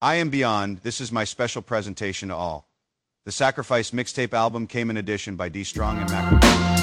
I am beyond. This is my special presentation to all. The Sacrifice mixtape album came in edition by D Strong and Macro.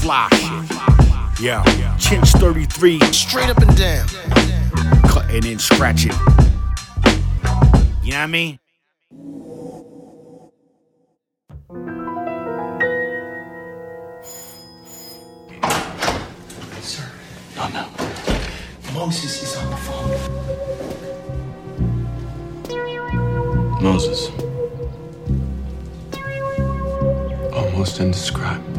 Fly shit. Yeah. Chinch 33, Straight up and down. cutting and scratching. You know what I mean? Sir. No, no. Moses is on the phone. Moses. Almost indescribable,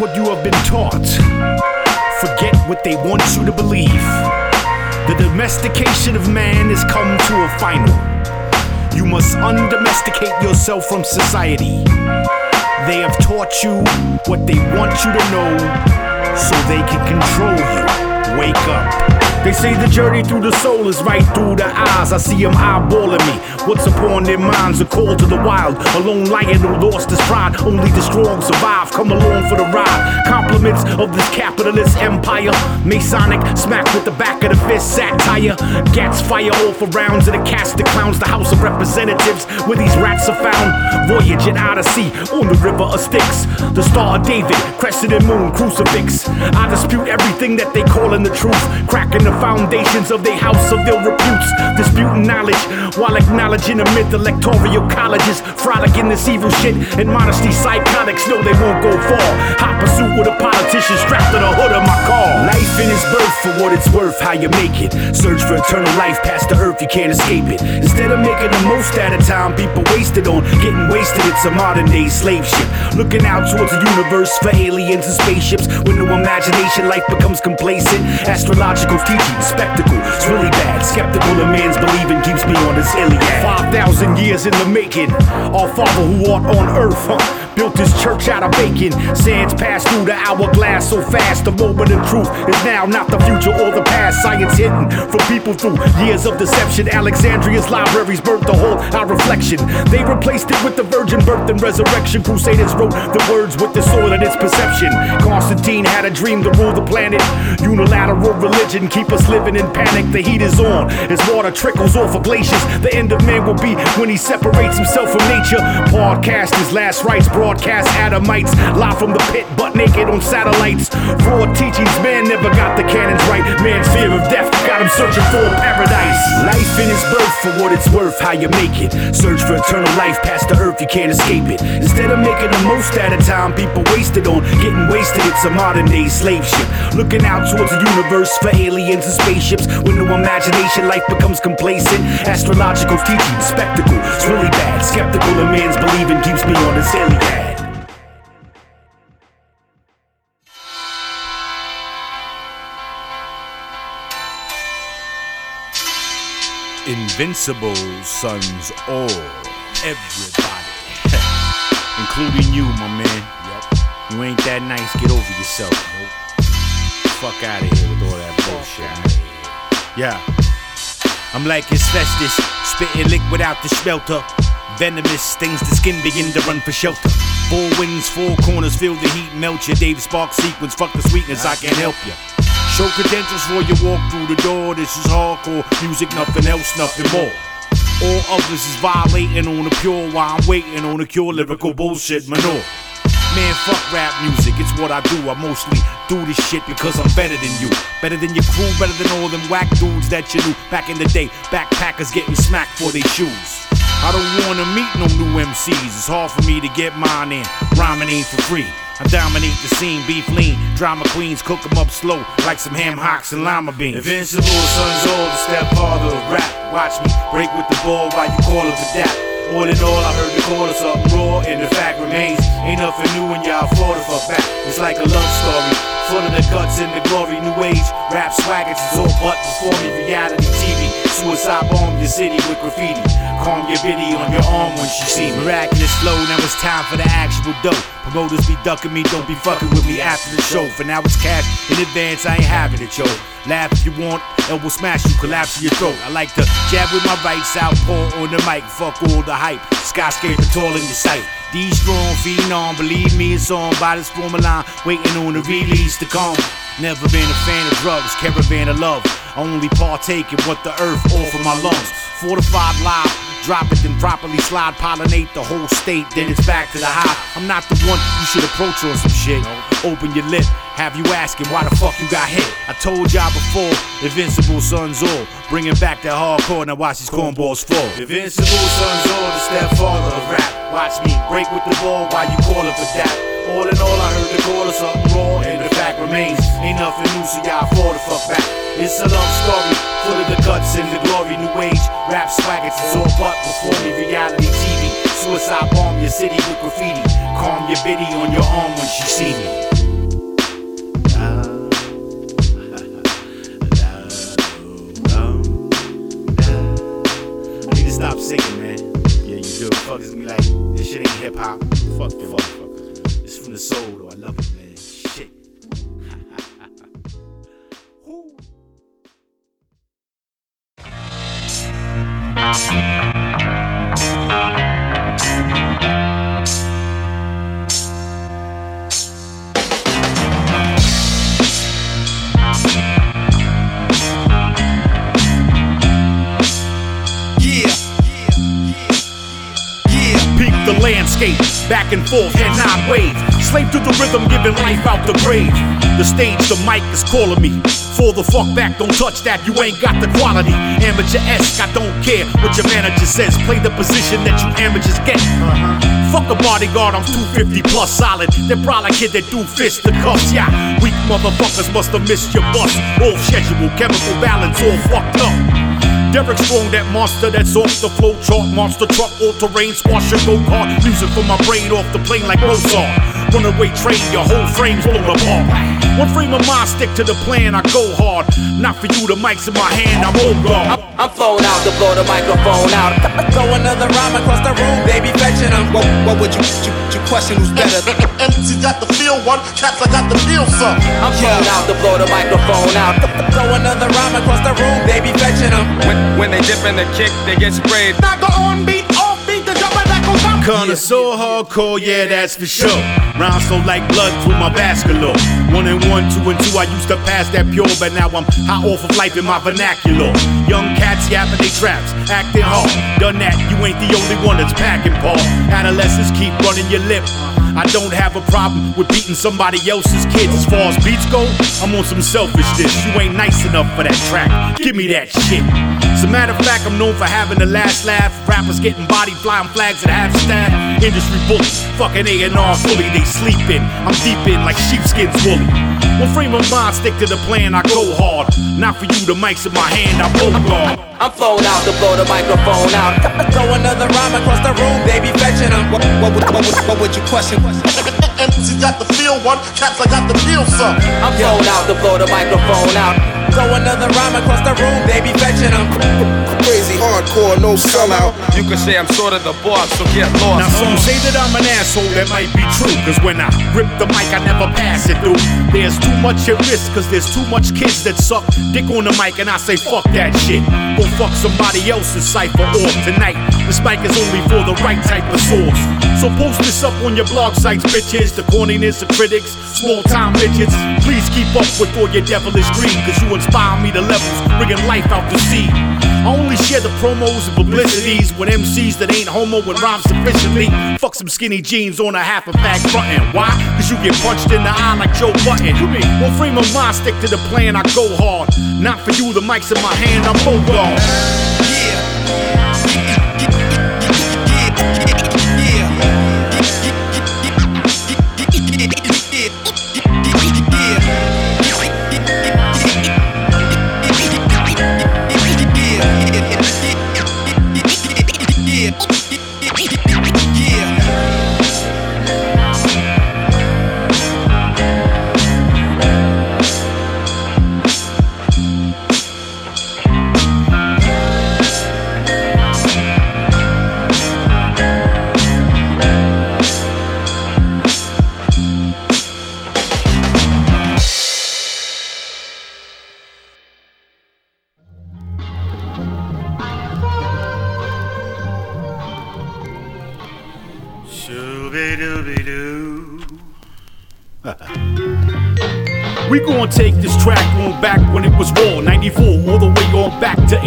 what you have been taught. Forget what they want you to believe. The domestication of man has come to a final. You must undomesticate yourself from society. They have taught you what they want you to know so they can control you. Wake up. They say the journey through the soul is right through the eyes. I see them eyeballing me. What's upon their minds? A call to the wild. A lone lion who lost his pride. Only the strong survive. Come along for the ride. Compliments of this capitalist empire. Masonic smack with the back of the fist. Satire. Gats fire off rounds and the cast of clowns. The House of Representatives where these rats are found. Out of sea on the river of Styx. The Star of David, crescent and moon, crucifix. I dispute everything that they calling the truth. Cracking the foundations of their house of ill reputes. Disputing knowledge while acknowledging the myth electoral colleges. Frolicking this evil shit and modesty psychotics know they won't go far. Hot pursuit with a politician strapped to the hood of my car. Life in its birth for what it's worth, how you make it. Search for eternal life past the earth, you can't escape it. Instead of making the most out of time, people wasted on getting wasted. It's a modern day slave ship. Looking out towards the universe for aliens and spaceships. With no imagination, life becomes complacent. Astrological teaching, spectacle. It's really bad. Skeptical of man's believing keeps me on this Iliad. 5,000 years in the making. Our Father who art on earth, huh? Built this church out of bacon. Sands pass through the hourglass so fast. The moment of truth is now, not the future or the past. Science hidden from people through years of deception. Alexandria's libraries birthed the whole our reflection. They replaced it with the virgin birth and resurrection. Crusaders wrote the words with the soil and its perception. Constantine had a dream to rule the planet. Religion keep us living in panic. The heat is on as water trickles off of glaciers. The end of man will be when he separates himself from nature. Podcast his last rites, broadcast Adamites live from the pit, butt naked on satellites. Fraud teachings, man never got the canons right. Man's fear of death got him searching for paradise. Life in its birth for what it's worth, how you make it. Search for eternal life past the earth, you can't escape it. Instead of making the most out of time, people wasted on getting wasted. It's a modern day slave ship. Looking out towards the universe for aliens and spaceships. With no imagination, life becomes complacent. Astrological teaching, spectacle. It's really bad. Skeptical of man's believing keeps me on this Iliad. Invincible sons all, everybody, including you, my man. Yep. You ain't that nice. Get over yourself. Nope. Fuck out of here with all that bullshit. Yeah. I'm like asbestos, spitting liquid out the smelter. Venomous stings the skin, begin to run for shelter. Four winds, four corners, feel the heat melt you. Dave Spark sequence, fuck the sweetness, I can help you. Show credentials before you walk through the door. This is hardcore music, nothing else, nothing more. All others is violating on the pure while I'm waiting on the cure. Lyrical bullshit manure. Man, fuck rap music, it's what I do. I mostly do this shit because I'm better than you. Better than your crew, better than all them whack dudes that you knew back in the day. Backpackers getting smacked for their shoes. I don't wanna meet no new MCs. It's hard for me to get mine in. Rhyming ain't for free. I dominate the scene, beef lean, drama queens, cook 'em up slow like some ham hocks and lima beans. Invincible sons old, the stepfather of rap. Watch me break with the ball while you call it the dap. All in all, I heard the chorus up raw, and the fact remains ain't nothing new when y'all it for back. It's like a love story, full of the guts and the glory. New age rap swagger, it's all but me. Reality TV, suicide bomb your city with graffiti. Calm your biddy on your arm when she see me. Miraculous flow, now it's time for the actual dope. Promoters be ducking me, don't be fucking with me after the show. For now it's cash in advance, I ain't having it, yo. Laugh if you want, elbow smash you, collapse your throat. I like to jab with my right, southpaw on the mic, fuck all the hype. Skyscraper tall in your sight. D strong, phenom, believe me, it's on by this former line, waiting on the release to come. Never been a fan of drugs, caravan of love. I only partake in what the earth offer my lungs. Fortified live, drop it, then properly slide, pollinate the whole state, then it's back to the high. I'm not the one you should approach on some shit. Open your lip, have you asking why the fuck you got hit? I told y'all before, Invincible Sons all, bringing back that hardcore, now watch these cornballs fall. Invincible Sons all, the stepfather of rap. Watch me break with the ball while you call it for that. All in all, I heard the call of something raw, and the fact remains, ain't nothing new, so y'all fall the fuck back. It's a love story, full of the guts and the glory, new age, rap swag, it's all but before me, reality TV. Suicide bomb your city with graffiti. Calm your biddy on your arm when she see me. Stop singing, man. Yeah, you do. Fuckers be like, this shit ain't hip hop. Fuck them motherfuckers. It's though. I love it, man. Shit. Landscape, back and forth, and nod wave. Slave to the rhythm, giving life out the grave. The stage, the mic is calling me. Fall the fuck back, don't touch that, you ain't got the quality. Amateur esque, I don't care what your manager says. Play the position that you amateurs get. Uh-huh. Fuck a bodyguard, I'm 250 plus solid. That brolic kid that do fist the cuffs, yeah. Weak motherfuckers must have missed your bus. Off schedule, chemical balance all fucked up. Derek Strong, that monster that's off the flow chart. Monster truck, all terrain, squash your go kart. Music for my brain off the plane like Mozart. Runaway train, your whole frame's blown apart. One frame of mind, stick to the plan, I go hard. Not for you, the mic's in my hand, I'm on guard. I'm flowing out to blow the microphone out. Throw another rhyme across the room, baby, fetching them. What, what would you, you question who's better? MC got the feel one, cats I got the feel some. I'm flowing out to blow the microphone out. Throw another rhyme across the room, baby, fetching them. When, when they dip in the kick, they get sprayed. Not the on beat, Connoisseur hardcore, yeah, that's for sure. Round so like blood through my vascular. One and one, two and two, I used to pass that pure, but now I'm high off of life in my vernacular. Young cats yapping they traps, acting hard. Done that, you ain't the only one that's packing Paul. Adolescents keep running your lip. I don't have a problem with beating somebody else's kids. As far as beats go, I'm on some selfishness. You ain't nice enough for that track. Give me that shit. As a matter of fact, I'm known for having the last laugh. Rappers getting body flying flags at half staff. Industry bullies, fucking A&R fully, they sleeping. I'm deep in like sheepskins woolly. One frame of mind, stick to the plan, I go hard. Not for you, the mic's in my hand, I go guard. I'm flowing out to blow the microphone out. Throw another rhyme across the room, baby, fetching them. What, what, what, would- what would you question? MC got the feel one, cats I got the feel some. I'm flowing out to blow the microphone out. Throw another rhyme across the room, baby, fetching them. Crazy hardcore, no sellout. You could say I'm sort of the boss, so get lost. Now some say that I'm an asshole, that might be true. Cause when I rip the mic, I never pass it through. There's too much at risk, cause there's too much kids that suck dick on the mic, and I say fuck that shit. Go fuck somebody else's cipher off tonight. This mic is only for the right type of source. So post this up on your blog sites, bitches. The corniness of critics, small time bitches. Please keep up with all your devilish greed, cause you inspire me to levels, bringing life out to sea. I only share the promos and publicities with MCs that ain't homo and rhyme sufficiently. Fuck some skinny jeans on a half a pack frontin'. Why? Cause you get punched in the eye like Joe Budden. One frame of mind, stick to the plan, I go hard. Not for you, the mic's in my hand, I'm Bogart.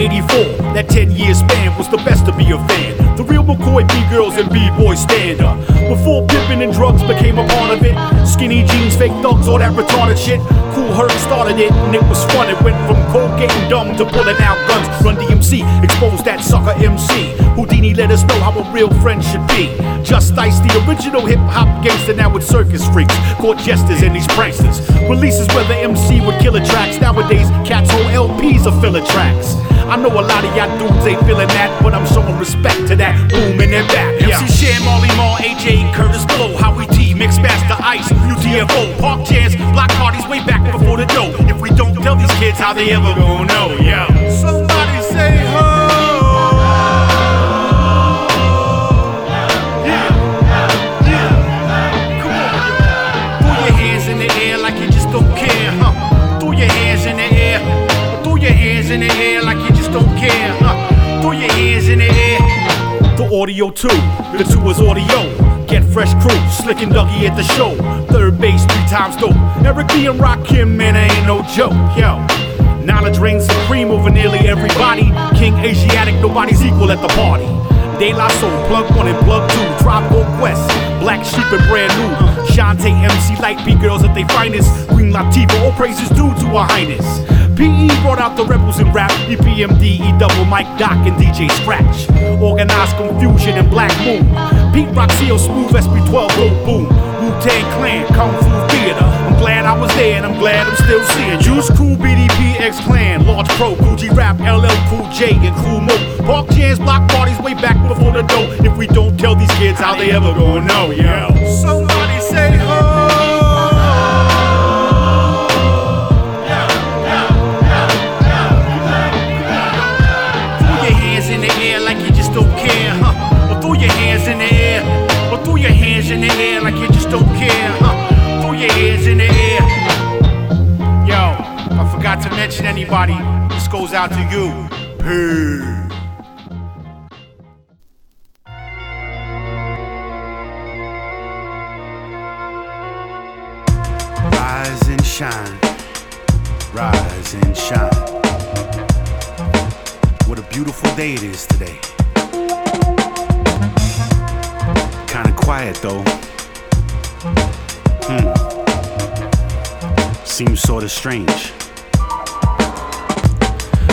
84, That 10 year span was the best to be a fan. The real McCoy B girls and B boys stand up. Before pimping and drugs became a part of it. Skinny jeans, fake thugs, all that retarded shit. Kool Herc started it and it was fun. It went from cold getting dumb to pulling out guns. Run DMC exposed that sucker MC. Whodini let us know how a real friend should be. Just Ice, the original hip hop gangster, now with circus freaks, court jesters, and these pranksters. Releases where the MC would kill the tracks. Nowadays, cats hold LPs of filler tracks. I know a lot of y'all dudes ain't feeling that, but I'm showing respect to that boom in their back. MC Shan, Marley Marl, AJ, Kurtis Blow, Howie D, Mixmaster Ice, UTFO, Park Jazz, block parties way back before the dough. If we don't tell these kids how they ever gonna know, yeah. Somebody audio too, the two is audio. Get fresh crew, slick and Dougie at the show. Third Bass three times dope. Eric B and Rakim, man, I ain't no joke, yo. Knowledge reigns supreme over nearly everybody. King Asiatic, nobody's equal at the party. De La Soul, plug one and plug two. Drop Gold Quest, Black Sheep and brand new. Shantae, MC, Lyte B girls at their finest. Queen Latifah, all praises due to her highness. PE brought out the rebels in rap. EPMD, E double Mike Doc and DJ Scratch. Organized Konfusion and Black Moon. Pete Roxio, Smooth SP12, go boom. Wu Tang Clan, Kung Fu Theater. I'm glad I was there and I'm glad I'm still seeing. Juice Cool, BDP, X Clan, Large Pro, Kool G Rap, LL Cool J, and Kool Moe. Park jams, block parties way back before the dough. If we don't tell these kids how they ever gonna know, yeah. Somebody say ho. In the air like you just don't care, huh? Your hands in the air. Yo, I forgot to mention anybody. This goes out to you. Peace. Rise and shine. Rise and shine. What a beautiful day it is today. Quiet though. Hmm. Seems sorta strange.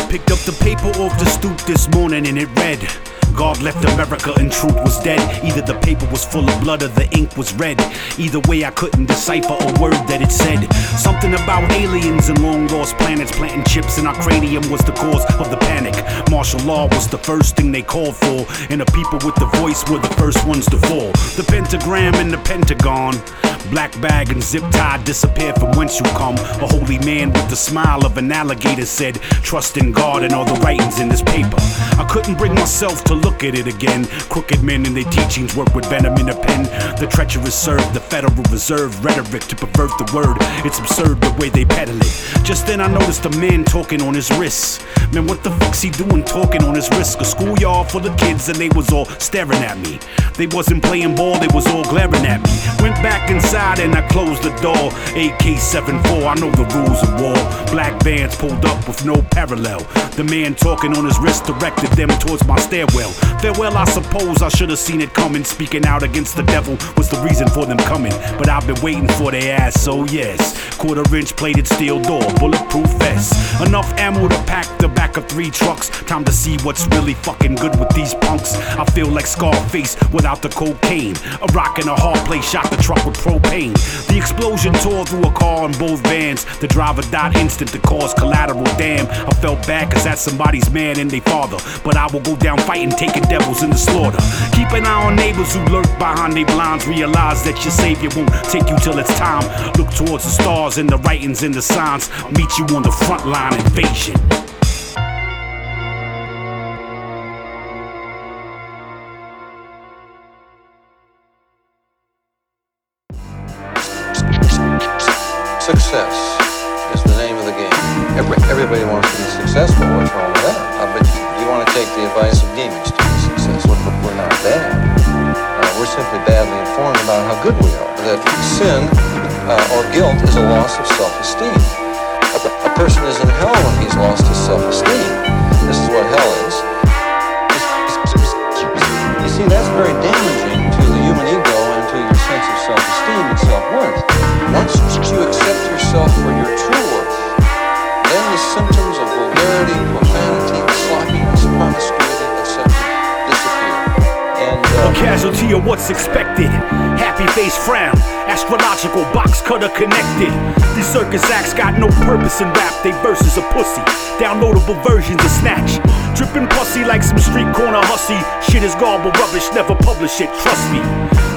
Picked up the paper off the stoop this morning and it read. God left America and truth was dead. Either the paper was full of blood or the ink was red. Either way, I couldn't decipher a word that it said. Something about aliens and long lost planets planting chips in our cranium was the cause of the panic. Martial law was the first thing they called for, and the people with the voice were the first ones to fall. The pentagram and the pentagon. Black bag and zip tie disappear from whence you come. A holy man with the smile of an alligator said, Trust in God and all the writings in this paper. I couldn't bring myself to look at it again. Crooked men and their teachings work with venom in a pen. The treacherous serve the Federal Reserve rhetoric to pervert the word. It's absurd the way they peddle it. Just then I noticed a man talking on his wrist. Man, what the fuck's he doing talking on his wrist? A schoolyard full of kids and they was all staring at me. They wasn't playing ball, they was all glaring at me. Went back inside and I closed the door. AK 74, I know the rules of war. Black bands pulled up with no parallel. The man talking on his wrist directed them towards my stairwell. Farewell, I suppose I should have seen it coming. Speaking out against the devil was the reason for them coming. But I've been waiting for their ass, so yes. Quarter inch plated steel door, bulletproof vest. Enough ammo to pack the back of three trucks. Time to see what's really fucking good with these punks. I feel like Scarface without the cocaine. A rock and a hard place shot the truck with propane. The explosion tore through a car in both vans. The driver died instant to cause collateral damn. I felt bad cause that's somebody's man and they father. But I will go down fighting, taking devils in the slaughter. Keep an eye on neighbors who lurk behind their blinds. Realize that your savior won't take you till it's time. Look towards the stars and the writings and the signs. Meet you on the front line invasion. Advice of demons to be successful. We're, we're not bad. Uh, we're simply badly informed about how good we are. That sin uh, or guilt is a loss of self-esteem. A, a person is in hell when he's lost his self-esteem. This is what hell is. You see, that's very damaging to the human ego and to your sense of self-esteem and self-worth. Once you accept yourself for your true A casualty of what's expected. Happy face frown, astrological box cutter connected. These circus acts got no purpose in rap, they verses a pussy. Downloadable versions of Snatch. Dripping pussy like some street corner hussy. Shit is garble rubbish, never publish it, trust me.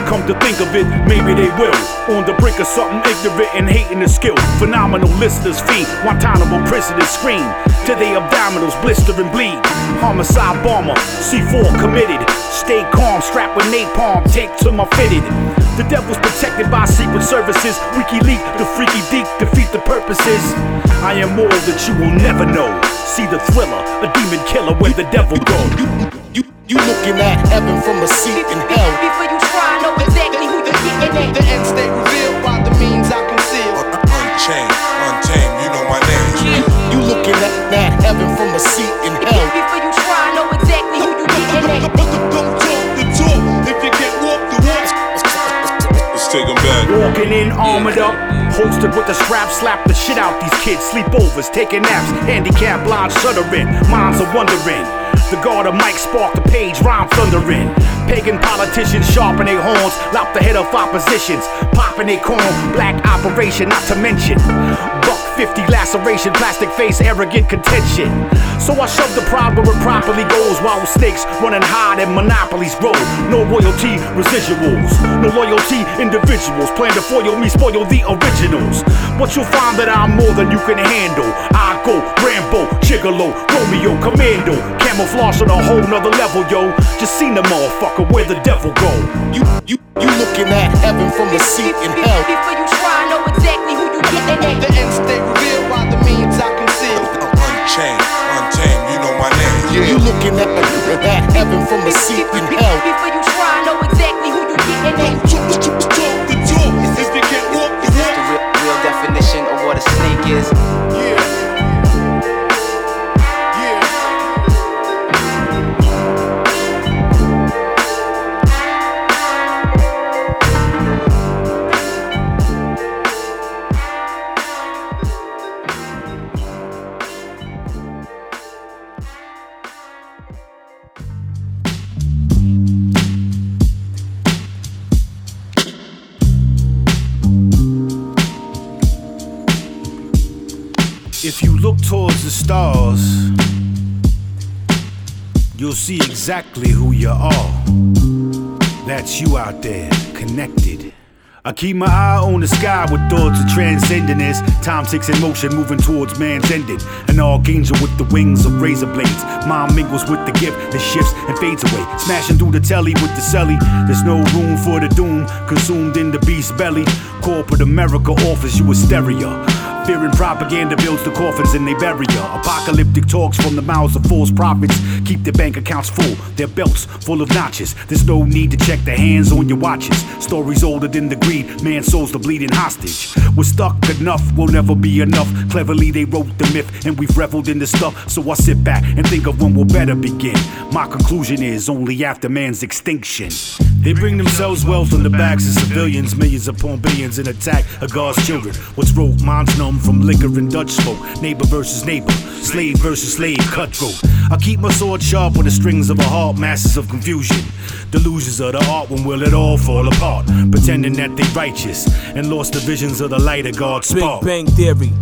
Come to think of it, maybe they will. On the brink of something ignorant and hating the skill. Phenomenal listeners feed, Guantanamo prisoners scream. To their abdominals blister and bleed. Homicide bomber, C4 committed. Stay calm, strapped with napalm, taped to my fitted. The devil's protected by secret services. WikiLeaks, the freaky deep, defeat the purposes. I am more that you will never know. See the thriller, a demon killer where the devil go. You, you you looking at heaven from a seat in hell. Before you try, know exactly who you're getting at. The end state revealed by the means I conceal. Uh, unchained, untamed, you know my name. You you looking at, at heaven from a seat in hell. Before you try, know exactly who you're getting at. Take them back. Walking in armored up, holstered with a strap, slap the shit out these kids. Sleepovers, taking naps, handicap blind shuddering, minds are wondering. The guard of Mike sparked the page, rhyme thundering. Pagan politicians sharpen their horns, lop the head of oppositions, popping their corn, black operation, not to mention. Buck 50 laceration, plastic face, arrogant contention. So I shove the pride where it properly goes, while snakes running hard and monopolies grow. No royalty, residuals. No loyalty, individuals. Plan to foil me, spoil the originals. But you'll find that I'm more than you can handle. I go Rambo, Gigolo, Romeo, Commando. Camouflage on a whole nother level, yo. Just seen the motherfucker where the devil go. You, you, you looking at heaven from the seat in hell. Before you try, know exactly who you getting at. Unchained, untamed, you know my name. You looking at, at heaven from a seat in hell. Before you try, know exactly who you getting at. Talk the talk if you can't walk the walk. The real, real definition of what a snake is. Towards the stars, you'll see exactly who you are. That's you out there, connected. I keep my eye on the sky with thoughts of transcendence. Time ticks in motion, moving towards man's ending. An archangel with the wings of razor blades. Mom mingles with the gift that shifts and fades away. Smashing through the telly with the celly. There's no room for the doom, consumed in the beast's belly. Corporate America offers you hysteria. Fear and propaganda builds the coffins and they bury ya. Apocalyptic talks from the mouths of false prophets keep their bank accounts full, their belts full of notches. There's no need to check the hands on your watches. Stories older than the greed, man soul's the bleeding hostage. We're stuck enough, we'll never be enough. Cleverly they wrote the myth and we've reveled in the stuff. So I sit back and think of when we'll better begin. My conclusion is only after man's extinction. They bring themselves wealth on the backs of civilians, millions upon billions, and attack of God's children. What's rogue? Minds numb from liquor and Dutch smoke. Neighbor versus neighbor, slave versus slave, cutthroat. I keep my sword sharp on the strings of a heart, masses of confusion. Delusions of the art when will it all fall apart? Pretending that they righteous and lost the visions of the light of God's spark. Big Bang Theory.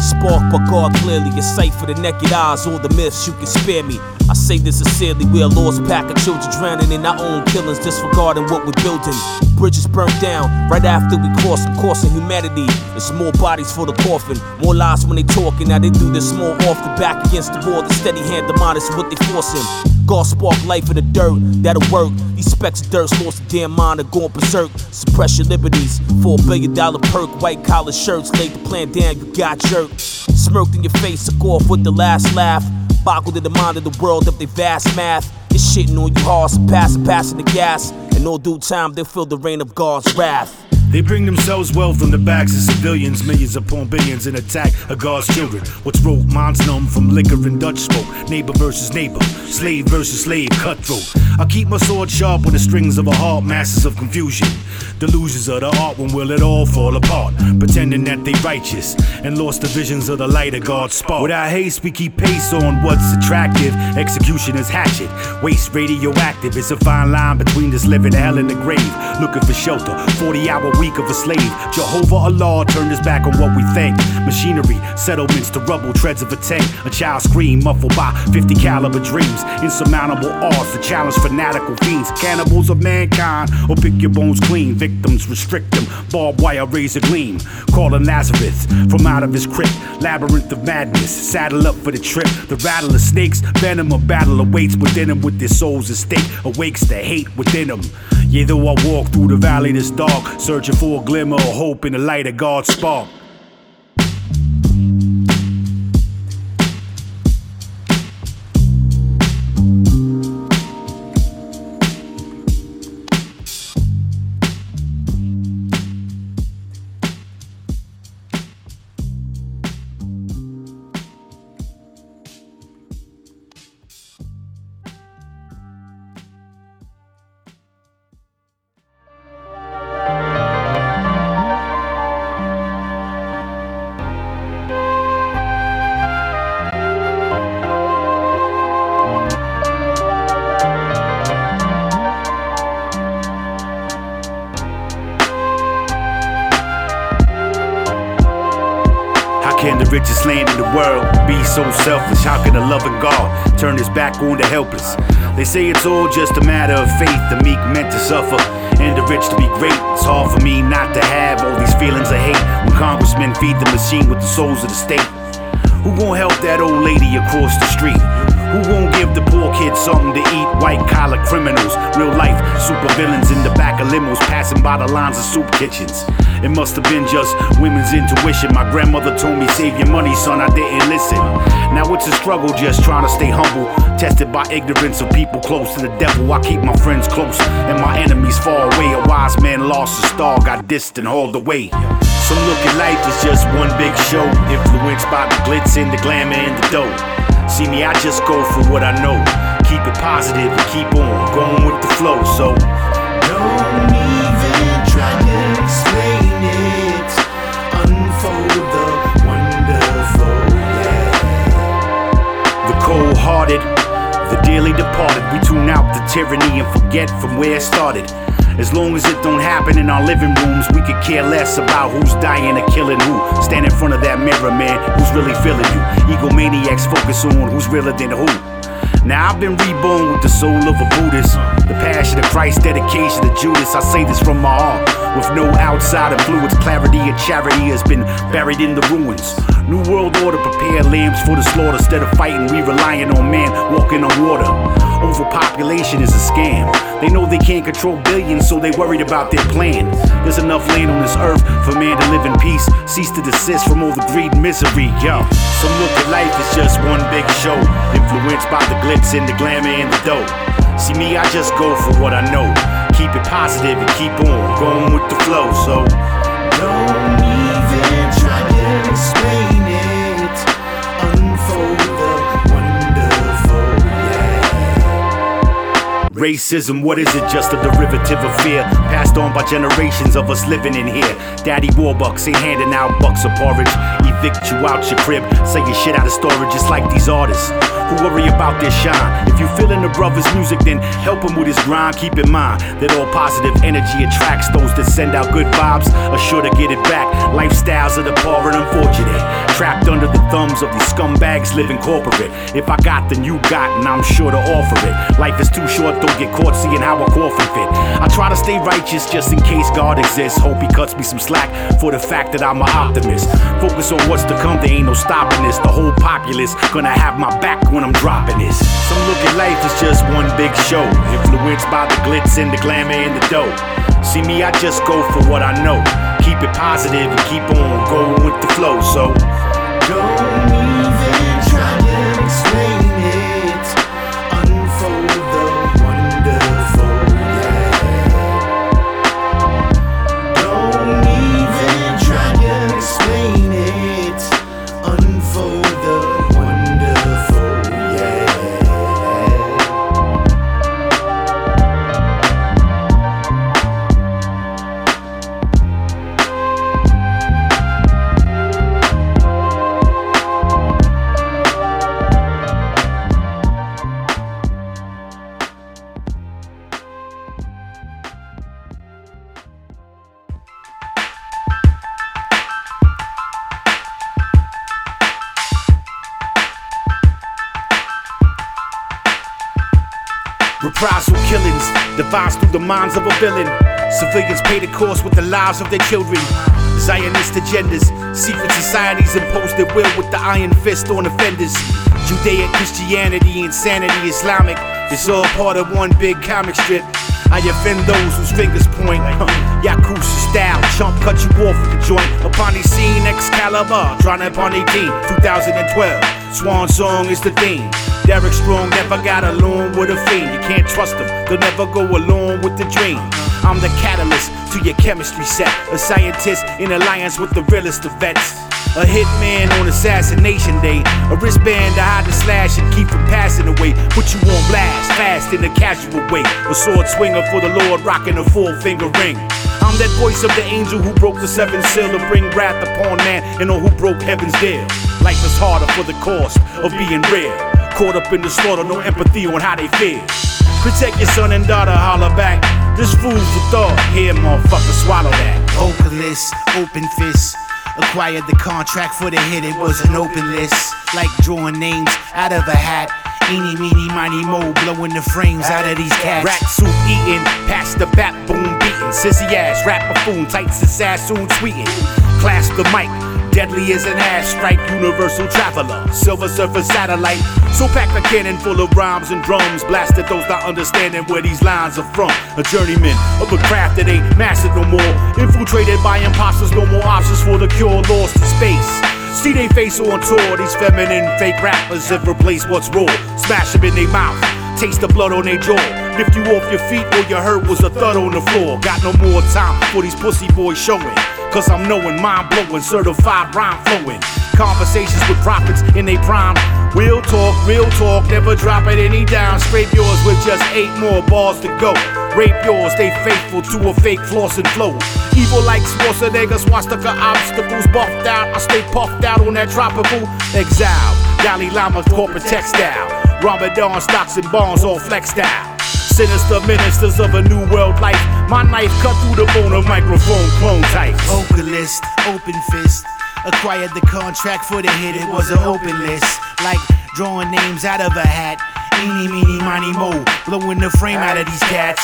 Spark but God clearly, a sight for the naked eyes, all the myths you can spare me. I say this sincerely, we're a lost pack of children drowning in our own killings, disregarding what we're building. Bridges burnt down right after we cross the course of humanity. There's more bodies for the coffin, more lies when they talking. Now they do this more off the back against the wall. The steady hand, the is what they forcing. God spark life in the dirt, that'll work. These specks of dirt lost the damn mind are going berserk. Suppress your liberties for a billion dollar perk. White collar shirts laid the plan down, you got jerked. Smirked in your face, took off with the last laugh. Boggled in the mind of the world of their vast math. It's shitting on you hard, surpassing, passing the gas. In all due time, they'll feel the rain of God's wrath. They bring themselves wealth from the backs of civilians, millions upon billions, in attack of God's children. What's rogue? Minds numb from liquor and Dutch smoke. Neighbor versus neighbor, slave versus slave, cutthroat. I keep my sword sharp on the strings of a heart, masses of confusion. Delusions of the art when will it all fall apart? Pretending that they righteous and lost the visions of the light of God's spark. Without haste, we keep pace on what's attractive. Execution is hatchet, waste radioactive. It's a fine line between this living hell and the grave. Looking for shelter, 40 hour of a slave. Jehovah Allah turned his back on what we think. Machinery, settlements to rubble, treads of a tank. A child scream muffled by 50 caliber dreams. Insurmountable odds to challenge fanatical fiends. Cannibals of mankind, or pick your bones clean. Victims restrict them, barbed wire razor gleam. Calling Lazarus from out of his crypt. Labyrinth of madness, saddle up for the trip. The rattle of snakes, venom of battle awaits within them with their souls at stake. Awakes the hate within them. Yeah, though I walk through the valley that's dark, searching for a glimmer of hope in the light of God's spark. So selfish? How can a loving God turn his back on the helpless? They say it's all just a matter of faith, the meek meant to suffer, and the rich to be great. It's hard for me not to have all these feelings of hate when congressmen feed the machine with the souls of the state. Who gon' help that old lady across the street? Who won't give the poor kids something to eat? White collar criminals, real life supervillains in the back of limos, passing by the lines of soup kitchens. It must have been just women's intuition. My grandmother told me, save your money, son. I didn't listen. Now it's a struggle just trying to stay humble. Tested by ignorance of people close to the devil. I keep my friends close and my enemies far away. A wise man lost a star, got dissed and hauled away. Some look at life as just one big show, influenced by the glitz and the glamour and the dough. See me, I just go for what I know. Keep it positive and keep on going with the flow. So don't even the dearly departed. We tune out the tyranny and forget from where it started. As long as it don't happen in our living rooms, we could care less about who's dying or killing who. Stand in front of that mirror, man, who's really feeling you? Egomaniacs focus on who's realer than who. Now I've been reborn with the soul of a Buddhist. The passion of Christ, dedication to Judas. I say this from my heart. with no outside influence. Clarity and charity has been buried in the ruins. New world order, prepare lambs for the slaughter. Instead of fighting, we relying on man walking on water. Overpopulation is a scam. They know they can't control billions, so they worried about their plan. There's enough land on this earth for man to live in peace. Cease to desist from all the greed and misery, yo. Some look at life as just one big show, influenced by the glitz and the glamour and the dough. See me, I just go for what I know. Keep it positive and keep on going with the flow. So Racism, what is it? Just a derivative of fear passed on by generations of us living in here. Daddy Warbucks ain't handing out bucks of porridge. Evict you out your crib, say your shit out of storage, just like these artists who worry about their shine. If you feeling the brother's music, then help him with his grind. Keep in mind that all positive energy attracts those that send out good vibes, are sure to get it back. Lifestyles of the poor and unfortunate, trapped under the thumbs of these scumbags living corporate. If I got, then you got, and I'm sure to offer it. Life is too short, don't get caught seeing how a coffin fit. I try to stay righteous just in case God exists. Hope he cuts me some slack for the fact that I'm an optimist. Focus on what's to come, there ain't no stopping this. The whole populace gonna have my back when I'm dropping this. Some look at life as just one big show, influenced by the glitz and the glamour and the dough. See me, I just go for what I know. Keep it positive and keep on going with the flow. So minds of a villain. Civilians pay the cost with the lives of their children. Zionist agendas, secret societies impose their will with the iron fist on offenders. Judaic Christianity, insanity, Islamic, it's all part of one big comic strip. I offend those whose fingers point. Yakuza style, chump cut you off with the joint. Upon the scene, Excalibur, drawn upon 18, 2012. Swan song is the theme. Derek Strong never got along with a fiend. You can't trust them, they'll never go along with the dream. I'm the catalyst to your chemistry set. A scientist in alliance with the realest of vets. A hitman on assassination day. A wristband to hide the slash and keep from passing away. Put you on blast, fast in a casual way. A sword swinger for the Lord, rocking a full finger ring. I'm that voice of the angel who broke the seventh seal to bring wrath upon man and all who broke heaven's deal. Life is harder for the cost of being real. Caught up in the slaughter, no empathy on how they feel. Protect your son and daughter, holler back. This food for thought. Here, motherfucker, swallow that. Vocalist, open fist. Acquired the contract for the hit, it was an open list. Like drawing names out of a hat. Eeny, meeny, miny, mo, blowing the frames out of these cats. Rat soup eating, past the bat boom beating. Sissy ass, rap buffoon, tights and sassoon tweeting. Clasp the mic, deadly as an ass strike, universal traveler, silver surfer satellite. So pack a cannon full of rhymes and drums, blast blasted those not understanding where these lines are from. A journeyman of a craft that ain't mastered no more, infiltrated by imposters, no more options for the cure, lost in space. See they face on tour, these feminine fake rappers have replaced what's raw. Smash them in their mouth, taste the blood on their jaw. Lift you off your feet, all you heard was a thud on the floor. Got no more time for these pussy boys showing. Cause I'm knowing, mind blowing, certified rhyme flowing. Conversations with prophets in they prime. Real talk, real talk, never drop it any down. Scrape yours with just eight more balls to go. Rape yours, stay faithful to a fake floss and flow. Evil like Schwarzenegger, swastika obstacles buffed out. I stay puffed out on that tropical exile. Dalai Lama corporate textile. Ramadan stocks and bonds all flexed out. Sinister ministers of a new world life. My knife cut through the bone of microphone clone types. Vocalist, open fist. Acquired the contract for the hit, it was an open list. Like drawing names out of a hat. Eeny, meeny, miny, mo. Blowing the frame out of these cats.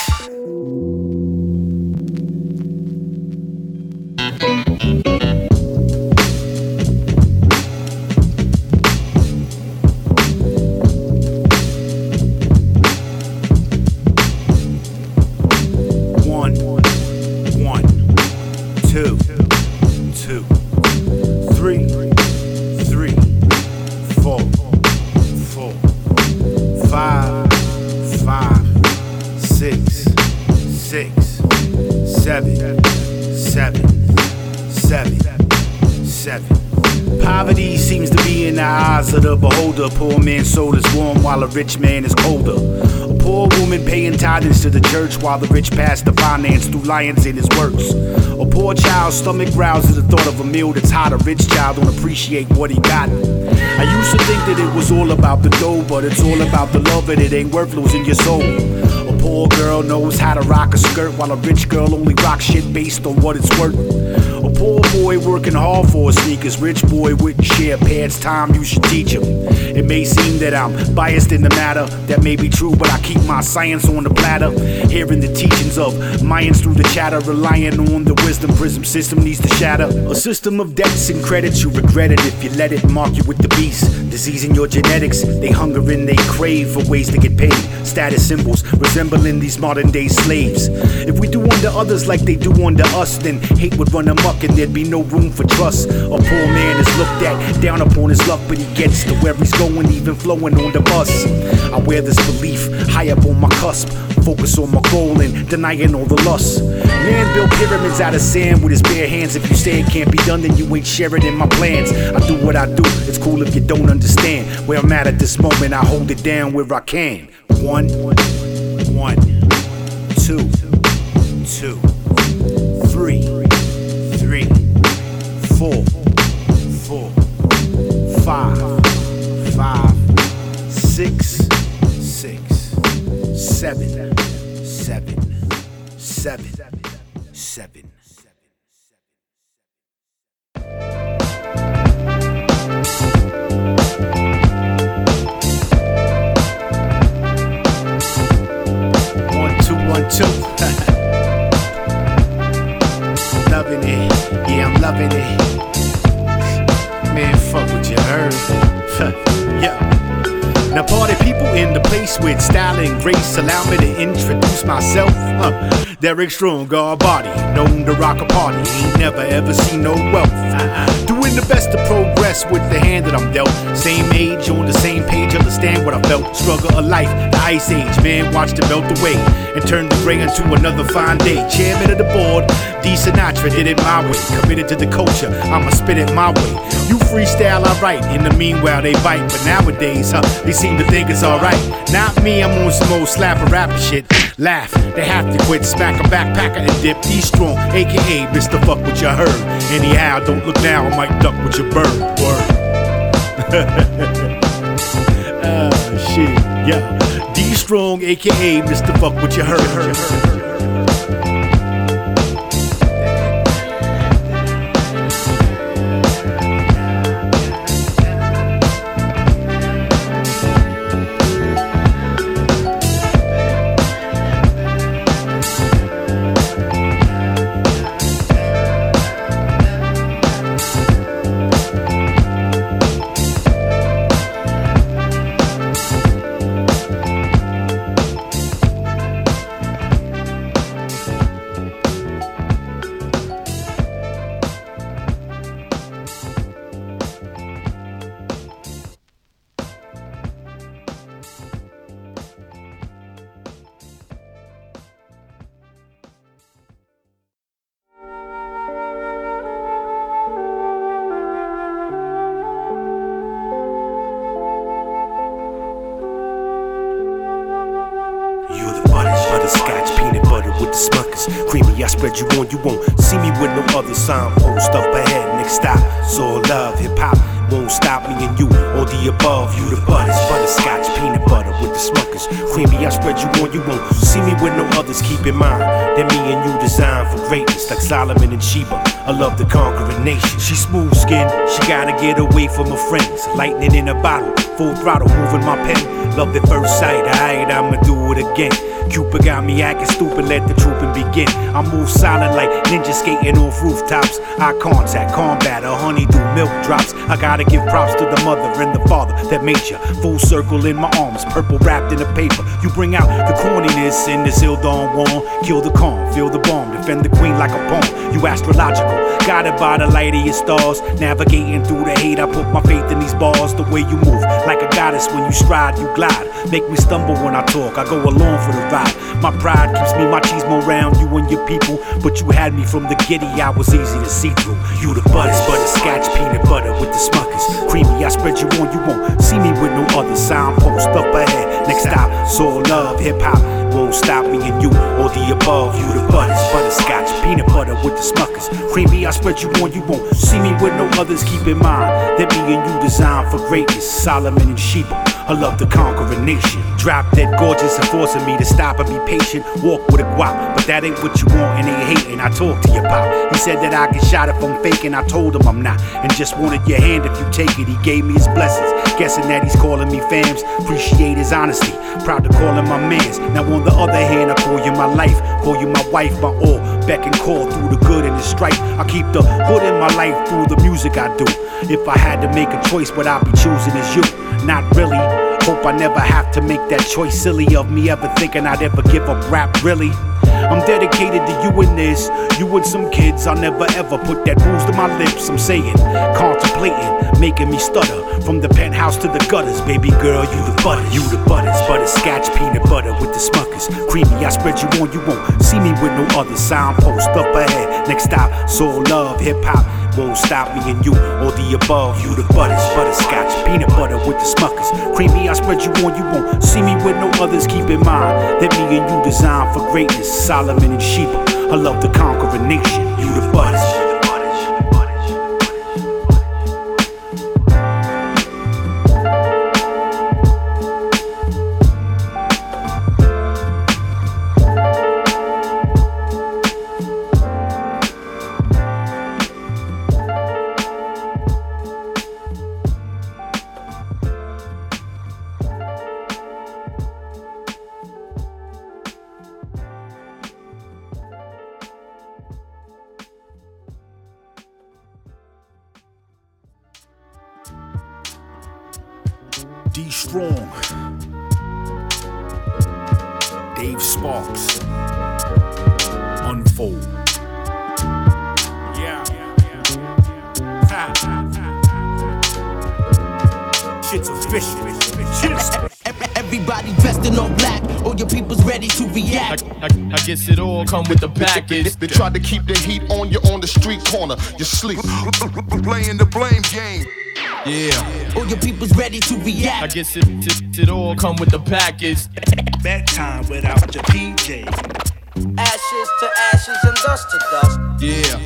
Seven, seven, seven, seven. Poverty seems to be in the eyes of the beholder. Poor man's soul is warm while a rich man is colder. A poor woman paying tithes to the church while the rich pass the finance through lions in his works. A poor child's stomach growls at the thought of a meal that's hot. A rich child don't appreciate what he got. I used to think that it was all about the dough, but it's all about the love and it ain't worth losing your soul. Poor girl knows how to rock a skirt while a rich girl only rocks shit based on what it's worth. A poor boy working hard for sneakers, rich boy wouldn't share pants. Time you should teach him. It may seem that I'm biased in the matter, that may be true, but I keep my science on the platter. Hearing the teachings of Mayans through the chatter, relying on the wisdom prism system needs to shatter. A system of debts and credits, you regret it if you let it mark you with the beast. Disease in your genetics, they hunger and they crave for ways to get paid. Status symbols resembling these modern day slaves. If we do unto others like they do unto us, then hate would run amok and there'd be no room for trust. A poor man is looked at, down upon his luck, but he gets to where he's going, even flowing on the bus. I wear this belief high up on my cusp, focus on my goal and denying all the lust. Man built pyramids out of sand with his bare hands. If you say it can't be done, then you ain't sharing in my plans. I do what I do, it's cool if you don't understand. Where I'm at at this moment, I hold it down where I can. One, one, two, two, five, five, six, six, seven, seven, seven, seven. Allow me to introduce myself. Derek Strong, our body, known to rock a party. Ain't never ever seen no wealth. Doing the best to progress with the hand that I'm dealt. Same age, on the same page, understand what I felt. Struggle of life, the ice age, man, watch it melt away and turn the gray into another fine day. Chairman of the board, D. Sinatra did it my way. Committed to the culture, I'ma spit it my way. You freestyle, I write. In the meanwhile, they bite. But nowadays, huh, they seem to think it's alright. Not me, I'm on some old slapper rapper shit. Laugh, they have to quit. Smack a backpacker and dip. D strong, aka Mr. Fuck what you heard. Anyhow, don't look now, I might duck with your bird. Word. Ah, shit, yeah. D strong, aka Mr. Fuck what you heard. You on, you won't see me with no other signpost up ahead. Next stop, so love, hip hop won't stop me and you. All the above, you the butters, butterscotch, peanut butter with the smuckers. Creamy, I spread you on, you won't see me with no others. Keep in mind that me and you designed for greatness, like Solomon and Sheba. I love the conquering nation. She smooth skinned, she gotta get away from her friends. Lightning in a bottle, full throttle, moving my pen. Love at first sight, alright, I'ma do it again. Cupid got me acting stupid, let the trooping begin. I move silent like ninja skating off rooftops. Eye contact, combat, a honeydew milk drops. I gotta give props to the mother and the father that made you. Full circle in my arms, purple wrapped in a paper. You bring out the corniness in this ill dawn warm. Kill the calm, feel the bomb, defend the queen like a pawn. You astrological, guided by the light of your stars. Navigating through the hate, I put my faith in these bars. The way you move, like a goddess when you stride, you glide. Side. Make me stumble when I talk, I go along for the ride. My pride keeps me machismo round, you and your people. But you had me from the giddy, I was easy to see through. You the butters, butterscotch, peanut butter with the smuckers. Creamy, I spread you on, you won't see me with no other signpost up ahead. Next stop, soul love, hip hop. Won't stop me and you, or the above. You the butters, butterscotch, peanut butter with the smuckers. Creamy, I spread you on, you won't see me with no others. Keep in mind that me and you designed for greatness. Solomon and Sheba. I love to conquer a nation. Drop dead gorgeous and forcing me to stop and be patient. Walk with a guap, but that ain't what you want and they hating. I talk to your pop. He said that I get shot if I'm faking. I told him I'm not, and just wanted your hand if you take it. He gave me his blessings, guessing that he's calling me fams. Appreciate his honesty, proud to call him my mans. Now on the other hand, I call you my life, call you my wife, my all. Beck and call through the good and the strife. I keep the hood in my life through the music I do. If I had to make a choice, what I'd be choosing is you. Not really. Hope I never have to make that choice. Silly of me ever thinking I'd ever give up rap, really. I'm dedicated to you and this. You and some kids, I'll never ever put that booze to my lips. I'm saying, contemplating, making me stutter. From the penthouse to the gutters, baby girl, you the butter, you the butters. Butterscotch, peanut butter with the smuckers. Creamy, I spread you on, you won't see me with no other signpost up ahead. Next stop, soul love, hip hop. Won't stop me and you, or the above. You the butters, butterscotch, peanut butter with the smuckers. Creamy, I spread you on, you won't see me with no others. Keep in mind that me and you designed for greatness. Solomon and Sheba. I love to conquer a nation. You the butters. Package. Tried to keep the heat on you on the street corner. You sleep. Playing the blame game. Yeah. All your people's ready to react. I guess it, it, it all come with the package. Bedtime without your PJ. Ashes to ashes and dust to dust. Yeah.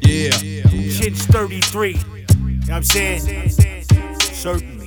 Yeah. Shit's 33. You know what I'm saying? Certainly.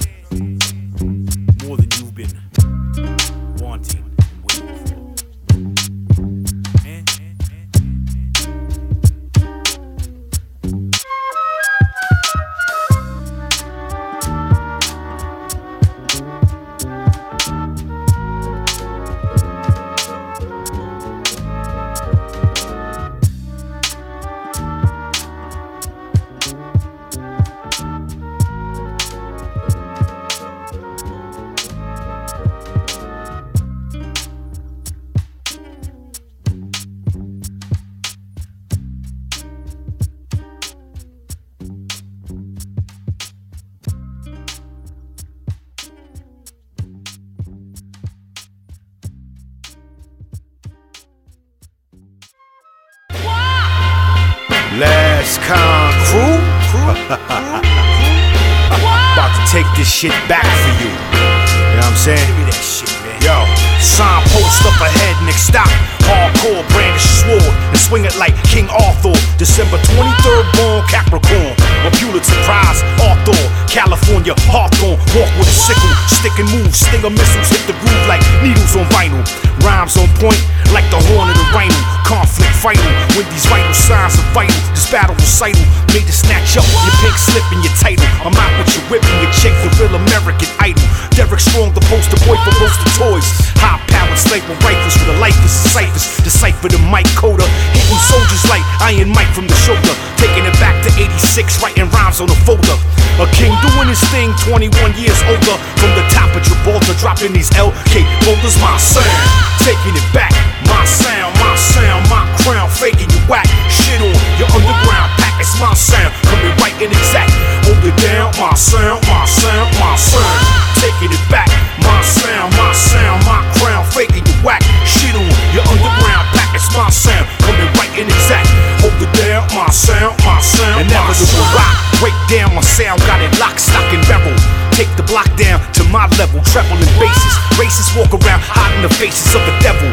Shit back for you. You know what I'm saying? Give me that shit, man. Yo, signpost up ahead, next stop. Hardcore, brandish sword and swing it like King Arthur. December 23rd, born Capricorn. A Pulitzer Prize, Arthur, California, Hawthorne. Walk with a sickle, stick and move, stinger missiles hit the groove like needles on vinyl. Rhymes on point like the horn of the rhino. Conflict vital when these vital signs are vital. This battle recital made to snatch up your pink slip and your title. I'm real American idol. Derek Strong, the poster boy for most of toys. High powered sniper rifles for the lifeless ciphers. Decipher the mic coder. Hitting soldiers like Iron Mike from the shoulder. Taking it back to 86, writing rhymes on a folder. A king doing his thing, 21 years older. From the top of Gibraltar, dropping these LK boulders. My sound, taking it back. My sound, my sound, my crown, faking you whack. Shit on your underground It's my sound, coming right and exact. Hold it down, my sound, my sound, my sound. Taking it back, my sound, my sound, my crown. Faking you whack, shit on your underground pack. It's my sound, coming right and exact. Hold it down, my sound, my sound. and my Inevitable rock, break down my sound, got it lock, stock, and barrel. Take the block down to my level, treble and basses. Racists walk around hiding the faces of the devil.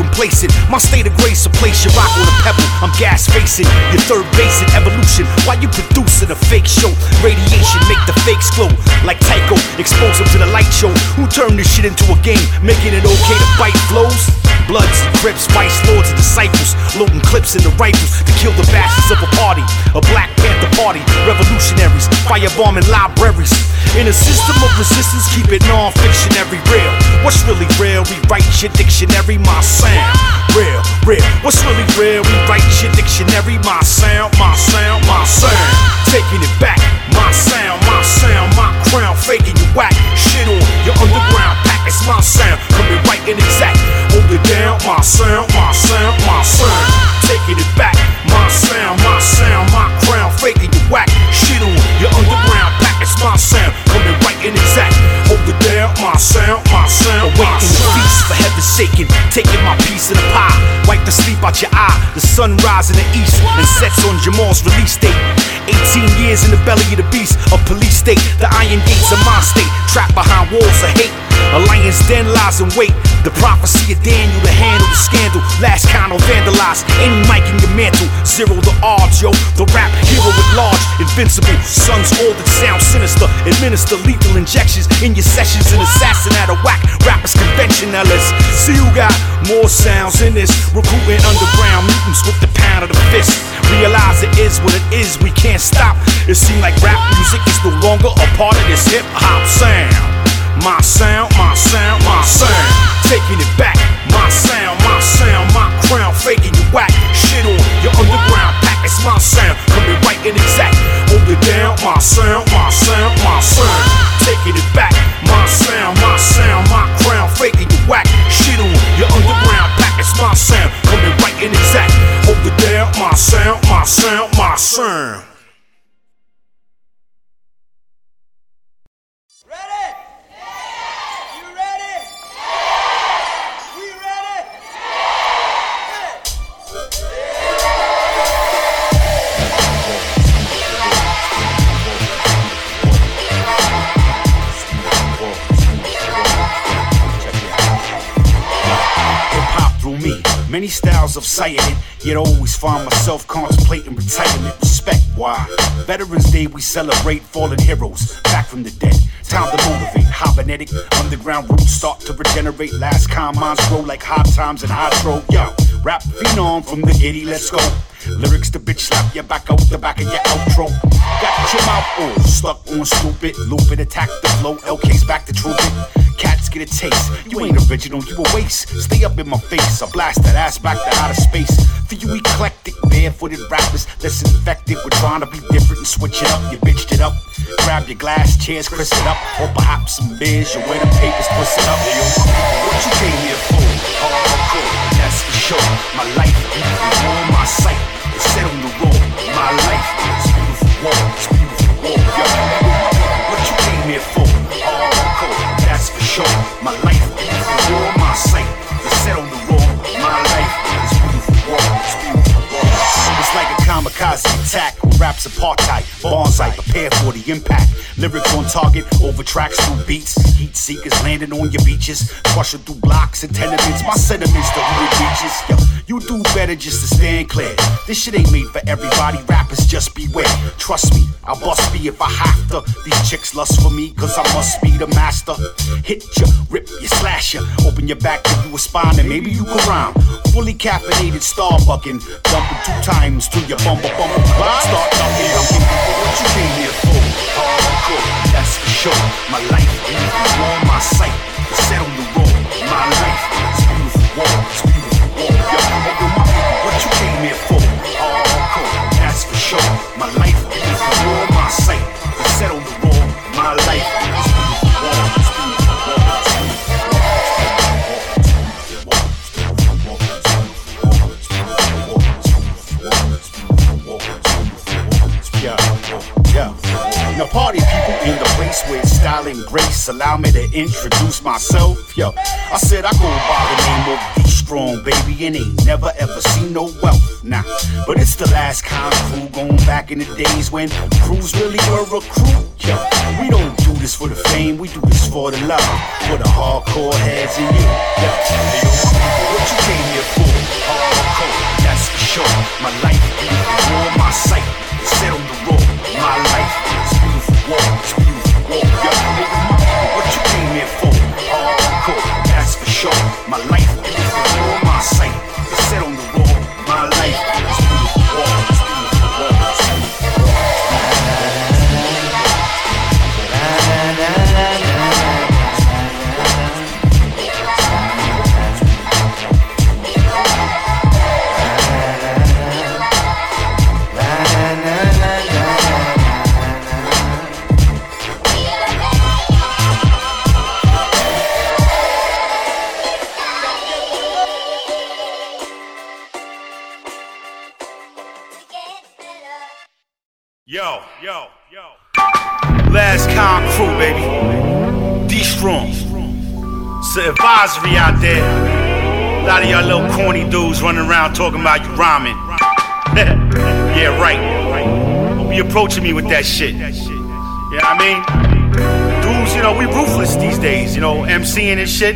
Complacent, my state of grace will place your rock on a pebble. I'm gas facing your third base in evolution. Why you producing a fake show? Radiation make the fakes glow like Tycho. Expose them to the light show. Who turned this shit into a game, making it okay to bite flows? Bloods, Crips, Vice Lords, and disciples. Loading clips in the rifles to kill the bastards of a party. A Black Panther party. Revolutionaries, firebombing libraries. In a system of resistance, keep it non-fictionary real. What's really real? Rewrite your dictionary, my sound. Real, real. What's really real? Rewrite your dictionary, my sound, my sound, my sound. Taking it back, my sound, my sound, my crown. Faking you whack. Shit on your underground pack. It's my sound, coming right and exact. Hold it down, my sound, my sound, my sound. Taking it back, my sound, my sound, my crown. Faking you whack. Shit on your underground pack. It's my sound, coming right and exact. Hold it down, my sound, sound, Awaiting the feast for heaven's sake taking my piece of the pie. Wipe the sleep out your eye. The sun rises in the east and sets on Jamal's release date. 18 years in the belly of the beast, a police state. The iron gates of my state, trapped behind walls of hate. A lion's den lies in wait. The prophecy of Daniel to handle the scandal. Last kind of vandalized any mic in your mantle. Zero the odds, yo. The rap hero at large, invincible. Sons all that sound sinister. Administer lethal injections in your sessions. An assassin at a whack. Rappers conventionalists. See who got more sounds in this. Recruiting underground mutants with the pound of the fist. Realize it is what it is. We can't stop. It seems like rap music is no longer a part of this hip hop sound. My sound, my sound, my sound. Taking it back. My sound, my sound, my crown. Faking you whack. Shit on your underground. It's my sound. Coming right and exact. Hold it down. My sound, my sound, my sound. Taking it back. My sound, my sound, my crown. Faking you whack. Shit on your underground pack. It's my sound. Coming right and exact. Hold it down. My sound, my sound, my sound. Many styles of citing it, yet always find myself contemplating retirement. Respect why? Veterans Day we celebrate fallen heroes back from the dead. Time to motivate, hibernetic, underground roots start to regenerate. Last comments grow like hot times and hydro. Yo, rap phenom from the itty, let's go. Lyrics to bitch slap your back out the back of your outro. Got your mouth all stuck on stupid, loop it, attack the flow. LK's back to trooping. Cats get a taste. You ain't original, you a waste. Stay up in my face, I blast that ass back to outer space. For you eclectic, barefooted rappers that's infected with trying to be different and switch it up. You bitched it up. Grab your glass chairs, crisp it up. Or perhaps some beers, you wear them papers, twist it up. What you came here for? Hardcore, that's sure. My life, is war, my sight. It's set on the road. My life, it's beautiful war, it's beautiful war. Yo, what you came here for? Oh, Hardcore, that's for sure. My life, beautiful war, my sight. Raps apartheid. Bonsai, prepare for the impact. Lyrics on target, over tracks through beats. Heat seekers landing on your beaches. Crushing through blocks and tenements. My sentiments to who it reaches. Yo, you do better just to stand clear. This shit ain't made for everybody. Rappers just beware. Trust me, I'll bust me if I have to. These chicks lust for me, cause I must be the master. Hit ya, rip ya, slash ya. Open your back, give you spine, and maybe you can rhyme. Fully caffeinated, star bucking. Dumping two times to your bumble bumble. Start What you came here for? That's for sure. My life, my sight. Set on the road. My life, beautiful it's beautiful what you came here for? That's for sure. My life, Just allow me to introduce myself. Yo, I said I go by the name of D Strong, baby, and ain't never ever seen no wealth. Nah, but it's the last kind of crew going back in the days when crews really were a crew. Yo, we don't do this for the fame, we do this for the love, for the hardcore heads in you. Yo, hey, people, what you came here for? Hardcore, that's for sure. My life, war, my sight set on the road. My life is what you came here for? That's for sure. My life, beautiful war, my sight is on It's an advisory out there. A lot of y'all little corny dudes running around talking about you rhyming. yeah, right. Don't be approaching me with that shit. You know what I mean? Dudes, you know, we ruthless these days, you know, MCing and shit.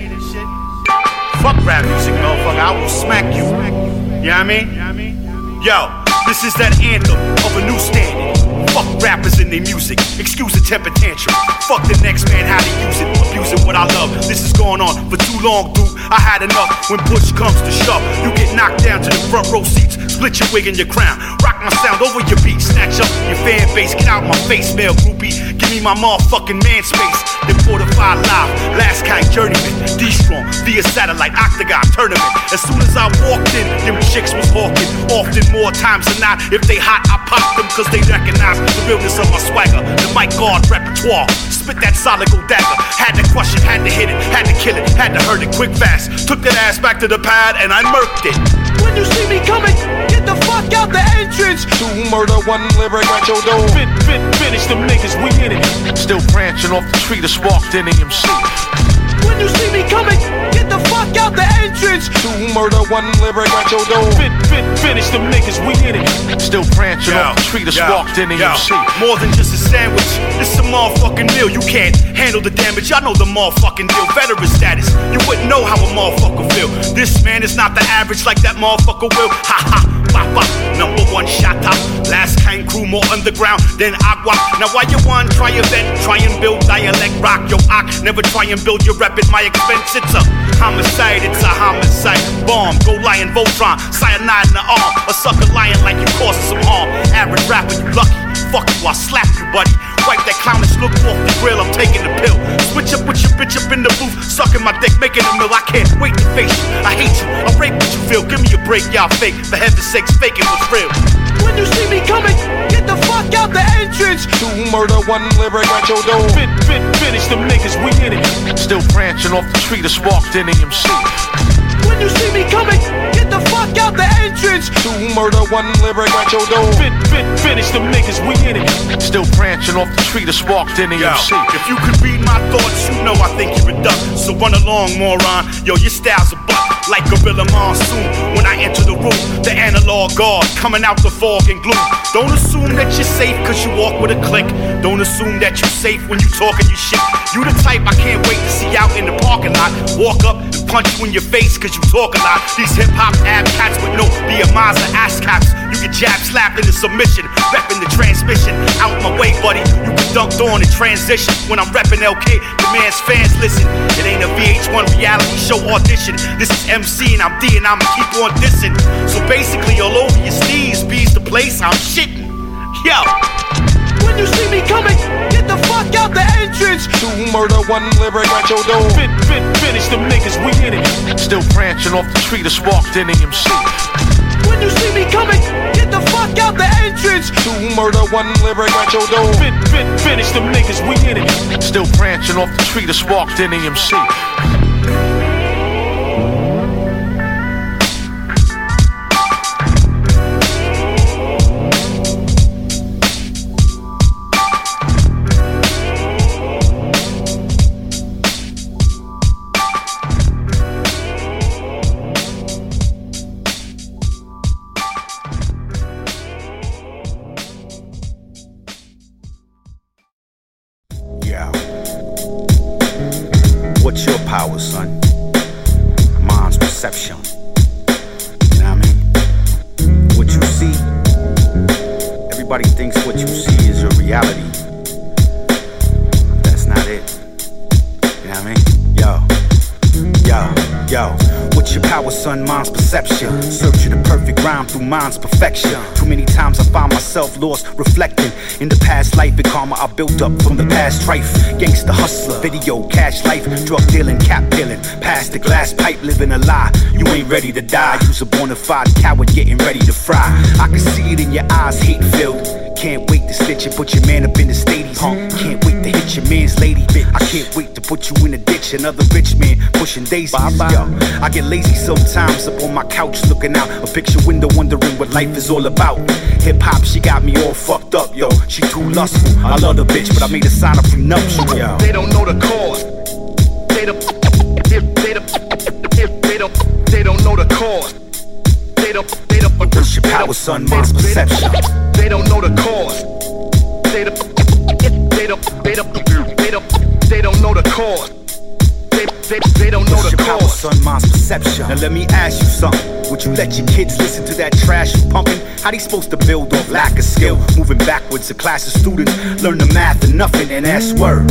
Fuck rap music, motherfucker. I will smack you. You know what I mean? Yo, this is that anthem of a new standard. Fuck rappers and their music. Excuse the temper tantrum. Fuck the next man, how to use it. Abusing what I love. This is going on for too long, dude. I had enough. When push comes to shove, you get knocked down to the front row seats. Split your wig and your crown. Rock my sound over your beat. Snatch up your fan base. Get out my face, male groupie. Give me my motherfucking man space. Then fortify live. Last kind journeyman. D strong via satellite octagon tournament. As soon as I walked in, them chicks was hawking. Often more times than not. If they hot, I pop them cause they recognize the realness of my swagger. The mic guard repertoire. Spit that solid gold dagger. Had to crush it, had to hit it, had to kill it, had to hurt it quick fast. Took that ass back to the pad and I murked it. When you see me coming, get the fuck out the entrance. Two murder, one lyric at your door. Fin, fin, finish them niggas, we in it. Still branching off the tree that's walked in AMC. When you see me coming, get the fuck out the entrance. Two murder, one lyric at your door. Fin, fin, finish them niggas, we in it. Still branching off the tree that's yo, walked in yo. AMC. More than just a sandwich, this a motherfucking meal. You can't handle the damage. I know the motherfucking deal. Veteran status, you wouldn't know how a motherfucker feel. This man is not the average like that motherfucker will. Ha ha. Number one shot top. Last kind crew more underground than agua. Now why you want try your vet? Try and build dialect rock your ock. Never try and build your rep at my expense. It's a homicide. It's a homicide. Bomb. Go lion Voltron. Cyanide in the arm. A sucker lying like you causing some harm. Average rapper, you lucky. Fuck you, I slap you, buddy. Wipe that clownish look off the grill, I'm taking the pill. Switch up with your bitch up in the booth, sucking my dick, making a mill. I can't wait to face you. I hate you, I rape what you feel. Give me a break, y'all fake. For heaven's sakes, fake it what's real. When you see me coming, get the fuck out the entrance. Two murder, one lyric at your door. Fin, fin, finish them niggas, we in it. Still branching off the tree that's walked in AMC. When you see me coming, get the fuck out the entrance. Two murder, one lyric at your door. Fin, fin, finish them niggas, we in it. Still branching off the tree that's walked in Yo, AMC. if you could read my thoughts, you know I think you're a duck. So run along, moron. Yo, your style's a butt. Like gorilla monsoon when I enter the room. The analog guard coming out the fog and gloom. Don't assume that you're safe cause you walk with a click. Don't assume that you're safe when you talking your shit. You the type I can't wait to see out in the parking lot. Walk up and punch you in your face cause you talk a lot. These hip hop ab cats with no BMIs or ass caps. You get jab slapped into submission. Repping the transmission. Out my way, buddy. You get dunked on in transition. When I'm repping LK, the man's fans listen. It ain't a VH1 reality show audition. This is MC and I'm D and I'ma keep on dissing. So basically, all over your steez, B's the place I'm shitting. Yo. When you see me coming, get the fuck out the entrance. Two murder, one lyric at your door. Fin, fin, finish them niggas, we in it. Still branching off the tree that's walked in AMC. When you see me coming, get the fuck out the entrance. Two murder, one lyric at your door. Fin, fin, finish them niggas, we in it. Still branching off the tree that's walked in AMC. Pipe, living a lie. You ain't ready to die. You's a bona fide coward, getting ready to fry. I can see it in your eyes, hate filled. Can't wait to stitch it, put your man up in the stadies. Can't wait to hit your man's lady. I can't wait to put you in a ditch. Another rich man pushing daisies. Yo, I get lazy sometimes up on my couch looking out a picture window, wondering what life is all about. Hip hop, she got me all fucked up, yo. She too lustful. I love the bitch, but I made a sign of prenuptial, yo. They don't know the cause. Cause. They don't. They don't. Your power, son? Mind's perception. They don't know the cause. They don't. They don't. They don't. They don't. They don't know the cause. They, they, don't know What's the your power, cause. son? Mind's perception. Now let me ask you something. Would you let your kids listen to that trash you pumping? How they supposed to build off lack of skill? Moving backwards, a class of students learn the math and nothing, and that's word.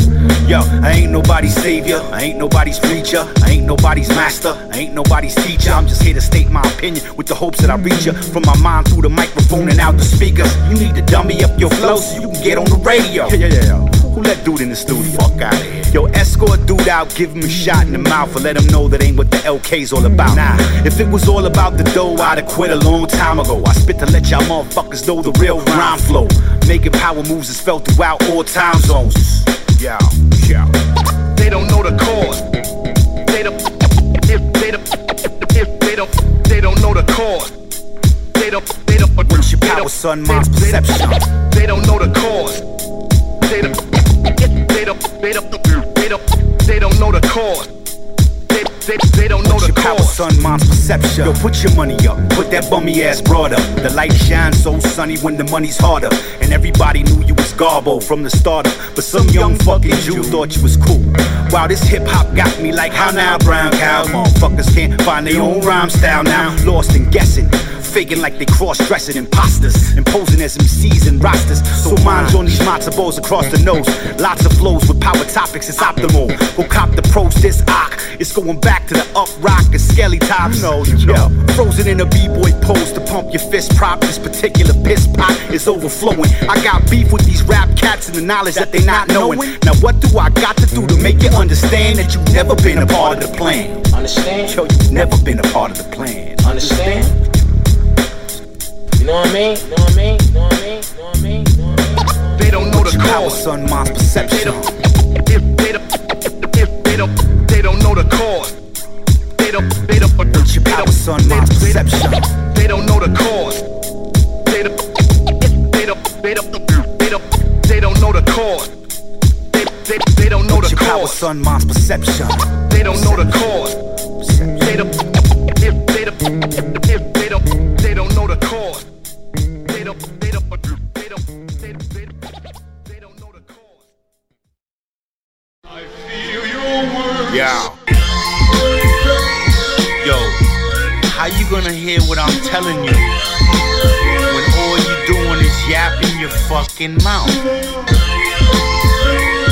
Yo, I ain't nobody's savior. I ain't nobody's preacher. I ain't nobody's master. I ain't nobody's teacher. I'm just here to state my opinion with the hopes that I reach you from my mind through the microphone and out the speakers. You need to dummy up your flow so you can get on the radio. Yeah, yeah, yeah. Let dude in the studio? Fuck out of here. Yo, escort dude out, give him a shot in the mouth, or let him know that ain't what the LK's all about. Nah, if it was all about the dough, I'd have quit a long time ago. I spit to let y'all motherfuckers know the real rhyme flow. Making power moves is felt throughout all time zones. Yo. They don't know the cause. They don't. If they don't. If they don't. They don't know the cause. They don't. They don't. What's your power, son? Mind's perception. They don't know the cause. They don't. They don't. They don't. They don't. They don't know the cause. They, they, they don't know the your power, son? Mind's perception. Yo, put your money up. Put that bummy ass broad up. The light shines so sunny when the money's harder. And everybody knew you was Garbo from the starter. But some young fucking Jew thought you was cool. Wow, this hip hop got me like how now, brown cow? Motherfuckers can't find their own rhyme style now. Lost in guessing. Faking like they cross-dressing imposters, imposing as MCs and rosters. So minds on these matzo balls across the nose. Lots of flows with power topics, it's optimal. Go cop the pros, this ock. It's going back to the up rock and skelly tops. You know, you know. Frozen in a b-boy pose to pump your fist prop. This particular piss pot is overflowing. I got beef with these rap cats and the knowledge that they not knowing. Now what do I got to do to make you understand that you've never been a part of the plan? Understand? Yo, you've never been a part of the plan. Understand? You know what I mean? You know what I mean? You know what I mean? You know what I mean? You know what I mean? They don't know the cause. son? Mind's perception. If they don't. If they don't. They don't know the cause. They don't. They don't. What's your power, son? Mind's perception. They don't know the cause. They don't. They don't. They don't. They don't. They don't know the cause. They, they, they don't know the cause. son? Mind's perception. They don't know the cause. They don't. Don't know the cause. They don't. They don't. They don't. They don't. They don't. They don't know the cause. Yo. Yo, how you gonna hear what I'm telling you when all you doing is yapping your fucking mouth?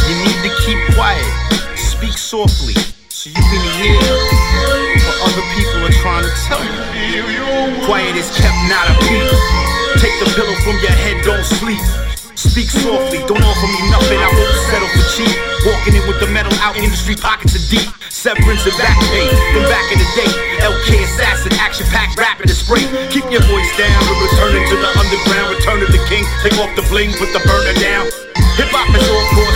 You need to keep quiet, speak softly, so you can hear what other people are trying to tell you. Quiet is kept, not a peep. Take the pillow from your head, don't sleep. Speak softly, don't offer me nothing, I won't settle for cheap. Walking in with the metal out, industry pockets are deep. Severance and back pain from back in the day. LK assassin, action packed, rapping to spring. Keep your voice down, we're returning to the underground. Return of the king, take off the bling, put the burner down. Hip hop is all for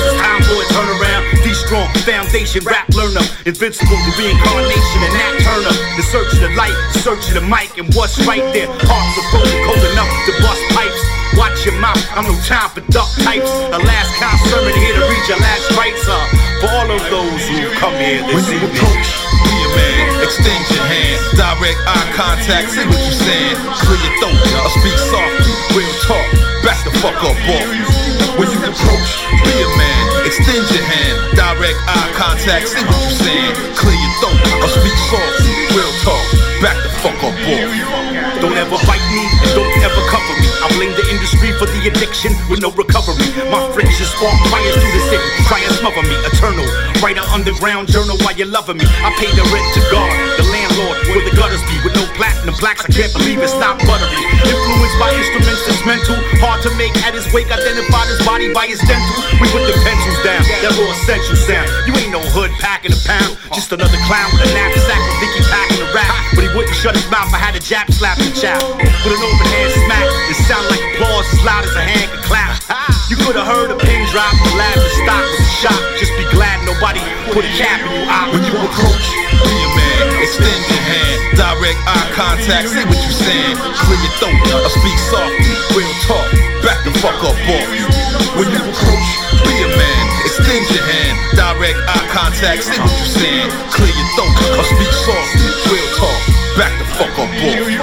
strong, foundation, rap learner. Invincible, the reincarnation, and Nat Turner. The search of the light, the search of the mic, and what's right there. Hearts are frozen cold enough to bust pipes. Watch your mouth, I'm no time for duck types. A last concert here to read your last rights uh, For all of those who come here this When evening. approach, be a man, extend your hand, direct eye contact, see what you're saying, clear your throat, or speak softly, real talk. Back the fuck up you. When you approach, be a man, extend your hand, direct eye contact, See what you saying, clear your throat, or speak softly, real talk, back the fuck up you. Don't ever bite me and don't ever cover me. I blame the industry for the addiction with no recovery. My friction spark fires through the city, try and smother me. Eternal, write an underground journal while you're loving me. I pay the rent to God, the landlord, where the gutters be. With no platinum plaques, I can't believe it's not buttery. Influenced by instruments that's mental, hard to make at his wake. Identified his body by his dental. We put the pencils down, that raw essential sound. You ain't no hood packing a pound, just another clown with a knapsack with Vicky packing a rap. But he wouldn't shut his mouth. I had a jab slap the child with an overhand smack. It sounded like applause as loud as a hand could clap. You could have heard a pin drop, the laugh and stock was a shock. Just be glad nobody put a cap in you. eye When you approach, be a man, extend your hand, direct eye contact, say what you saying, clear your throat, or speak softly, real talk, back the fuck up off you. When you approach, be a man, extend your hand, direct eye contact, say what you saying, clear your throat, or speak softly, real talk, back the fuck up off you.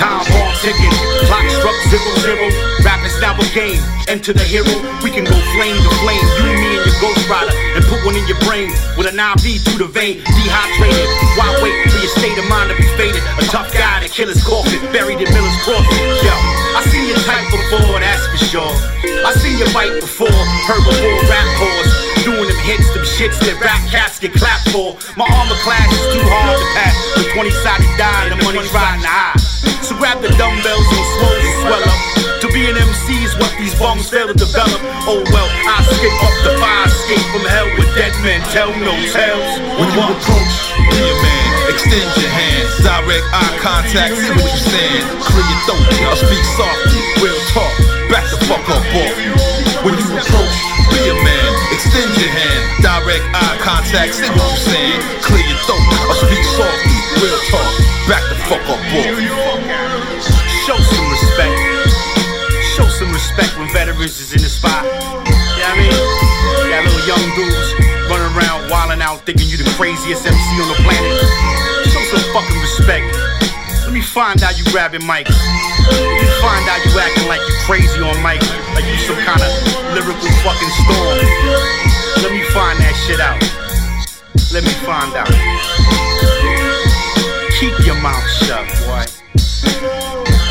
Time ticking, clock struck zero zero. Rap is now a game. Enter the hero, we can go flame to flame. You, me, and your ghost rider, and put one in your brain with an IV through the vein. Dehydrated, why wait for your state of mind to be faded? A tough guy to kill his coffin, buried in Miller's Crossing. Yo, I seen your type before, that's for sure. I seen your bite before, heard before rap pause. Doing them hits, them shits that rap cats get clapped for. My armor class is too hard to pass. The 20 sided die, the money's riding high. So grab the dumbbells and and swell up. To be an MC is what these bums fail to develop. Oh well, I skip up the fire escape from hell with dead men. Tell no tales. When you approach, be a man, extend your hand, direct eye contact, see what you saying, clear your throat, or speak softly, real talk, back the fuck up off. When you approach, be a man, extend your hand, direct eye contact, say what you saying, clear your throat, or speak softly, real talk, back the fuck up you. Show some respect. Show some respect when veterans is in the spot. You know I mean? Got little young dudes running around wilding out thinking you the craziest MC on the planet. Show some fucking respect. Find out you grabbing. Let me find out you acting like you crazy on mic. Like you some kind of lyrical fucking storm. Let me find that shit out. Let me find out. Keep your mouth shut, boy.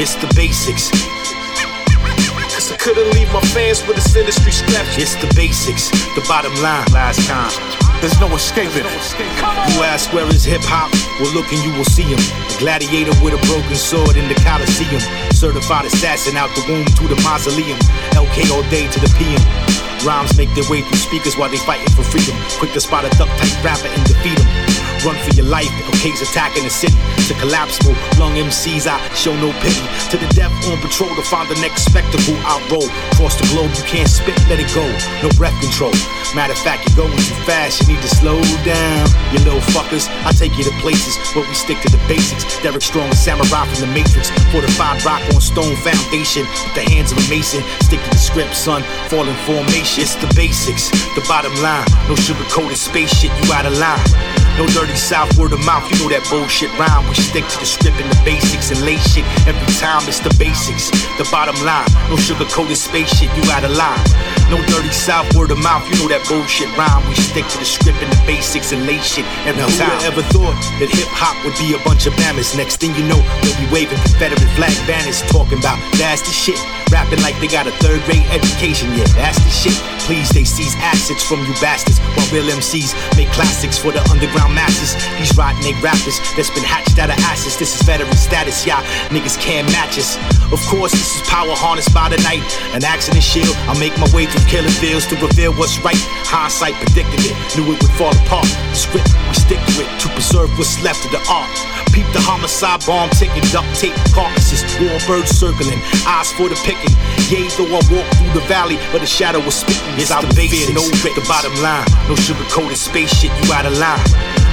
It's the basics. Cause I couldn't leave my fans with this industry strapped. It's the basics, the bottom line. Last time. There's no escaping. You ask where is hip hop? Well, look and you will see him. A gladiator with a broken sword in the Coliseum. Certified assassin out the womb to the mausoleum. LK all day to the PM. Rhymes make their way through speakers while they fighting for freedom. Quick to spot a duck type rapper and defeat him. Run for your life, OK's attacking the city. To collapsible, lung MCs, I show no pity. To the death on patrol to find the next spectacle, I roll. Cross the globe, you can't spit, let it go. No breath control. Matter of fact, you're going too fast, you need to slow down. You little fuckers, I take you to places where we stick to the basics. Derek Strong, samurai from the Matrix. Fortified rock on stone foundation. With the hands of a mason, stick to the script, son. Fall in formation. It's the basics, the bottom line. No sugar coated space shit, you out of line. No dirty south word of mouth, you know that bullshit rhyme. We stick to the script and the basics and lay shit every time. It's the basics, the bottom line. No sugar coated space shit, you out of line. No dirty south word of mouth, you know that bullshit rhyme. We stick to the script and the basics and lay shit every now, time. Who ever thought that hip hop would be a bunch of bammers? Next thing you know, they'll be waving Confederate flag banners, talking about that's the shit. Rapping like they got a third grade education, yeah, that's the shit. Please, they seize assets from you bastards while real MCs make classics for the underground masses. These rotten egg rappers that's been hatched out of asses. This is veteran status, y'all niggas can't match us. Of course, this is power harnessed by the night. An accident shield, I make my way through killing fields to reveal what's right. Hindsight predicted it, knew it would fall apart. The Script, we stick to it to preserve what's left of the art. Peep the homicide bomb ticking, duct tape carcasses, war birds circling, eyes for the picking. Yea, though I walk through the valley, but the shadow was spitting. It's the basics, no trick, the bottom line. No sugar coated space shit, you out of line.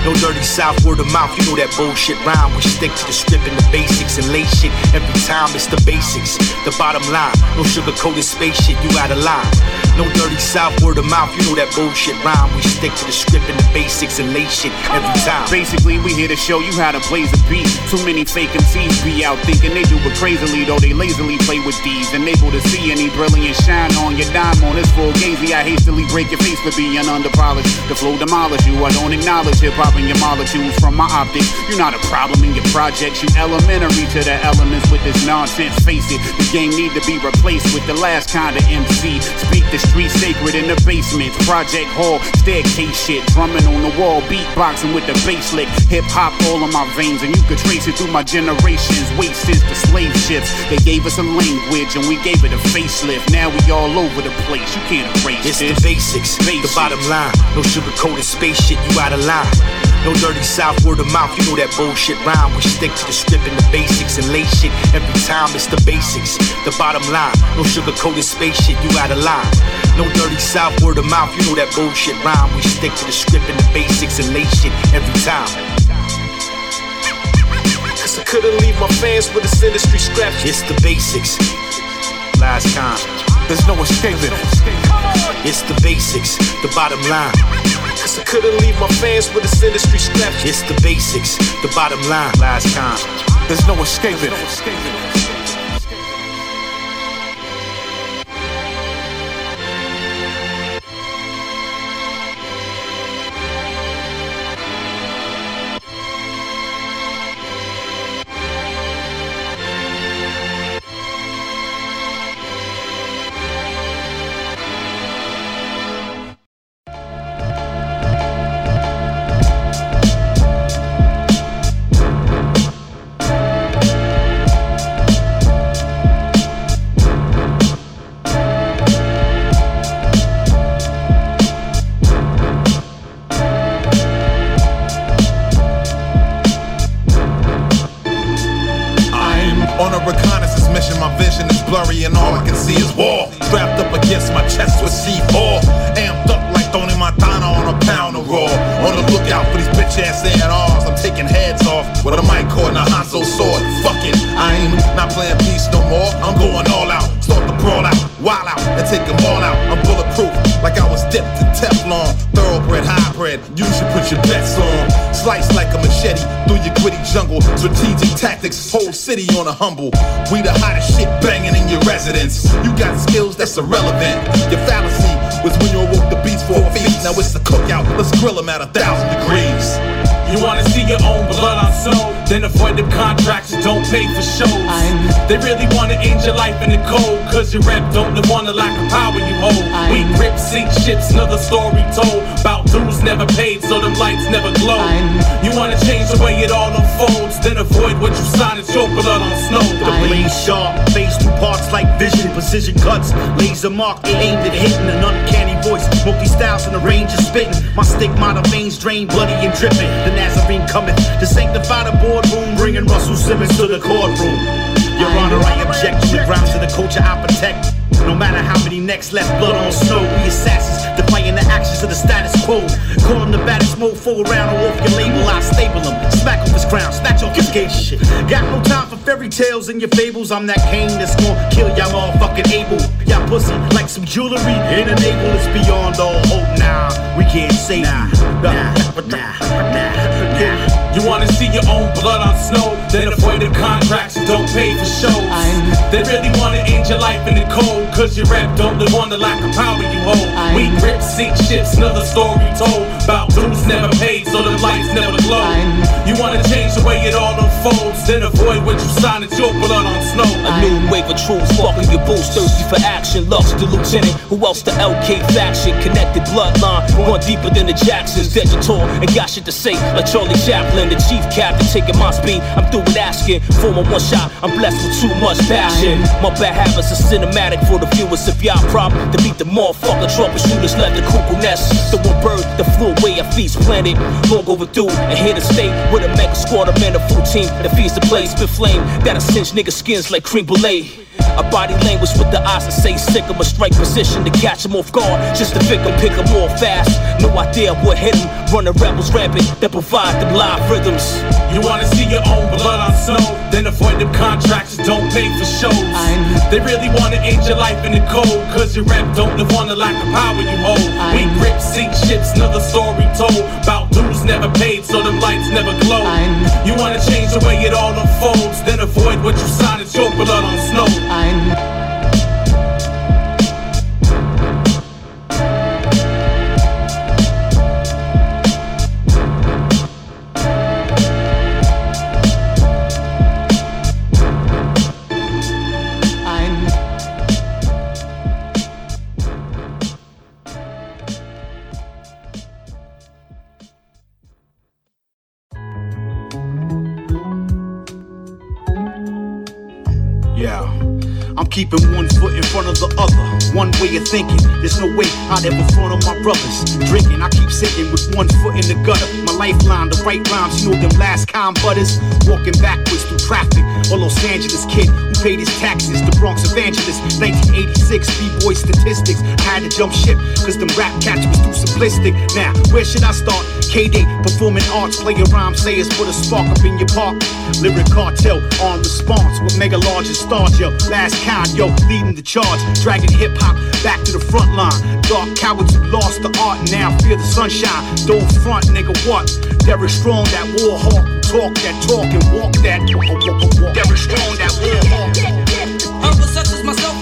No dirty south word of mouth, you know that bullshit rhyme. We stick to the script and the basics and lay shit every time. It's the basics, the bottom line. No sugar coated space shit, you out of line. No dirty south word of mouth, you know that bullshit rhyme. We stick to the script and the basics and lay shit every time. Basically, we here to show you how to blaze a beat. Too many fake MCs be out thinking they do it crazily, though they lazily play with these. Unable to see any brilliant shine on your dime on this full gazy. I hastily break your face for being under polished. The flow demolish you. I don't acknowledge hip hop your molecules from my optics. You're not a problem in your projects. You elementary to the elements with this nonsense. Face it, the game need to be replaced with the last kind of MC. Speak the street sacred in the basement. Project hall, staircase shit. Drumming on the wall, beatboxing with the bass lick. Hip hop all in my veins, and you could trace it through my generations. Waste is the slave ships. They gave us a language, and we gave it a facelift. Now we all over the place. You can't erase It's this. the basics, the bottom line. No sugar coated space shit, you out of line. No dirty south word of mouth, you know that bullshit rhyme. We stick to the script and the basics and lay shit every time. It's the basics, the bottom line. No sugar coated space shit, you out of line. No dirty south word of mouth, you know that bullshit rhyme. We stick to the script and the basics and lay shit every time. Cause I couldn't leave my fans with this industry scratch. It's the basics. Last time. There's no escaping. It's the basics, the bottom line. I couldn't leave my fans with this industry scratch. It's the basics, the bottom line. Last time. There's no escaping it. I'm city on a humble. We the hottest shit banging in your residence. You got skills that's irrelevant. Your fallacy was when you awoke the beast for a feast. Now it's the cookout, let's grill them at a thousand degrees. You wanna see your own blood on soul? Then avoid them contracts that don't pay for shows. They really wanna end your life in the cold, cause your rep don't live on the lack of power you hold. We grip sink ships, another story told. About dues never paid, so them lights never glow. You wanna change the way it all unfolds, then avoid what you signed, it's your blood on snow. The blade sharp, phase through parts like vision, precision cuts, laser mark, aimed at hitting an uncanny voice. Multi styles in the range of spitting. My stigmata veins drain, bloody and dripping. The Nazarene cometh to sanctify the boardroom, bringing Russell Simmons to the courtroom. Your Honor, I object to the grounds of the culture I protect. No matter how many necks left blood on snow, we assassins defying the actions of the status quo. Call him the baddest mofo around or off your label, I stable him. Smack off his crown, snatch off his gay shit. Got no time for fairy tales and your fables. I'm that Cain that's gonna kill y'all motherfucking able. Y'all pussy like some jewelry in a navel is beyond all hope now. we can't save nah, nah, nah, nah, You wanna see your own blood on snow, then avoid the contracts that don't pay for shows. They really wanna end your life in the cold, cause your rap don't live on the lack of power you hold. We grip sink ships, another story told. About dues never paid, so the lights never glow. You wanna change the way it all unfolds, then avoid what you signed, it's your blood on snow. A new wave of troops walking your boots, thirsty for action. Lux the lieutenant, who else the LK faction? Connected bloodline, going deeper than the Jacksons. Digital and got shit to say, like Charlie Chaplin. The chief captain, taking my speed. I'm through with asking for my one shot. I'm blessed with too much passion. My bad habits are cinematic for the viewers. If y'all problem to beat the motherfucker troubleshooters, let the cuckoo nest. The one bird that flew away at Feast Planet. Long overdue and here to stay with a mega squad of men, a full team that feeds the place. Spit flame that'll cinch nigga skins like crème brûlée. A body language with the eyes that say sick of a strike position to catch him off guard. Just to pick him, pick him more fast. No idea what hit him. Running rebels rampant that provide them live rhythms. You wanna see your own blood on snow? Then avoid them contracts don't pay for shows. They really wanna end your life in the cold. Cause your rep don't live on the lack of power you hold. We grip sink ships, another story told. About dues never paid, so them lights never glow. You wanna change the way it all unfolds. Then avoid what you sign, it's your blood on snow. Keeping one foot in front of the other. One way of thinking. There's no way I'd ever front on my brothers. Drinking, I keep sitting with one foot in the gutter. My lifeline, the right rhymes, you know them last con butters. Walking backwards through traffic. A Los Angeles kid who paid his taxes. The Bronx evangelist. 1986, B-boy statistics. I had to jump ship, cause them rap cats was too simplistic. Now, where should I start? K-Day, performing arts, player rhyme sayers, put a spark up in your park. Lyric cartel on response with mega large and stars, yo. Last kind, yo, leading the charge, dragging hip hop back to the front line. Dark cowards who lost the art now fear the sunshine. Don't front, nigga, what? Derek Strong, that war hawk talk that talk and walk that. Derek Strong, that war hawk. Others such as myself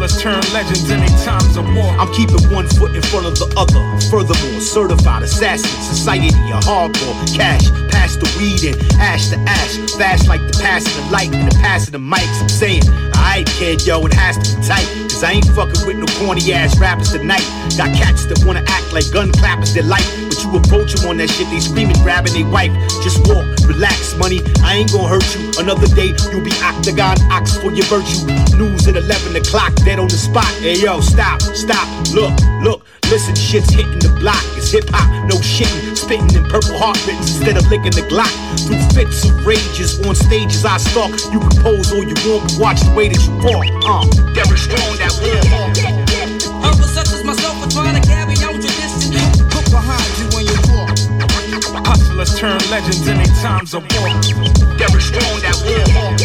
Hustlers turn legends in these times of war. I'm keeping one foot in front of the other. Furthermore, certified assassin, society, a hardcore cash. Pass the weed and ash to ash. Fast like the pass of light and the pass of mics. I'm saying, alright, kid, yo, it has to be tight. Cause I ain't fucking with no corny ass rappers tonight. Got cats that wanna act like gun clappers they like. You approach them on that shit, they screaming, grabbing they wife. Just walk, relax, money. I ain't gonna hurt you. Another day, you'll be octagon ox for your virtue. News at 11 o'clock, dead on the spot. Hey yo, stop, stop, look, look. Listen, shit's hitting the block. It's hip hop, no shitting. Spitting in purple heart ribbons instead of licking the Glock. Through fits of rages on stages I stalk. You can pose all you want, but watch the way that you walk. Uh, Derek Strong, that war hawk. Others such as myself are trying to carry Hustlers turn legends in these times of war. Derek Strong, that war hawk.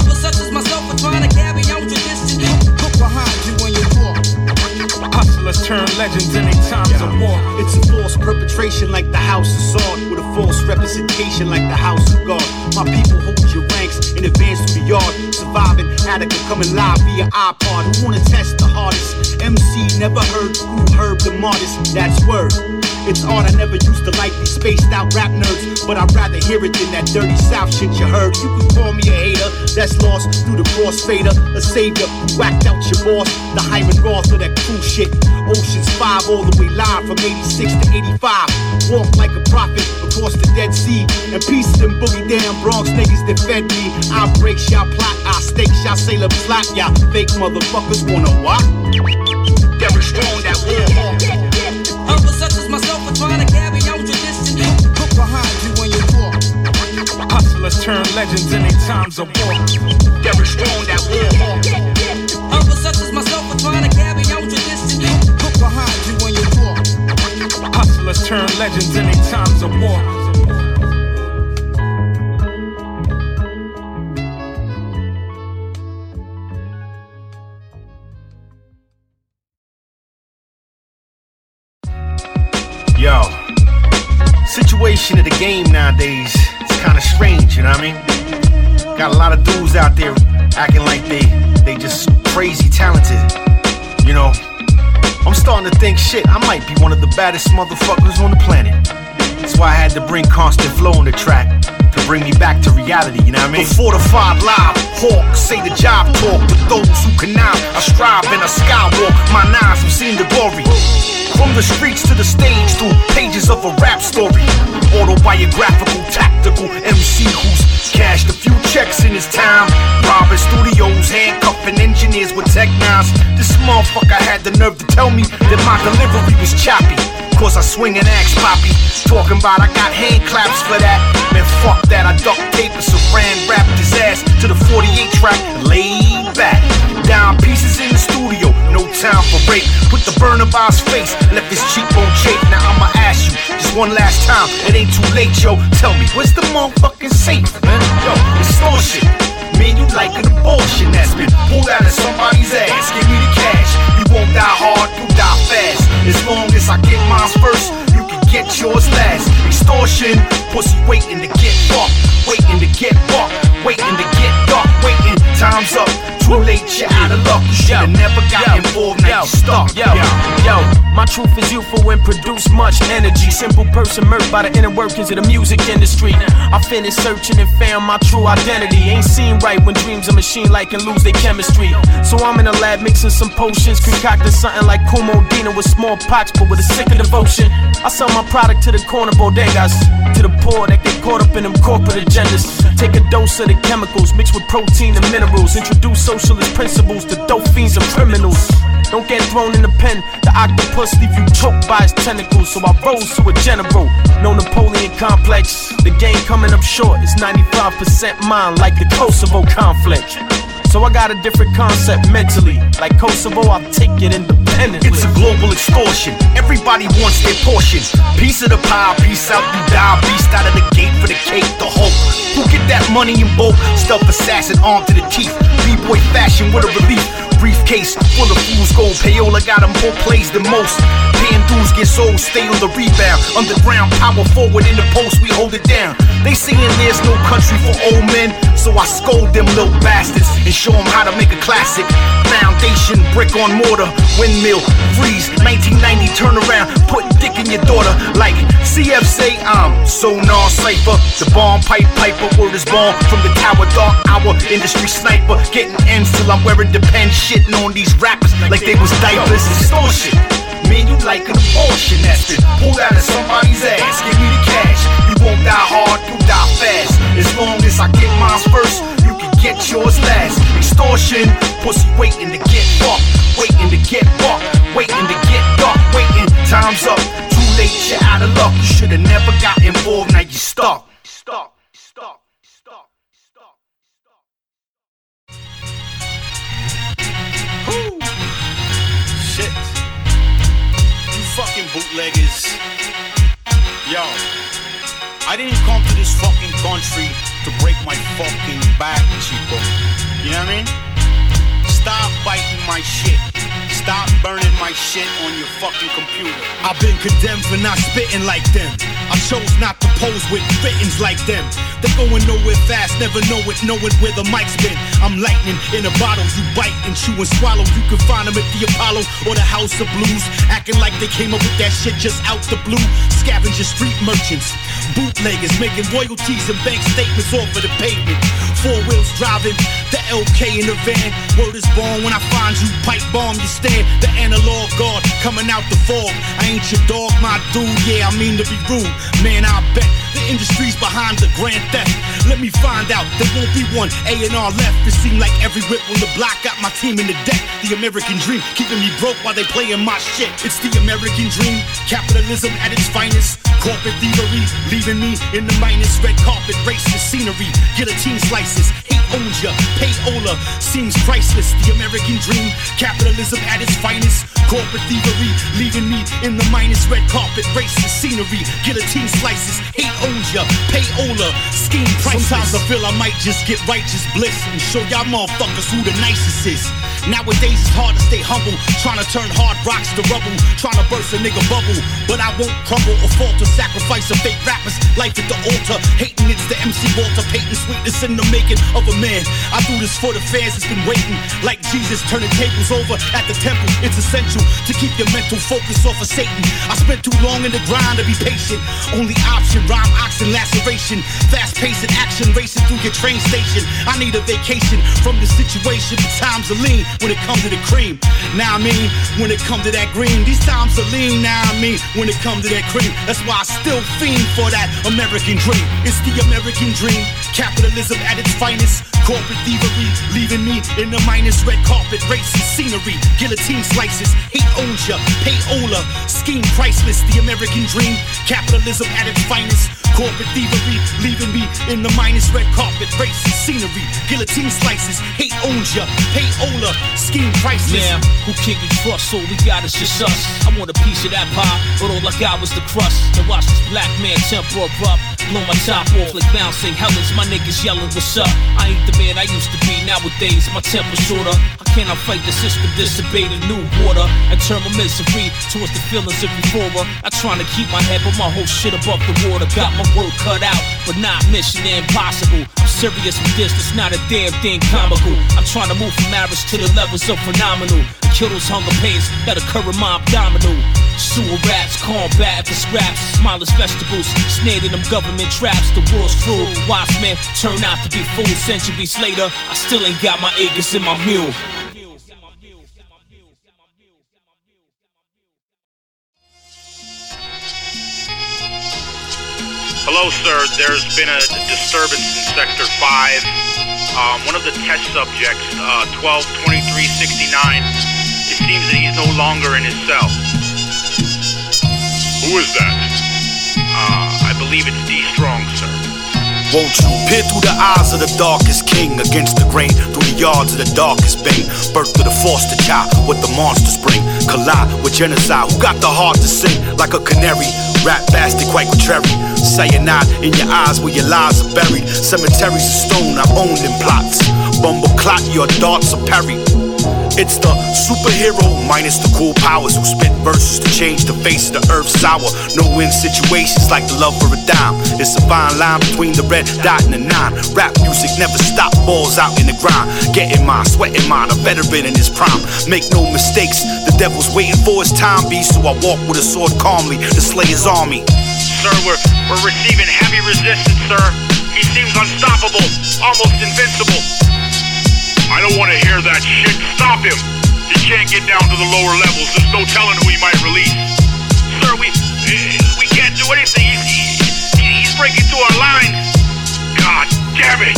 Others such as myself are trying to carry on tradition. Look behind you when you walk. Hustlers turn legends in these times of war. It's a false perpetration like the house of sword, with a false representation like the house of God. My people hold your ranks in advance through the yard, surviving Attica coming live via iPod. Who wanna test the hardest? MC never heard who heard the modest. That's word. It's art I never used to like these spaced out rap nerds, but I'd rather hear it than that dirty South shit you heard. You can call me a hater, that's lost through the crossfader, a savior who whacked out your boss, the Hyman Roth of that cool shit. Oceans 5 all the way live from 86 to 85. Walk like a prophet across the Dead Sea, and peace to them boogie down Bronx niggas fed me. I break y'all plot, I stake y'all sailor slap y'all fake motherfuckers wanna what? Derek Strong, that war. Others such as myself Hustlers turn legends in these times of war. Derek Strong, that war hawk. Others such as myself are trying to carry on tradition. Look behind you when you walk. Hustlers turn legends in these times of war. Yo, situation of the game nowadays is kind of strange, you know what I mean? Got a lot of dudes out there acting like they they just crazy talented, you know. I'm starting to think shit, I might be one of the baddest motherfuckers on the planet. That's why I had to bring constant flow on the track bring me back to reality, you know what I mean? Before the five live, hawk, say the job talk with those who connive. I strive in a skywalk, my knives have seen the glory. From the streets to the stage, through pages of a rap story. Autobiographical, tactical MC who's cashed a few checks in his time. Robbing studios, handcuffing engineers with tech nines. This motherfucker had the nerve to tell me that my delivery was choppy. Cause I swing an axe, Poppy. Talking about I got hand claps for that. Man, fuck that. I duct tape and saran wrapped his ass to the 48 track laid back. Down pieces in the studio, no time for rape. Put the burner by his face, left his cheekbone chafe. Now I'ma ask you just one last time. It ain't too late, yo. Tell me, where's the motherfucking safe, man? Yo, extortion. Man, you like an abortion that's been pulled out of somebody's ass. Give me the cash. You won't die hard, you die fast. As long as I get mine first, get yours last. Extortion, pussy waiting to get fucked, waiting to get bucked, waiting to get dark, waiting. Time's up. Too late, you're out of luck. You should've never got involved, now you stuck. Yo, yo, my truth is youthful and produce much energy. Simple person murked by the inner workings of the music industry. I finished searching and found my true identity. Ain't seen right when dreams of machine like and lose their chemistry. So I'm in the lab mixing some potions, concocting something like Kumo Dina with smallpox, but with a sicker devotion. I sell my product to the corner bodegas, to the poor that get caught up in them corporate agendas. Take a dose of the chemicals mixed with protein and minerals. Introduce socialist principles to dope fiends and criminals. Don't get thrown in the pen. The octopus leave you choked by his tentacles. So I rose to a general. No Napoleon complex. The game coming up short. It's 95% mine, like the Kosovo conflict. So I got a different concept mentally. Like Kosovo, I'll take it independently. It's a global extortion. Everybody wants their portion. Piece of the pie, piece out, you die. Beast out of the gate for the cake, the hope. Who get that money in bulk? Stealth assassin, arm to the teeth. B-boy fashion with a relief. Briefcase full of fools, gold payola got them more plays than most. Paying get sold, stay on the rebound. Underground, power forward in the post, we hold it down. They saying there's no country for old men, so I scold them little bastards and show them how to make a classic. Foundation, brick on mortar, windmill, freeze. 1990 turnaround, put dick in your daughter. Like CF say, I'm so sonar cipher. The bomb pipe piper, word is born from the tower, dark hour, industry sniper. Getting ends till I'm wearing the pen, shitting on these rappers like they was diapers. Extortion. Man, you like an abortion that's been pulled out of somebody's ass. Give me the cash. You won't die hard, you die fast. As long as I get mine first, you can get yours last. Extortion, pussy waiting to get fucked, waiting to get bucked, waiting to get dark, waiting. Time's up. Too late, you're out of luck. You should've never got involved, now you stuck. Stuck. Shit. You fucking bootleggers. Yo. I didn't come to this fucking country to break my fucking back, Chico. You know what I mean? Stop biting my shit. Stop burning my shit on your fucking computer. I've been condemned for not spitting like them. I chose not to pose with fittings like them. They going nowhere fast, never know it, knowing where the mic's been. I'm lightning in a bottle, you bite and chew and swallow. You can find them at the Apollo or the House of Blues, acting like they came up with that shit just out the blue. Scavenger street merchants, bootleggers making royalties and bank statements off of the pavement. Four wheels driving, the LK in the van. Word is born when I find you, pipe bomb you stand. The analog guard coming out the fog. I ain't your dog, my dude. Yeah, I mean to be rude, man. I bet the industry's behind the grand theft. Let me find out. There won't be one A and R left. It seemed like every whip on the block got my team in the deck. The American dream, keeping me broke while they playing my shit. It's the American dream, capitalism at its finest. Corporate thievery, leaving me in the minus. Red carpet, racist scenery, guillotine slices. Hate owns ya, payola seems priceless. The American dream, capitalism at its finest. Corporate thievery, leaving me in the minus. Red carpet, racist scenery, guillotine slices. Hate owns ya, payola scheme priceless. Sometimes I feel I might just get righteous bliss and show y'all motherfuckers who the nicest is. Nowadays it's hard to stay humble, trying to turn hard rocks to rubble, trying to burst a nigga bubble. But I won't crumble or fall to sacrifice of fake rappers. Life at the altar, hating it's the MC Walter Payton, sweetness in the making of a man. I do this for the fans that's been waiting, like Jesus turning tables over at the temple. It's essential to keep your mental focus off of Satan. I spent too long in the grind to be patient. Only option, rhyme, oxen, laceration. Fast paced action racing through your train station. I need a vacation from the situation. The times are lean when it comes to the cream. Now I mean, when it comes to that green, these times are lean. Now I mean, when it comes to that cream, that's why I still fiend for that American dream. It's the American dream. Capitalism at its finest. Corporate thievery, leaving me in the minus red carpet, racist scenery, guillotine slices, hate owns ya, payola, scheme priceless, the American dream, capitalism at its finest, corporate thievery, leaving me in the minus red carpet, racist scenery, guillotine slices, hate owns ya, payola, scheme priceless. Yeah, who can you trust? All we got is just us. I want a piece of that pie, but all I got was the crust. Now watch this black man temper up, blow my top off like Mount St. Helens. My niggas yelling, what's up? I ain't the man I used to be. Nowadays, my temper's shorter. How can I fight the system, disobey the new water, and turn my misery towards the feelings of euphoria? I trying to keep my head, but my whole shit above the water. Got my work cut out, but not mission impossible. I'm serious with this, it's not a damn thing comical. I'm trying to move from average to the levels of phenomenal. And kill those hunger pains that occur in my abdominal. Sewer rats, combat for scraps, smileless vegetables, snared in them government traps. The world's cruel, wise men turn out to be fools. Centuries later, I still ain't got my acres in my mule. Hello, sir. There's been a disturbance in Sector 5. Um, one of the test subjects, uh, 122369, it seems that he's no longer in his cell. Who is that? Uh, I believe it's Strong, sir. Won't you peer through the eyes of the darkest king against the grain, through the yards of the darkest bane? Birth of the foster child, what the monsters bring. Collide with genocide, who got the heart to sing like a canary? Rap bastard, quite contrary. Cyanide in your eyes where your lies are buried. Cemeteries of stone, I owned in plots. Bumble clot, your darts are parried. It's the superhero minus the cool powers who spit verses to change the face of the earth sour. No win situations like the love for a dime. It's a fine line between the red dot and the nine. Rap music never stop, balls out in the grind. Getting mine, sweating mine, a veteran in his prime. Make no mistakes, the devil's waiting for his time be. So I walk with a sword calmly to slay his army. Sir, we're, we're receiving heavy resistance, sir. He seems unstoppable, almost invincible. I don't want to hear that shit. Stop him. He can't get down to the lower levels. There's no telling who he might release. Sir, we eh, we can't do anything. He's, he's breaking through our lines. God damn it.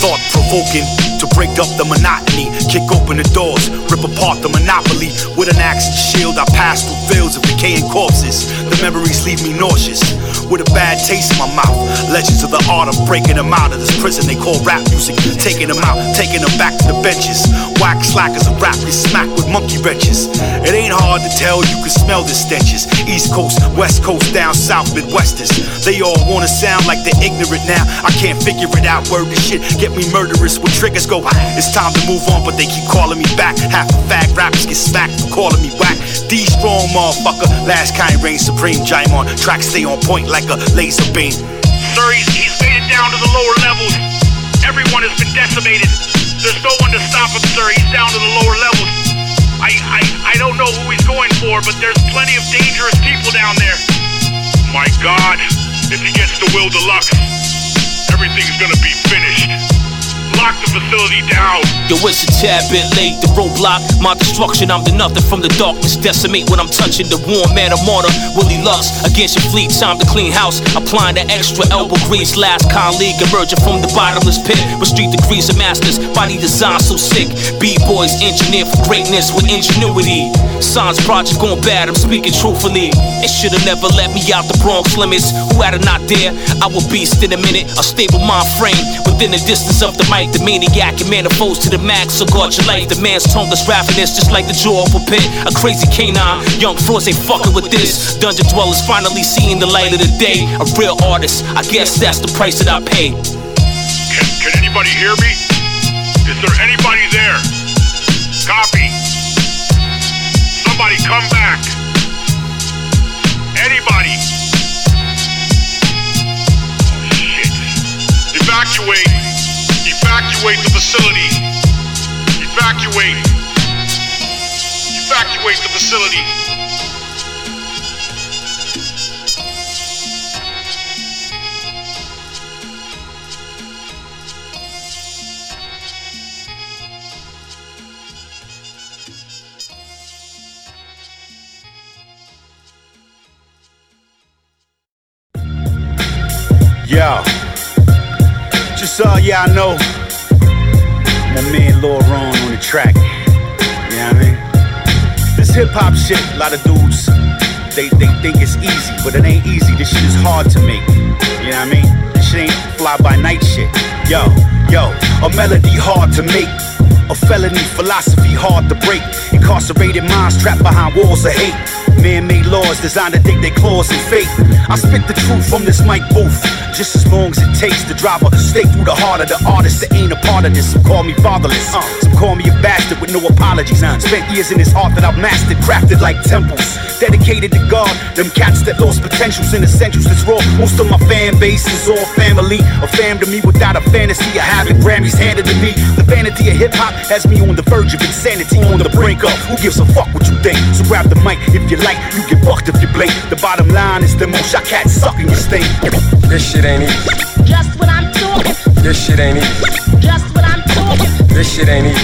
Thought provoking to break up the monotony, kick open the doors, rip apart the monopoly. With an axe and shield, I pass through fields of decaying corpses. The memories leave me nauseous, with a bad taste in my mouth. Legends of the art of breaking them out of this prison they call rap music. Taking them out, taking them back to the benches. Whack slackers of rap get smacked with monkey wrenches. It ain't hard to tell, you can smell the stenches. East Coast, West Coast, down South, Midwesters. They all wanna sound like they're ignorant now. I can't figure it out, word this shit get me murderous with triggers go. It's time to move on, but they keep calling me back. Half the fag rappers get smacked for calling me whack. D strong motherfucker, last kind reign supreme. Jime on track, stay on point like a laser beam. Sir, he's, he's made it down to the lower levels. Everyone has been decimated. There's no one to stop him, sir. He's down to the lower levels. I, I, I don't know who he's going for, but there's plenty of dangerous people down there. My God, if he gets to Will Deluxe, everything's gonna be finished. Lock the facility down. Yo, it's a tad bit late. The roadblock, my destruction. I'm the nothing from the darkness. Decimate when I'm touching the warm man of martyr. Willie Lux against your fleet. Time to clean house. Applying the extra elbow grease. Last colleague emerging from the bottomless pit. With street degrees of masters. Body design so sick. B-boys engineer for greatness with ingenuity. Signs project going bad. I'm speaking truthfully. It should've never let me out the Bronx limits. Who had it not there? I will beast in a minute. A stable mind frame within the distance of the mic. The maniac and manifolds to the max, so guard your life. The man's tongueless ravenous, just like the jaw of a pit. A crazy canine, young frauds ain't fucking with this. Dungeon dwellers finally seeing the light of the day. A real artist, I guess that's the price that I pay. Can, can anybody hear me? Is there anybody there? Copy. Somebody come back. Anybody. Oh. Evacuate. Evacuate the facility. Evacuate. Evacuate the facility. Yo, just uh, so y'all know, my man Lil Ron on the track. You know what I mean? This hip hop shit, a lot of dudes, they, they think it's easy, but it ain't easy. This shit is hard to make. You know what I mean? This shit ain't fly by night shit. Yo, yo, a melody hard to make. A felony philosophy hard to break. Incarcerated minds trapped behind walls of hate. Man-made laws designed to dig their claws in faith. I spit the truth from this mic booth, just as long as it takes to drive a stake through the heart of the artist that ain't a part of this. Some call me fatherless, uh, some call me a bastard with no apologies. Spent years in this art that I've mastered, crafted like temples. Dedicated to God, them cats that lost potentials and essentials that's raw. Most of my fan base is all family, a fam to me without a fantasy of having Grammys handed to me. The vanity of hip hop has me on the verge of insanity, on the brink of who gives a fuck what you think. So grab the mic if you like, you get bucked if you blink. The bottom line is the most shot cats sucking your stink. This shit ain't easy. Just what I'm talking. This shit ain't easy. Just what I'm talking. This shit ain't easy.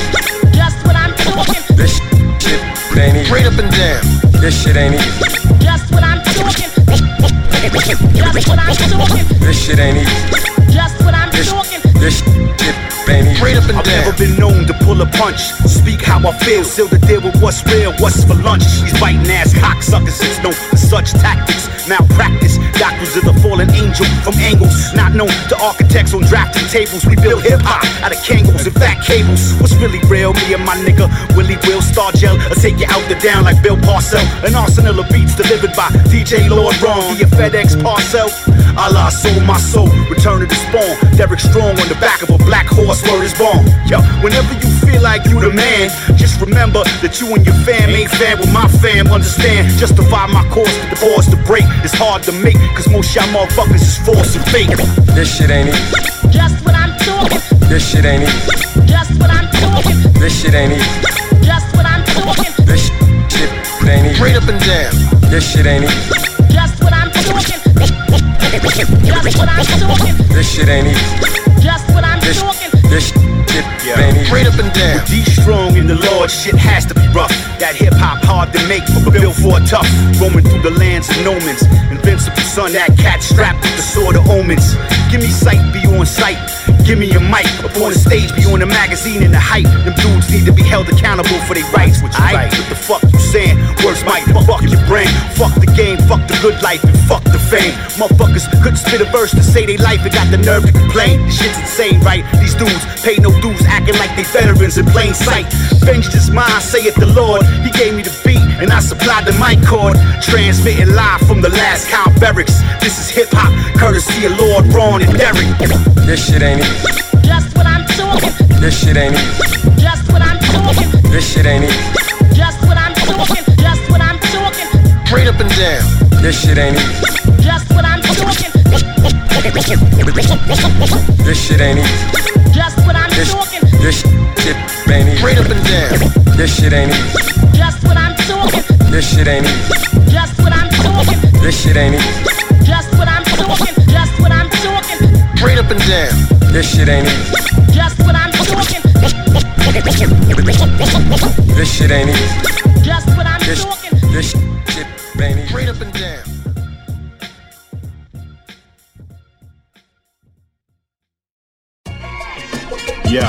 Just what I'm talking. This shit ain't easy. Straight up and down. This shit ain't easy. Just what I'm talking. Just what I'm talking. This shit ain't easy. Just what I'm talking. This shit easy. Straight up and I've down. never been known to pull a punch. Speak how I feel, seal the deal with what's real, what's for lunch. These biting ass cocksuckers known for such tactics. Malpractice, doctors of the fallen angel from angles not known to architects on drafting tables. We build hip hop out of kangles and fat cables. What's really real? Me and my nigga Willie Will Star Gel. I'll take you out the down like Bill Parcell. An arsenal of beats delivered by DJ Lord Ron via FedEx parcel. Allah sold my soul, return to the spawn. Derek Strong on the back of a black horse, word is born. Yo, whenever you feel like you the man, just remember that you and your fam ain't fan with my fam. Understand, justify my course, the pause to break. It's hard to make, cause most y'all motherfuckers is force and fake. This shit ain't easy. Just what I'm talking. This shit ain't easy. Just what I'm talking. This shit ain't easy. Just what I'm talking. This shit ain't easy. Straight up and down. This shit ain't easy. Just what I'm talking. Just what I'm talking. This shit ain't easy. Just what I'm talking. This shit easy. Straight up and down. D strong in the Lord, shit has to be rough. That hip hop hard to make, but built for a tough. Roaming through the lands of nomans. Invincible son, that cat strapped with the sword of omens. Give me sight, be on sight. Give me a mic, up on the stage, be on the magazine in the hype. Them dudes need to be held accountable for their rights. What you right? What the fuck you saying? Words might fuck your brain. Fuck the game, fuck the good life, and fuck the fame. Motherfuckers couldn't spit a verse to say they life and got the nerve to complain. This shit's insane, right? These dudes pay no dues, acting like they veterans in plain sight. Vengeance is mine, saith the Lord. He gave me the beat, and I supplied the mic cord. Transmitting live from the last cow barracks. This is hip hop, courtesy of Lord Ron and Derek. This shit ain't easy. Just what I'm talking. This shit ain't easy. Just what I'm talking. This shit ain't easy. Just what I'm talking. Just what I'm talking. Straight up and down. This shit ain't easy. Just what I'm talking. This shit ain't easy. Just what I'm This talking. this shit ain't easy. Straight up and down. This shit ain't easy. Just what I'm talking. This shit ain't easy. Just what I'm talking. This shit ain't easy. Just what I'm talking. Just what I'm talking. Straight up and down. This shit ain't easy. Just what I'm talking. This shit ain't easy. Just what I'm talking. this shit ain't easy. Straight up and down. Yeah.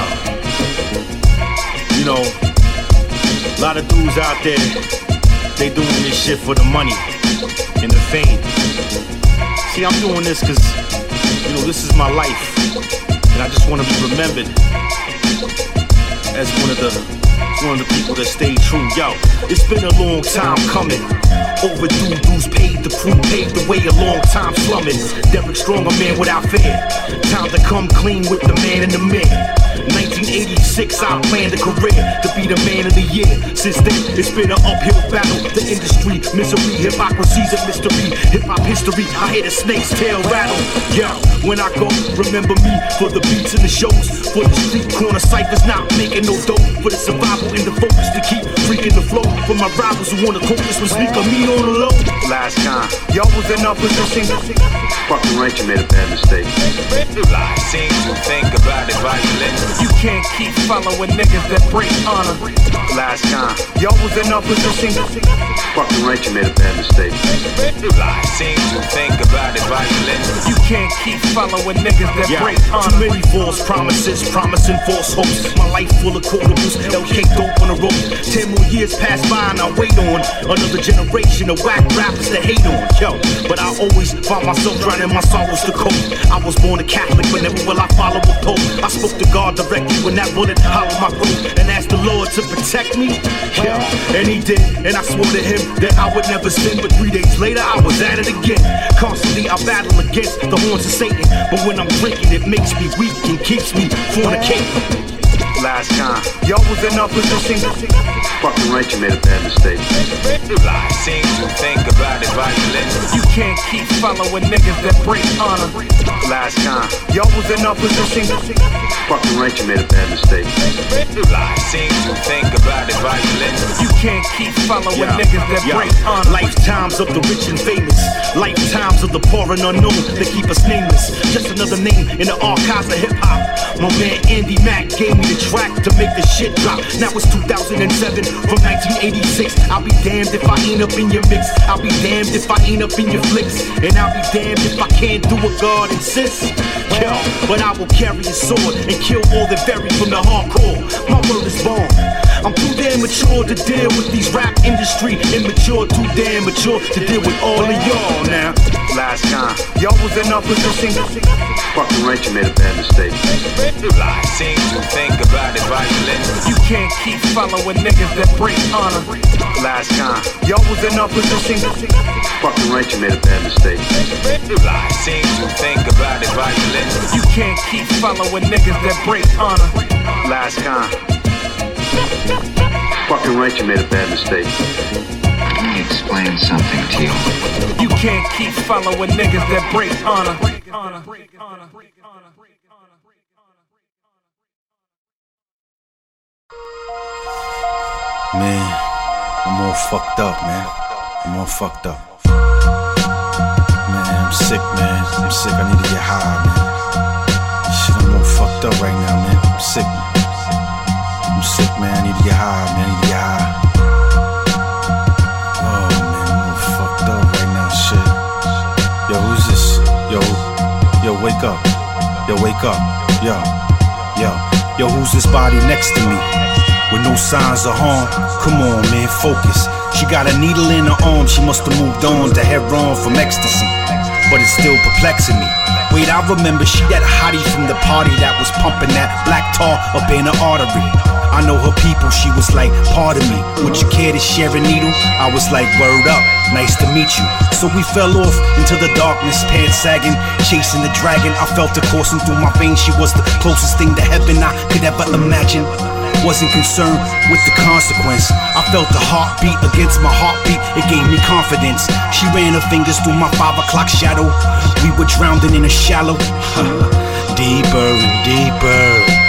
You know, a lot of dudes out there, they doing this shit for the money and the fame. See, I'm doing this because, you know, this is my life. And I just want to be remembered as one of the one of the people that stayed true. Yo, it's been a long time coming. Overdue dues paid, the crew paved the way a long time slumming. Derek Strong, a man without fear. Time to come clean with the man in the mirror. 1986, I planned a career to be the man of the year. Since then, it's been an uphill battle. The industry, misery, hypocrisy's a mystery. Hip hop history, I hear the snake's tail rattle. Yo, when I go, remember me for the beats and the shows. For the street corner ciphers, not making no dough. For the survival and the focus to keep freaking the flow. For my rivals who wanna cope this with sneaker me on the low. Last time, Y'all was in our position. fucking right, you made a bad mistake. Lie, seem to think about it violent. You can't keep following niggas that break honor. Last time, Y'all was in our position. fucking right, you made a bad mistake. Lie, seem to think about it violent. You can't keep following niggas that Yeah, break too many false promises, promising false hopes. My life full of quotables, LK dope on the road. Ten more years pass by and I wait on another generation of whack rappers to hate on. Yo, but I always find myself drowning my sorrows to cope. I was born a Catholic, but never will I follow a pope. I spoke to God directly when that bullet hollowed my throat and asked the Lord to protect me. Yeah, and He did, and I swore to Him that I would never sin. But three days later, I was at it again. Constantly, I battle against the horns of Satan. But when I'm drinking, it makes me weak and keeps me fornicating. Last time, Y'all was in our position. fucking right, you made a bad mistake. Lie, seem to think about it violent. You can't keep following niggas that break honor. Last time, Y'all was in our position. fucking right, you made a bad mistake. Lie, seem to think about it violent. You can't keep following Yeah, niggas that yeah. break honor. Lifetimes of the rich and famous, lifetimes of the poor and unknown that keep us nameless. Just another name in the archives of hip hop. My man Andy Mack gave me the track to make the shit drop. Now it's 2007 from 1986. I'll be damned if I ain't up in your mix. I'll be damned if I ain't up in your flicks. And I'll be damned if I can't do what God insists. Yo, but I will carry a sword and kill all the very from the hardcore. My word is born. I'm too damn mature to deal with these rap industry. Immature, too damn mature to deal with all of y'all now. Last time, Y'all was in our position. fucking right, you made a bad mistake. Lie, seem to think about it violent. You can't keep following niggas that break honor. Last time, Y'all was in our position. fucking right, you made a bad mistake. Lie, seem to think about it violent. You can't keep following niggas that break honor. Last time, fucking right, you made a bad mistake. Let me explain something to you. You can't keep following niggas that break honor. Man, I'm all fucked up, man. I'm all fucked up. Man, I'm sick, man. I'm sick. I need to get high, man. Shit, I'm all fucked up right now, man. I'm sick. I'm sick, man. I need to get high, man. I need to get high. Oh, man, I'm fucked up right now. Shit. Yo, who's this? Yo, yo, wake up. Yo, wake up. Yo, yo, yo, who's this body next to me? With no signs of harm. Come on, man, focus. She got a needle in her arm. She must have moved on to heroin from ecstasy. But it's still perplexing me. Wait, I remember she that hottie from the party that was pumping that black tar up in her artery. I know her people, she was like, pardon me, would you care to share a needle? I was like, word up, nice to meet you. So we fell off into the darkness, pants sagging, chasing the dragon. I felt her coursing through my veins, she was the closest thing to heaven I could ever imagine. Wasn't concerned with the consequence. I felt the heartbeat against my heartbeat, it gave me confidence. She ran her fingers through my five o'clock shadow. We were drowning in a shallow, deeper and deeper.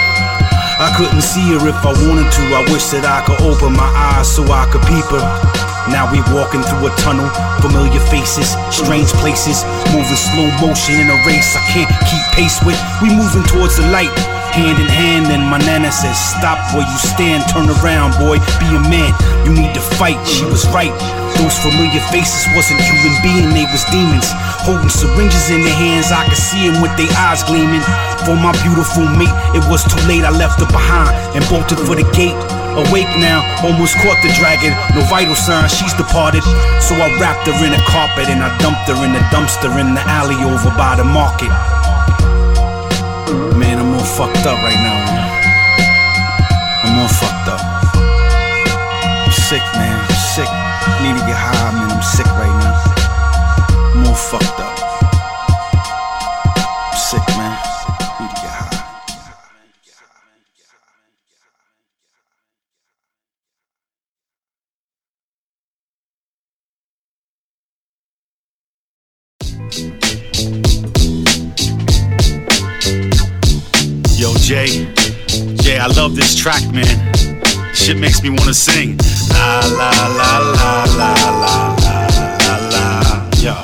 I couldn't see her if I wanted to. I wish that I could open my eyes so I could peep her. Now we walking through a tunnel, familiar faces, strange places, moving slow motion in a race I can't keep pace with. We moving towards the light, hand in hand, and my nana says, Stop where you stand, turn around, boy, be a man. You need to fight. She was right. Those familiar faces wasn't human being, they was demons. Holding syringes in their hands, I could see them with their eyes gleaming. For my beautiful mate, it was too late, I left her behind and bolted for the gate. Awake now, almost caught the dragon. No vital signs, she's departed. So I wrapped her in a carpet and I dumped her in the dumpster in the alley over by the market all fucked up right now. Man. I'm all fucked up. I'm sick, man. I'm sick. I need to get high, man. I'm sick right now. I'm all fucked up. Track, man. Shit makes me wanna sing. La la la la la la la la. Yo.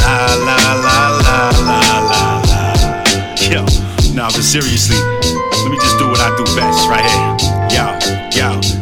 La la la la la la la. Yo. Nah, but seriously, let me just do what I do best right here. Yo, yo.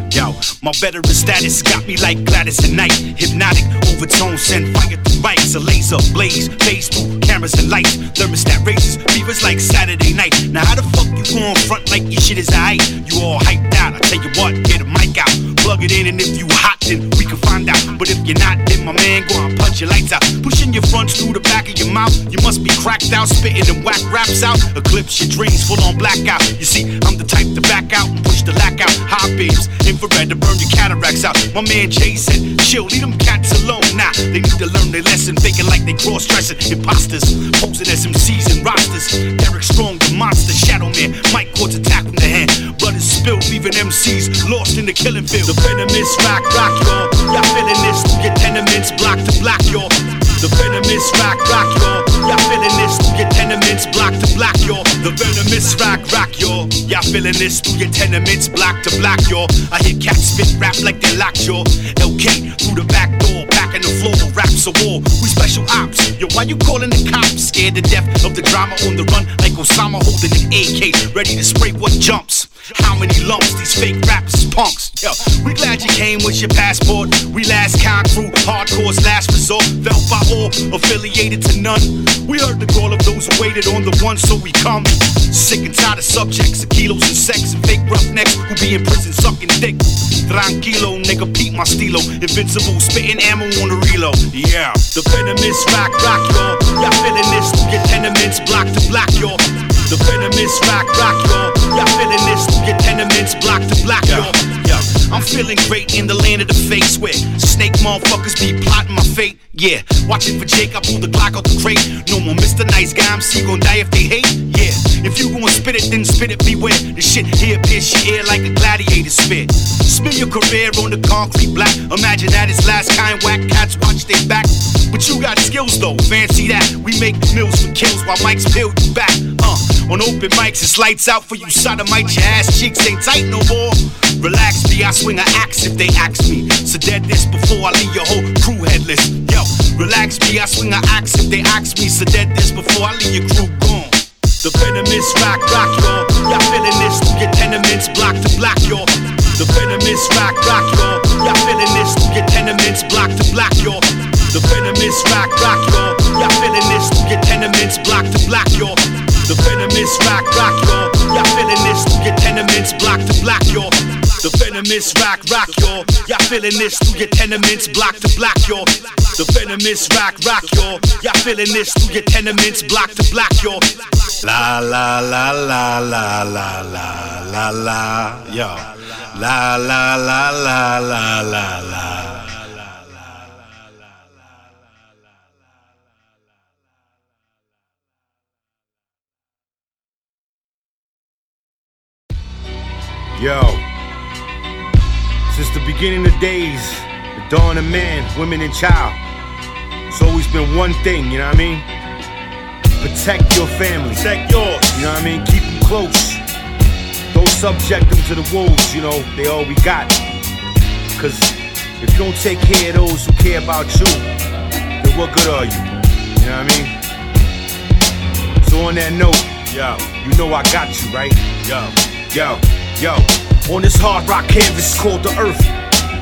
My veteran status got me like Gladys at night. Hypnotic overtones send fire through mics. A laser blaze, phase through cameras and lights. Thermostat raises, fevers like Saturday night. Now how the fuck you gon' front like your shit is aight? You all hyped out. I tell you what, get a mic out, plug it in, and if you hot, then we can find out. But if you're not, then my man, go and punch your lights out. Pushing your fronts through the back of your mouth. You must be cracked out, spitting them whack raps out. Eclipse your dreams, full on blackout. You see, I'm the type to back out and push the lack out. High beams, infrared to burn your cataracts out. My man said, chill, leave them cats alone. Nah, they need to learn their lesson, faking like they cross dressing. Imposters, posing as MCs and rosters. Derek Strong, the monster, Shadow Man. Mike Court's attack from the hand. Blood is spilled, leaving MCs lost in the killing field. The venomous rock, rock, y'all. Y'all feeling this? Get tenements block to block, y'all. The venomous rock, rock, y'all. Y'all feeling this? through your tenements block to block, y'all. The venomous rock, rock, y'all. Y'all feeling this? through your tenements block to block, y'all. I hear cats spit rap like they locked, y'all. LK through the back door, back in the floor, raps a war. We special ops. Yo, why you calling the cops? Scared to death of the drama on the run, like Osama holding an AK, ready to spray what jumps. How many lumps these fake rappers punks? Yo, we glad you came with your passport. We last con crew, hardcore's last resort. Felt by all, affiliated to none. We heard the call of those who waited on the one, so we come. Sick and tired of subjects of kilos and sex and fake roughnecks who be in prison sucking dick. Tranquilo, nigga, Pete my stilo. Invincible, spitting ammo on the reload. Yeah, the venomous rock, rock, y'all. Y'all feeling this? Get tenements block to block, y'all. The venomous rock, rock, y'all. Y'all feeling this? Get tenements block to block, y'all. Yeah, I'm feeling great in the land of the face where snake motherfuckers be plotting my fate. Yeah, watching for Jake, I pull the Glock out the crate. No more Mr. Nice Guy, MC gon' die if they hate. Yeah, if you gon' spit it, then spit it, beware. The shit here pierce your ear like a gladiator spit. Smear your career on the concrete black. Imagine that it's last kind whack cats watch they back. But you got skills though, fancy that. We make meals for kills while mics peel you back. Uh, on open mics, it's lights out for you sodomites. Your ass cheeks ain't tight no more. Relax, me, I swing an axe if they ask me. So dead this before I leave your whole crew headless. Yo, relax, me, I swing an axe if they ask me. So dead this before I leave your crew gone. The venomous rock, rock, y'all. Y'all feeling this? Get tenements block to block, y'all. The venomous rock, rock, y'all. Y'all feeling this? Get tenements block to block, y'all. The venomous rock, rock, y'all. Y'all feeling this? Get tenements block to block, y'all. The venomous rock, rock, y'all. Y'all feeling this? Get tenements block to block, y'all. The venomous rock, rock, y'all. Feeling this? Get tenements block to block, y'all. The venomous rock, rock, y'all. Y'all feeling this? Get tenements block to block, y'all. La la la la la la la la la, yo. La la la la la la la. Yo, since the beginning of days, the dawn of man, women, and child, it's always been one thing, you know what I mean? Protect your family. Protect yours. You know what I mean? Keep them close. Don't subject them to the wolves, you know, they all we got. Cause if you don't take care of those who care about you, then what good are you? You know what I mean? So on that note, yo, you know I got you, right? Yo, yo, yo. On this hard rock canvas called the earth.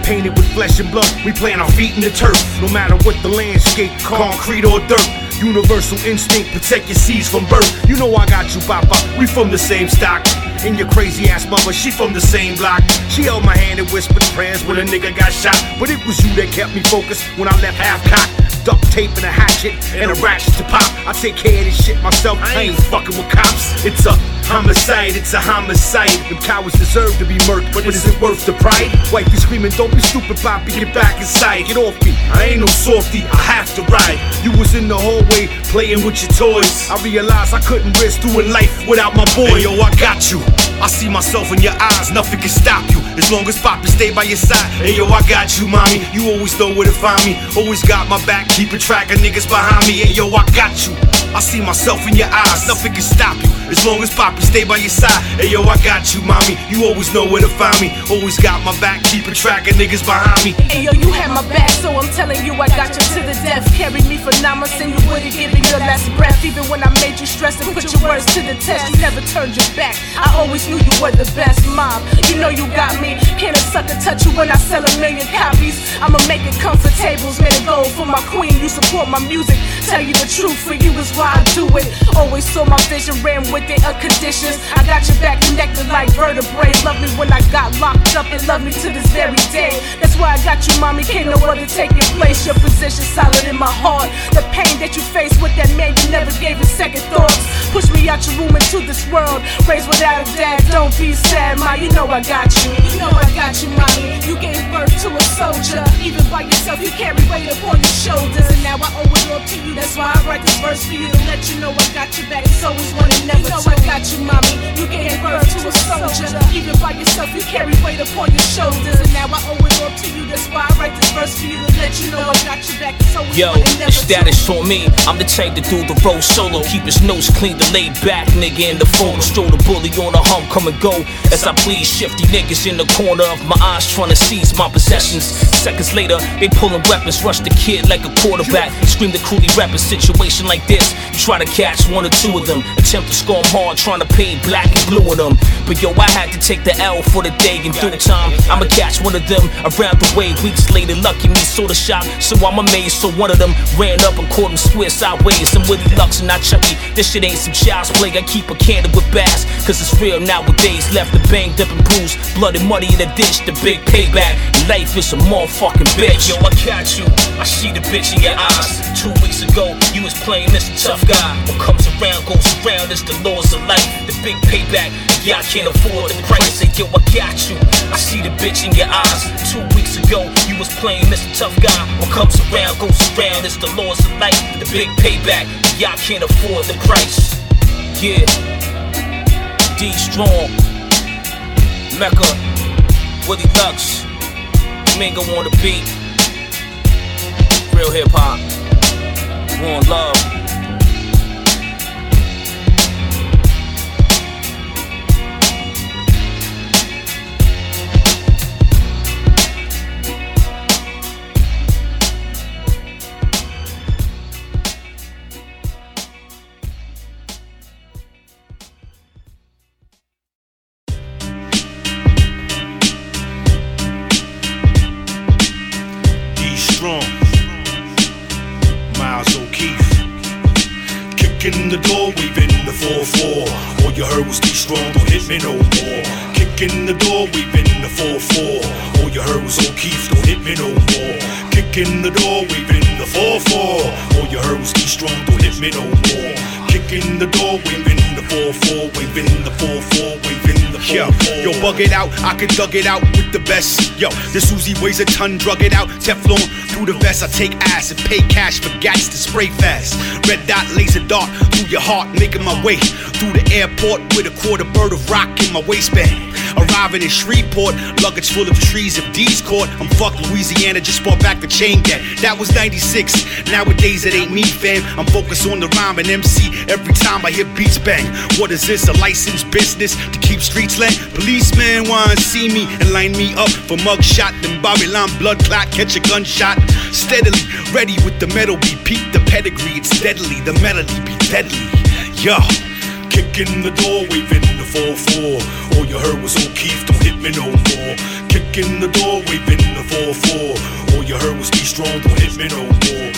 Painted with flesh and blood, we plant our feet in the turf. No matter what the landscape, concrete or dirt. Universal instinct, protect your seeds from birth. You know I got you, Papa. We from the same stock. And your crazy ass mother, she from the same block. She held my hand and whispered prayers when a nigga got shot. But it was you that kept me focused when I left half cocked. Duct tape and a hatchet and a ratchet to pop. I take care of this shit myself. I ain't fucking with cops. It's a homicide, it's a homicide. Them cowards deserve to be murked, but is it worth the pride? Wifey screaming, don't be stupid, Poppy, get back inside. Get off me, I ain't no softy, I have to ride. You was in the hallway playing with your toys. I realized I couldn't risk doing life without my boy. Hey, yo, I got you. I see myself in your eyes, nothing can stop you. As long as Poppy stay by your side. Hey yo, I got you, mommy. You always know where to find me. Always got my back, keeping track of niggas behind me. Hey yo, I got you. I see myself in your eyes, nothing can stop you. As long as Poppy stay by your side. Hey yo, I got you, mommy. You always know where to find me. Always got my back, keeping track of niggas behind me. Hey yo, you had my back, so I'm telling you I got you to the death. Carry me for months and you would've given your last breath. Even when I made you stress and put your words to the test, you never turned your back. I always knew you were the best mom. You know you got me. Can't a sucker touch you when I sell a million copies? I'ma make it comfort tables made of gold for my queen. You support my music. Tell you the truth, for you is why I do it. Always saw my vision, ran with it, unconditioned. I got your back connected like vertebrae. Love me when I got locked up and love me to this very day. That's why I got you, mommy. Can't no other take your place. Your position solid in my heart. The pain that you face with that man, you never gave a second thought. Push me out your room into this world. Raised without a dad, don't be sad, ma. You know I got you. You know I got you, mommy. You gave birth to a soldier. Even by yourself, you carry weight upon your shoulders. And now I owe it all to you. That's why I write this verse for you to let you know I got your back. It's always one and never You know I got you, mommy. You gave birth to a soldier. Even by yourself, you carry weight upon your shoulders. And now I owe it all to you. That's why I write this verse for you to let you know I got your back. It's always Yo, one and never the status on me. I'm the type to do the road solo. Keep his nose clean, the laid back nigga in the phone. Stroll the bully on a hump, come and go. As I please shifty niggas in the corner of my eyes, trying to seize my possessions. Seconds later, they pulling weapons, rush the kid like a quarterback. Scream the coolie rapper situation like this. Try to catch one or two of them. Attempt to score hard, trying to paint black and blue with them. But yo, I had to take the L for the day in due time. I'ma catch one of them around the way. Weeks later, lucky me the shot, so I'm amazed. So one of them ran up and caught him square sideways. Some Willie Lux and I Chucky. This shit ain't some child's play. I keep a candle with bass, cause it's real nowadays. Left the banged up and bruised, blood and money in the ditch. The big payback. Life is a motherfucking bitch. Yo, I catch you. I see the bitch in your eyes. Two weeks ago, you was playing Mr. Tough Guy. What comes around goes around. It's the laws of life. The big payback. Yeah, I can't afford the price. Say, yo, I got you. I see the bitch in your eyes. Two weeks ago, you was playing Mr. Tough Guy. What comes around goes around. It's the laws of life. The big payback. Yeah, I can't afford the price. Yeah. D Strong. Mecca. Willie Lux. Mingo on the beat. Real hip hop. One love. Kicking the door, weaving the 4-4. All you heard was too Strong, don't hit me no more. Kicking the door, weaving the 4-4. All you heard was O'Keefe, don't hit me no more. Kicking the door, weaving the 4-4. All you heard was too Strong, don't hit me no more. Kicking the door, waving the 4-4, waving the 4-4, waving the 4-4. Yo, yo, bug it out, I can dug it out with the best. Yo, this Uzi weighs a ton, drug it out, Teflon through the vest. I take ass and pay cash for gas to spray fast. Red dot, laser dart through your heart, making my way through the airport with a quarter bird of rock in my waistband. Arriving in Shreveport, luggage full of trees. If D's caught, I'm fucked Louisiana, just bought back the chain gang. That was 96. Nowadays it ain't me, fam. I'm focused on the rhyme and MC every time I hear beats bang. What is this, a licensed business to keep streets lit? Policeman wanna see me and line me up for mugshot. Then Babylon blood clot, catch a gunshot. Steadily, ready with the metal be peak the pedigree. It's deadly, the melody be deadly. Yo. Kicking the door, waving the 4-4. All you heard was O'Keefe, don't hit me no more. Kicking the door, waving the 4-4. All you heard was be strong, don't hit me no more.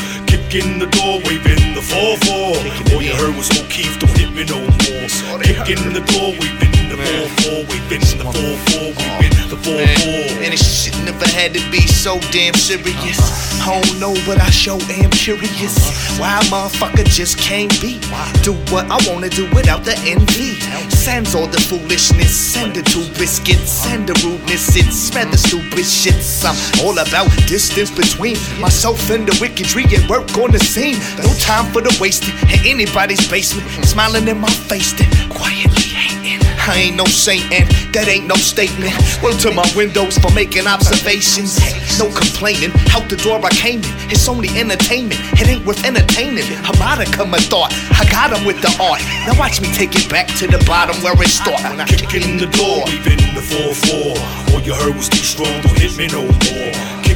Kicking the door, waving the 4-4. All you heard was O'Keefe, don't hit me no more. Kicking the door, waving the 4-4. Waving the 4-4, waving the 4-4. And this shit never had to be so damn serious. I don't know, but I sure am curious. Why a motherfucker just can't be? Do what I wanna do without the envy. Sans all the foolishness, send the two biscuits, and the rudeness. It's smell the stupid shits. I'm all about distance between myself and the wickedry and work on the scene. No time for the wasting in anybody's basement. Smiling in my face, then quietly hating. I ain't no saint, and that ain't no statement. Well, to my windows for making observations. No complaining, out the door I came in. It's only entertainment, it ain't worth entertaining. A modicum of thought, I got him with the art. Now watch me take it back to the bottom where it started. When I kick in the door, we've in the 4-4. All you heard was too strong, don't hit me no more.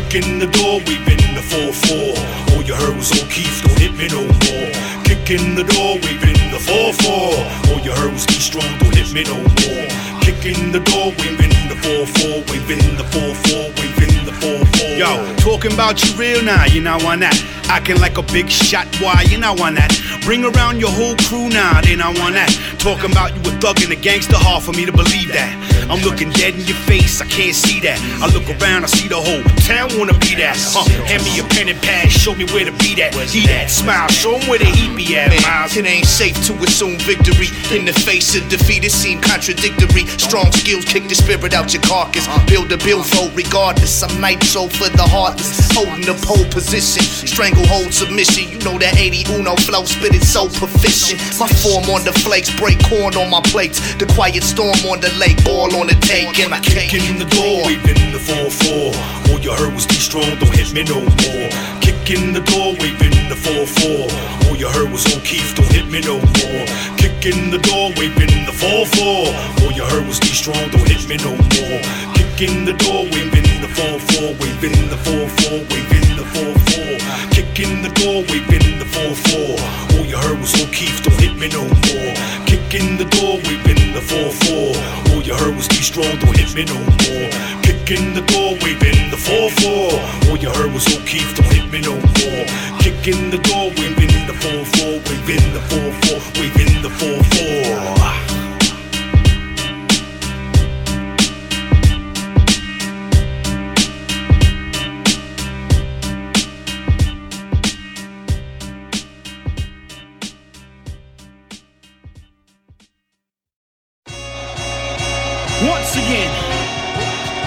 In the door, we've in the 4-4. All you heard was O'Keefe, don't hit me no more. In the door, we've in the 4-4. All you heard was too strong, don't hit me no more. Kick in the door, we've in the 4-4. We've in the 4-4, we've in the 4-4. Yo, talking about you real now, you know on that. Acting like a big shot, why you know on that. Bring around your whole crew now, then I want that. Talking about you a thug and a gangster, hard for me to believe that. I'm looking dead in your face, I can't see that. I look around, I see the whole town wanna be that. Huh, hand me a pen and pad, show me where to be that. See that smile, show 'em where the heat be at. Miles. it ain't safe to assume victory in the face of defeat. It seemed contradictory. Strong skills kick the spirit out your carcass. Build a billfold regardless. I'm nitro for the heartless. Holding the pole position. Stranglehold submission. You know that 80 Uno flow spit it so proficient. My form on the flakes, break corn on my plates. The quiet storm on the lake, all on the take. And I Kick came in the door, we've in the 4-4. All you heard was too strong, don't hit me no more. Kick in the door, we've in the 4-4. All you heard was O'Keefe, don't hit me no more. Kick in the door, we've in the 4-4. All you heard was too strong, don't hit me no more. Kick in the door, we've in the 4-4. We've in the 4-4, we've in the 4-4. Kick in the door, we've in the 4-4. All you heard was O'Keefe, don't hit me no more. Kick in the door, we've in the 4-4. All you heard was too strong, don't hit me no more. Kick in the door, we've in the 4-4. All you heard was O'Keefe, don't hit me no more. Kick in the door, we've in the 4-4. We've in the 4-4. We've in the 4-4.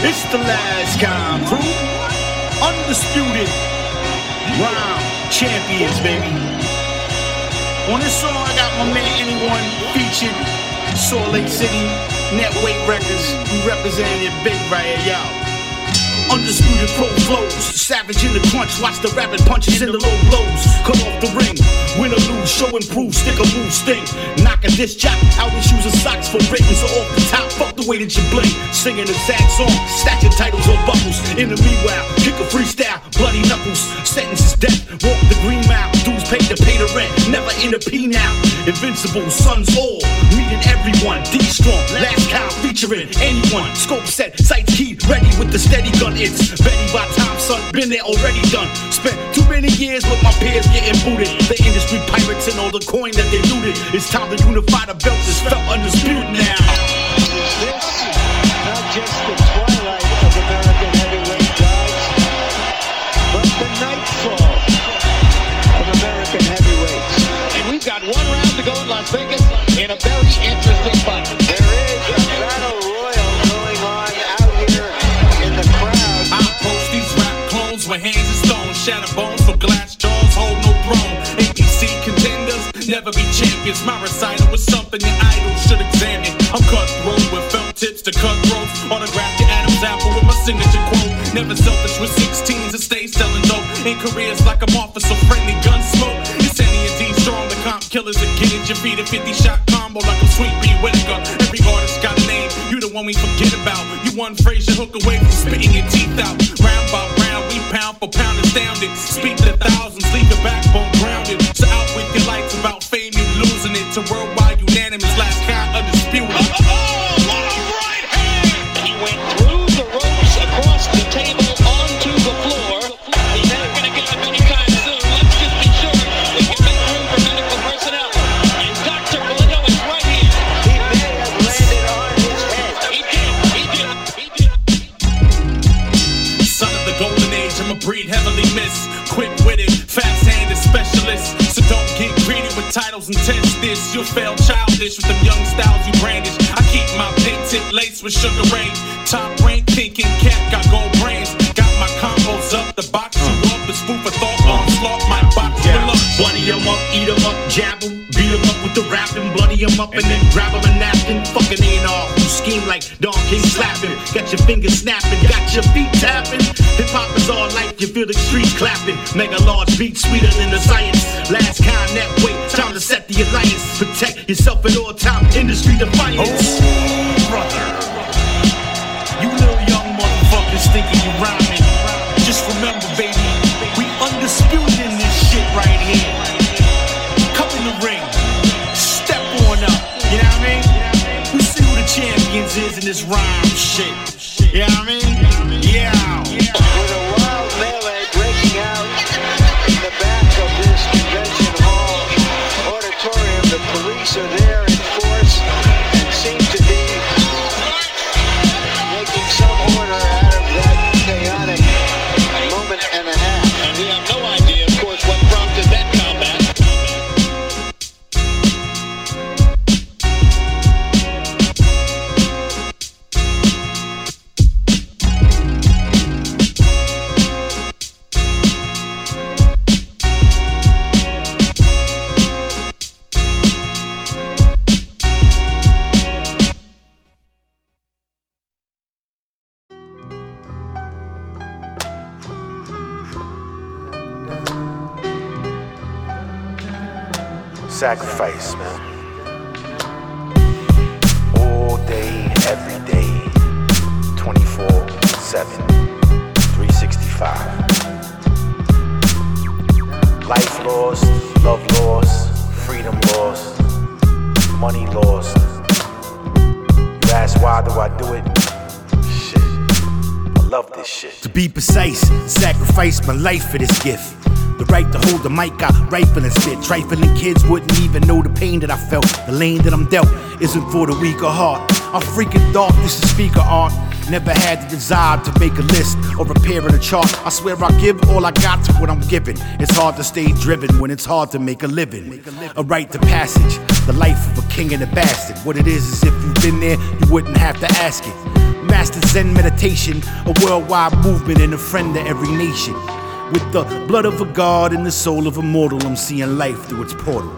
It's the last time crew. Undisputed round champions, baby. On this song, I got my man Anyone featured. Salt Lake City, Net Weight Records. We representing it big right here, y'all. Undisputed pro flows, savage in the crunch. Watch the rapid punches in the low blows. Cut off the ring, win or lose, show improve, stick a move, sting. Knock a disc jock out his shoes and socks for written. So off the top, fuck the way that you blink. Singing a sad song, stacking titles on buckles. Enemy wow, kick a freestyle, bloody knuckles. Sentences death, walk the green mile. Dues paid to pay the rent, never in a P now. Invincible, sons all, meeting everyone. D strong, last cow featuring anyone. Scope set, sights keyed, ready with the steady gun. It's Betty by time, son, been there already done. Spent too many years with my peers getting booted. The industry pirates and all the coin that they looted. It's time to unify the belt. It's felt undisputed now. In a very interesting fight. There is a battle royal going on out here in the crowd. I approach these rap clones with hands of stone, shatter bones for glass jaws, hold no throne. ABC contenders never be champions. My recital was something your idol should examine. I'm cutthroat with felt tips to cut throats. Autograph your Adam's apple with my signature quote. Never selfish with 16s and stay selling dope. In careers like I'm officer friendly gun smoke. The comp killers get at your feet. A 50 shot combo like a Sweet Pea Whitaker. Every artist got a name, you the one we forget about. You one phrase you hook away from spitting your teeth out. Round by round, we pound for pound astounded. Speak to thousands, leave your backbone with titles and test this. You'll fail childish with them young styles you brandish. I keep my pen tip laced with sugar ray. Top rank thinking cat got gold brains. Got my combos up, the box you up, the spoof of thought onslaught. My box Yeah. for lunch. Bloody 'em up, eat 'em up, jab 'em, beat 'em up with the rapping, bloody 'em up, and then grab grab 'em a napkin. Fucking ain't all scheme like Don King slapping. Got your fingers snapping, got your feet tapping. Hip hop is all life, you feel the street clapping. Mega large beat sweeter than the science. Last kind that way, time to set the alliance. Protect yourself at all time, industry defiance. Oh, brother. You little young motherfuckers thinking you rhyming. Just remember, baby, we undisputed in this shit right here. Come in the ring, step on up, you know what I mean? We see who the champions is in this rhyme shit. You know I mean? Yeah. With Sacrifice, man. All day, every day, 24 7, 365. Life lost, love lost, freedom lost, money lost. You ask why do I do it? Shit. I love this shit. To be precise, sacrifice my life for this gift. Right to hold the mic, I rifle and spit. Trifling kids wouldn't even know the pain that I felt. The lane that I'm dealt isn't for the weak heart. I'm freaking dark, this is speaker art. Never had the desire to make a list or prepare a chart. I swear I give all I got to what I'm giving. It's hard to stay driven when it's hard to make a living. A right to passage, the life of a king and a bastard. What it is is if you've been there, you wouldn't have to ask it. Master Zen meditation, a worldwide movement and a friend to every nation. With the blood of a god and the soul of a mortal, I'm seeing life through its portal.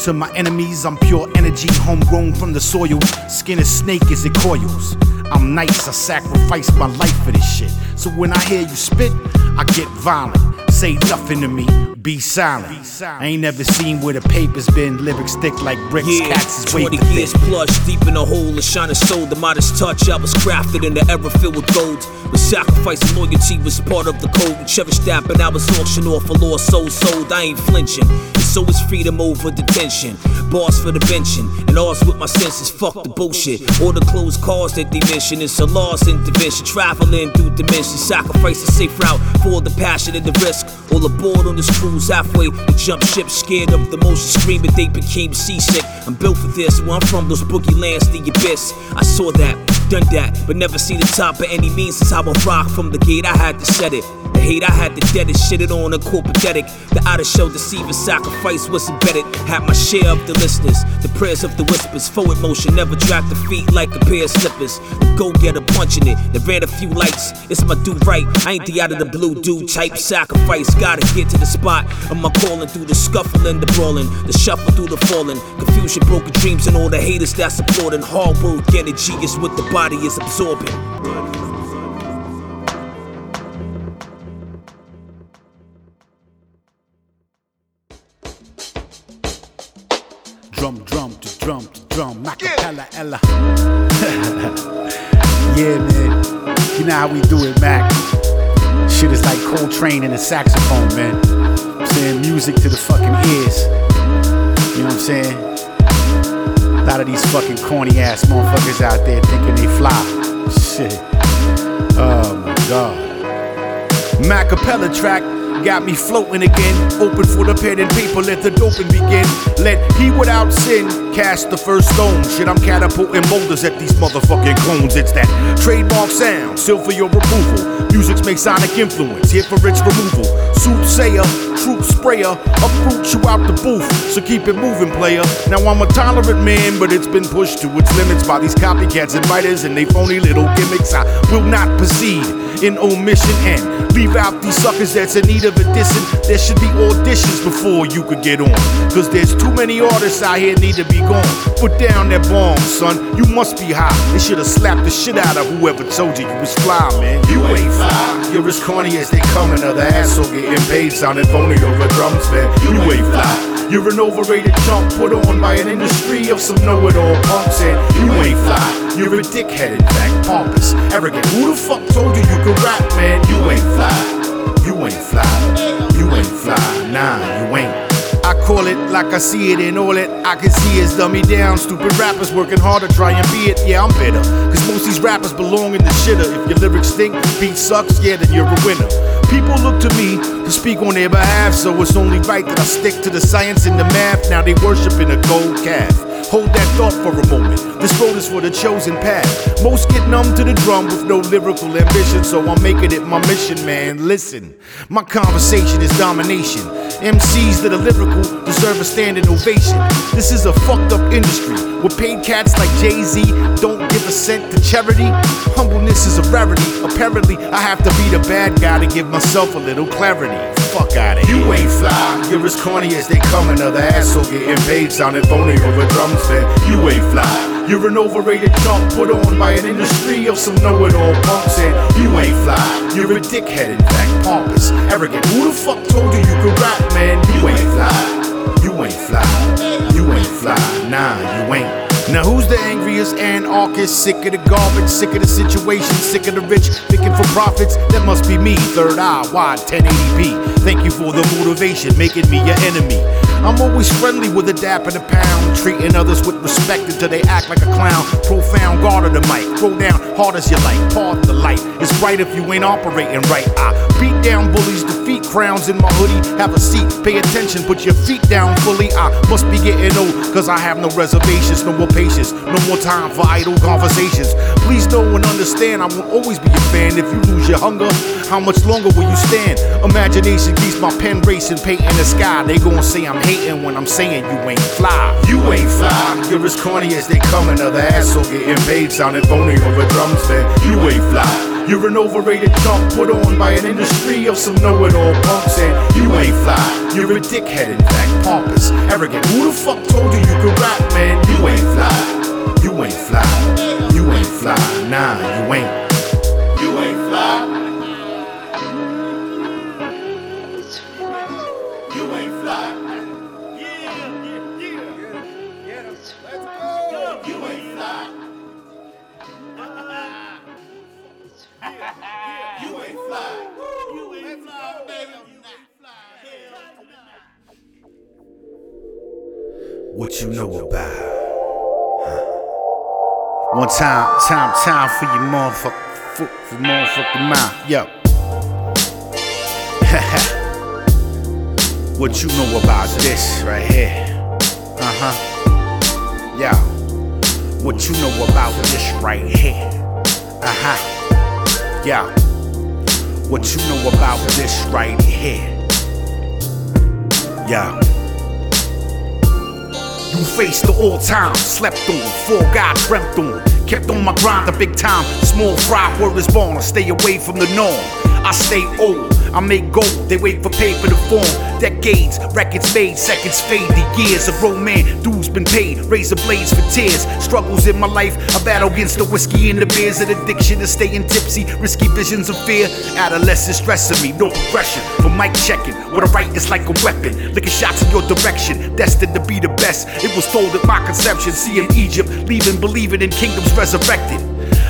To my enemies, I'm pure energy, homegrown from the soil. Skin a snake as it coils. I'm nice, I sacrifice my life for this shit. So when I hear you spit, I get violent. Say nothing to me, be silent. be I ain't never seen where the paper's been. Lyrics thick like bricks, Yeah, cats is 20 waiting. years plus, deep in the hole, a shining soul, the modest touch. I was crafted in the era filled with gold. With sacrifice and loyalty was part of the code. And cherished that, but I was auctioned off for lost soul sold. I ain't flinching. It's always freedom over detention. Bars for the benching, and ours with my senses. Fuck the bullshit. All the closed cars that they mention. It's a lost intervention. Traveling through dimensions. Sacrifice a safe route for the passion and the risk. All aboard on this cruise halfway to jump ship, scared of the motion, screaming they became seasick. I'm built for this, where I'm from, those boogie lands, the abyss. I saw that, done that, but never seen the top by any means. Since I was rock from the gate, I had to set it. The hate I had to dead it, shit it on a corporatetic. The outer shell deceiver sacrifice was embedded. Had my share of the listeners, the prayers of the whispers. Forward motion, never drag the feet like a pair of slippers. The go getter punching it, they ran a few lights. It's my do right, I ain't the out of the blue dude type sacrifice. Gotta get to the spot. I'm a calling through the scuffling, the brawling, the shuffle through the falling. Confusion, broken dreams, and all the haters that's applauding. Hard work, energy is with the body is absorbing. Drum, drum, to drum, to drum, Macapella, Ella. yeah, man. You know how we do it, Mac. Shit is like Coltrane and a saxophone, man. I'm saying music to the fucking ears. You know what I'm saying? Lot of these fucking corny ass motherfuckers out there thinking they fly. Shit. Oh my god. Macapella track got me floating again. Open for the pen and paper, let the doping begin. Let he without sin cast the first stone. Shit, I'm catapulting boulders at these motherfucking clones. It's that trademark sound, still for your approval. Music's sonic influence, here for its removal. Soothsayer, troop sprayer, uproot you out the booth. So keep it moving, player. Now I'm a tolerant man, but it's been pushed to its limits by these copycats and writers and they phony little gimmicks. I will not proceed in omission and leave out these suckers that's in need of There should be auditions before you could get on. Cause there's too many artists out here need to be gone. Put down that bomb, son. You must be high. They should have slapped the shit out of whoever told you you was fly, man. You ain't fly. You're as corny as they come. Another asshole getting paid, sounding phony over drums, man. You ain't fly. You're an overrated chump put on by an industry of some know-it-all punks, and you ain't fly. You're a dickhead, in fact, pompous, arrogant. Who the fuck told you you could rap, man? You ain't fly. You ain't fly. You ain't fly. Nah, you ain't. I call it like I see it, and all it I can see is dummy down. Stupid rappers working hard to try and be it. Yeah, I'm bitter. Cause most these rappers belong in the shitter. If your lyrics stink, beat sucks, yeah, then you're a winner. People look to me to speak on their behalf, so it's only right that I stick to the science and the math. Now they worshiping a gold calf. Hold that thought for a moment. This road is for the chosen path. Most get numb to the drum with no lyrical ambition, so I'm making it my mission, man. Listen, my conversation is domination. MCs that are lyrical deserve a standing ovation. This is a fucked up industry where paid cats like Jay Z don't give a cent to charity. Humbleness is a rarity. Apparently, I have to be the bad guy to give myself a little clarity. Fuck out of here. You ain't fly. You're as corny as they come. Another asshole getting paid, sounding phony over drums. man. you ain't fly. You're an overrated chump put on by an industry of some know-it-all punks, and you ain't fly. You're a dickhead, in fact, pompous, arrogant. Who the fuck told you you could rap, man? You ain't fly. You ain't fly. You ain't fly. Nah, you ain't. Now who's the angriest anarchist? Sick of the garbage, sick of the situation, sick of the rich picking for profits? That must be me. Third eye, wide 1080p. Thank you for the motivation, making me your enemy. I'm always friendly with a dap and a pound, treating others with respect until they act like a clown. Profound guard of the mic, throw down hard as you like. Part the light, it's bright if you ain't operating right. I beat down bullies, defeat crowns in my hoodie. Have a seat, pay attention, put your feet down fully. I must be getting old, cause I have no reservations, no patience, no more time for idle conversations. Please know and understand, I won't always be a fan. If you lose your hunger, how much longer will you stand? Imagination keeps my pen racing, painting the sky. They gon' say I'm hating when I'm saying you ain't fly. You ain't fly. You're as corny as they come. Another asshole getting paid, sounding phony over drums. Then you ain't fly. You're an overrated chump put on by an industry of some know-it-all punks, and you ain't fly. You're a dickhead, in fact, pompous, arrogant. Who the fuck told you you could rap, man? You ain't fly. You ain't fly. You ain't fly. Nah, you ain't. You ain't fly. You ain't fly. You ain't fly. You ain't fly. You ain't fly, baby. What you know about? One time, time, time for your motherfucker, for, for motherfucking mouth. Yo. what you know about this right here? Uh huh. Yo. What you know about this right here? Uh huh. Yeah. What you know about this right here? Yeah. You faced the all time, slept on, full God dreamt on. Kept on my grind, the big time, small fry, word is born. I stay away from the norm. I stay old, I make gold, they wait for pay paper to form. Decades, records made, seconds fade. The years of man, dues been paid. Razor blades for tears, struggles in my life. I battle against the whiskey and the beers, an addiction to staying tipsy. Risky visions of fear, adolescence stressing me. No progression for mic checking. What I write is like a weapon, licking shots in your direction. Destined to be the best. It was told at my conception, seeing Egypt, leaving, believing in kingdoms resurrected.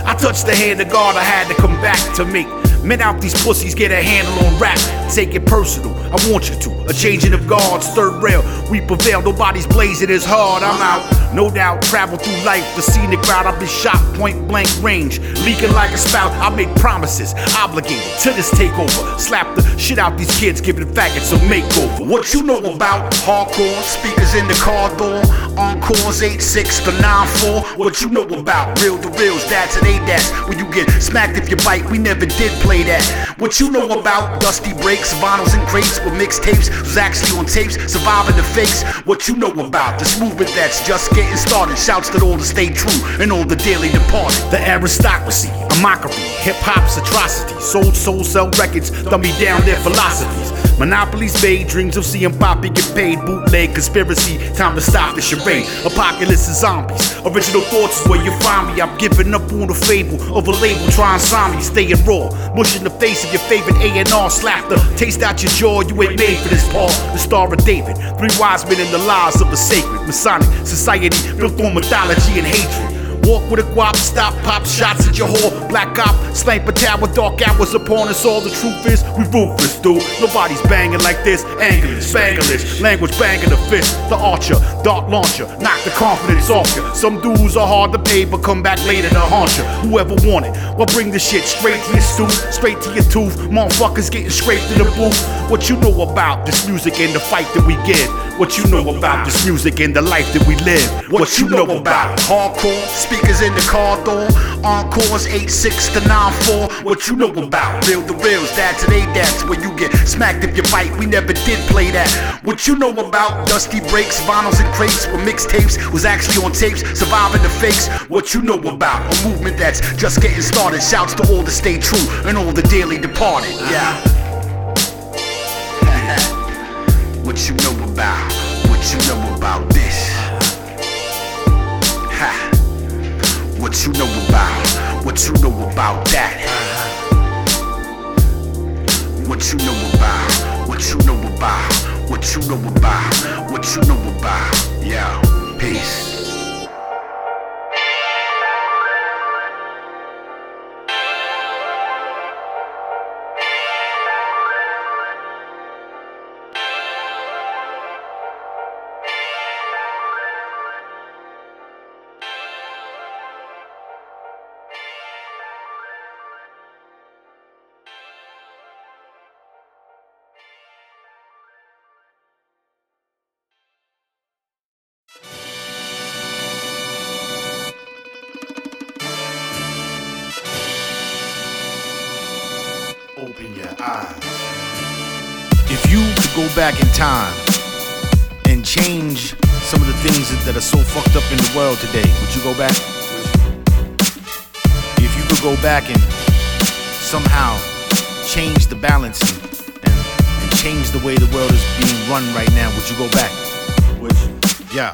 I touched the hand of God, I had to come back to make men out these pussies get a handle on rap. Take it personal, I want you to. A changing of guards, third rail, we prevail. Nobody's blazing as hard, I'm out. No doubt, travel through life, the scenic route. I've been shot point blank range, leaking like a spout. I make promises, obligated to this takeover. Slap the shit out these kids, giving faggots a makeover. What you know about hardcore? Speakers in the car door, encores 8-6 to 9-4. What you know about real the reals, dads and ADAS? When you get smacked if you bite, we never did play that. What you know about dusty breaks, vinyls and crates with mixtapes was actually on tapes, surviving the fakes. What you know about this movement that's just getting started? Shouts to all to stay true and all the daily departed. The aristocracy, a mockery, hip hop's atrocity. Sold soul sell records, dummy down their philosophies. Monopolies made, dreams of seeing Poppy get paid. Bootleg conspiracy, time to stop the charade. Apocalypse and zombies. Original thoughts is where you find me. I'm giving up on the fable of a label, trying zombie, staying raw. Mush in the face of your favorite A&R slap the taste out your jaw. You ain't made for this, Paul. The Star of David. Three wise men in the lives of a sacred Masonic society built on mythology and hatred. Walk with a guap, stop, pop shots at your whore. Black op, sniper tower, dark hours upon us. All the truth is, we ruthless, dude. Nobody's banging like this. Anglish, Spanglish, language banging the fist. The archer, dart launcher, knock the confidence off you. Some dudes are hard to pay, but come back later to haunt you. Whoever want it, well, bring the shit straight to your stoop, straight to your tooth. Motherfuckers getting scraped in the booth. What you know about this music and the fight that we get? What you know about this music and the life that we live? What you know about hardcore? Speakers in the car door, encores 86 to 94. What you know about real the reals, that today that's where you get smacked if you bite. We never did play that. What you know about dusty breaks, vinyls and crates, where mixtapes was actually on tapes, surviving the fakes. What you know about a movement that's just getting started. Shouts to all the stay true and all the dearly departed. Yeah. what you know about? What you know about this? What you know about? What you know about that? What you know about? What you know about? What you know about? What you know about? Yeah. Peace. Time and change some of the things that, are so fucked up in the world today, would you go back? If you could go back and somehow change the balance and, and, and change the way the world is being run right now, would you go back? Would you? Yeah.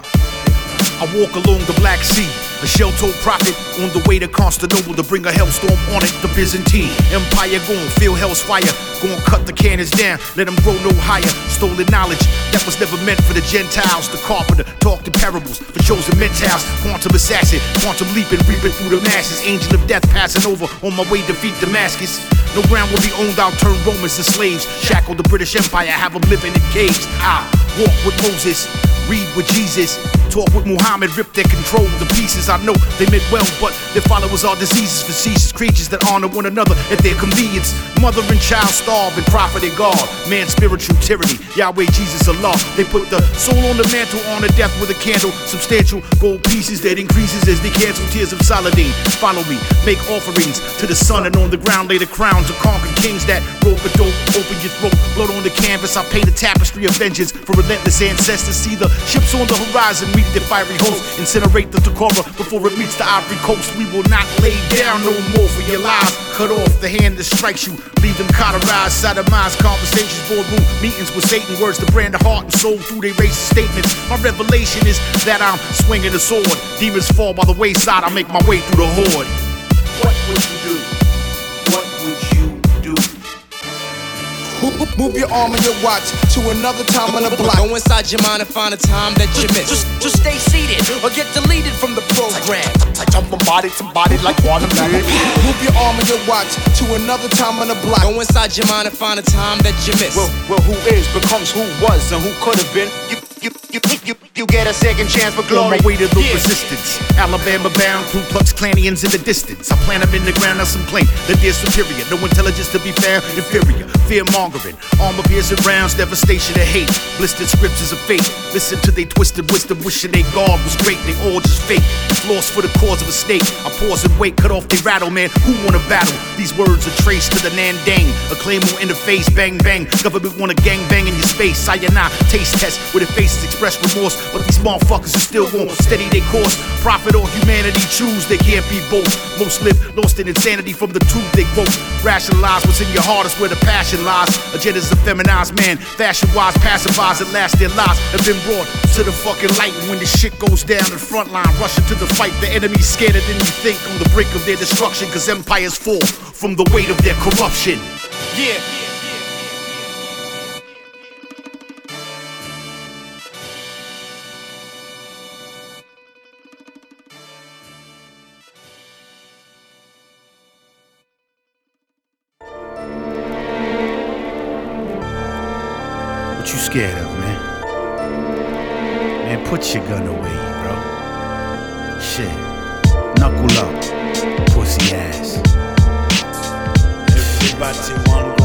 I walk along the Black Sea. A shell-toed prophet on the way to Constantinople to bring a hellstorm on it. The Byzantine Empire gon' feel hell's fire. Gon' cut the cannons down, let them grow no higher. Stolen knowledge that was never meant for the Gentiles. The carpenter talked in parables for chosen mentals. Quantum assassin, quantum leaping, reaping through the masses. Angel of death passing over on my way to defeat Damascus. No ground will be owned, I'll turn Romans to slaves. Shackle the British Empire, have them living in caves. I walk with Moses, read with Jesus. Talk with Muhammad, rip their control to pieces. I know they meant well, but their followers are diseases, facetious creatures that honor one another at their convenience. Mother and child starve and prophet and God. Man, spiritual tyranny. Yahweh, Jesus, Allah. They put the soul on the mantle, honor death with a candle. Substantial gold pieces that increases as they cancel tears of Saladin. Follow me, make offerings to the sun, and on the ground lay the crowns of conquered kings that rope a dope, open your throat, blood on the canvas. I paint a tapestry of vengeance for relentless ancestors. See the ships on the horizon meet their fiery host. Incinerate the Tecora before it meets the Ivory Coast. We will not lay down no more for your lives. Cut off the hand that strikes you. Leave them cauterized, sodomized conversations, boardroom meetings with Satan. Words to brand the heart and soul through their racist statements. My revelation is that I'm swinging a sword. Demons fall by the wayside. I make my way through the horde. What would you do? Move your arm and your watch to another time on the block. Go inside your mind and find a time that you missed. Just, just stay seated or get deleted from the program. I jump from body to body like quantum leap. Move your arm and your watch to another time on the block. Go inside your mind and find a time that you missed. Well, well, who is becomes who was and who could have been. You, you, you, you, you get a second chance for On glory. my way to the Yeah. resistance. Alabama bound, Ku Klux Klanians in the distance. I plant them in the ground, that's some claim that they're superior. No intelligence to be found, inferior. Fear mongering, armor piercing rounds, devastation and hate. Blistered scriptures of fate. Listen to they twisted wisdom, wishing they God was great. They all just fake. It's lost for the cause of a snake. I pause and wait, cut off they rattle, man. Who wanna battle? These words are traced to the Nandang. A claymore in the face, bang bang. Government wanna gang bang in your space. Sayana, taste test with a face faces express remorse, but these motherfuckers are still won't steady their course. Profit or humanity choose, they can't be both. Most live lost in insanity from the truth they quote. Rationalize what's in your heart is where the passion lies. Agendas of feminized man, fashion wise, pacifies at last their lives have been brought to the fucking light. And when the shit goes down, the front line rushing to the fight. The enemy's scared than you think on the brink of their destruction, cause empires fall from the weight of their corruption. Yeah. Scared of, man? Man, put your gun away, bro. Shit. Knuckle up, pussy ass. Everybody wanna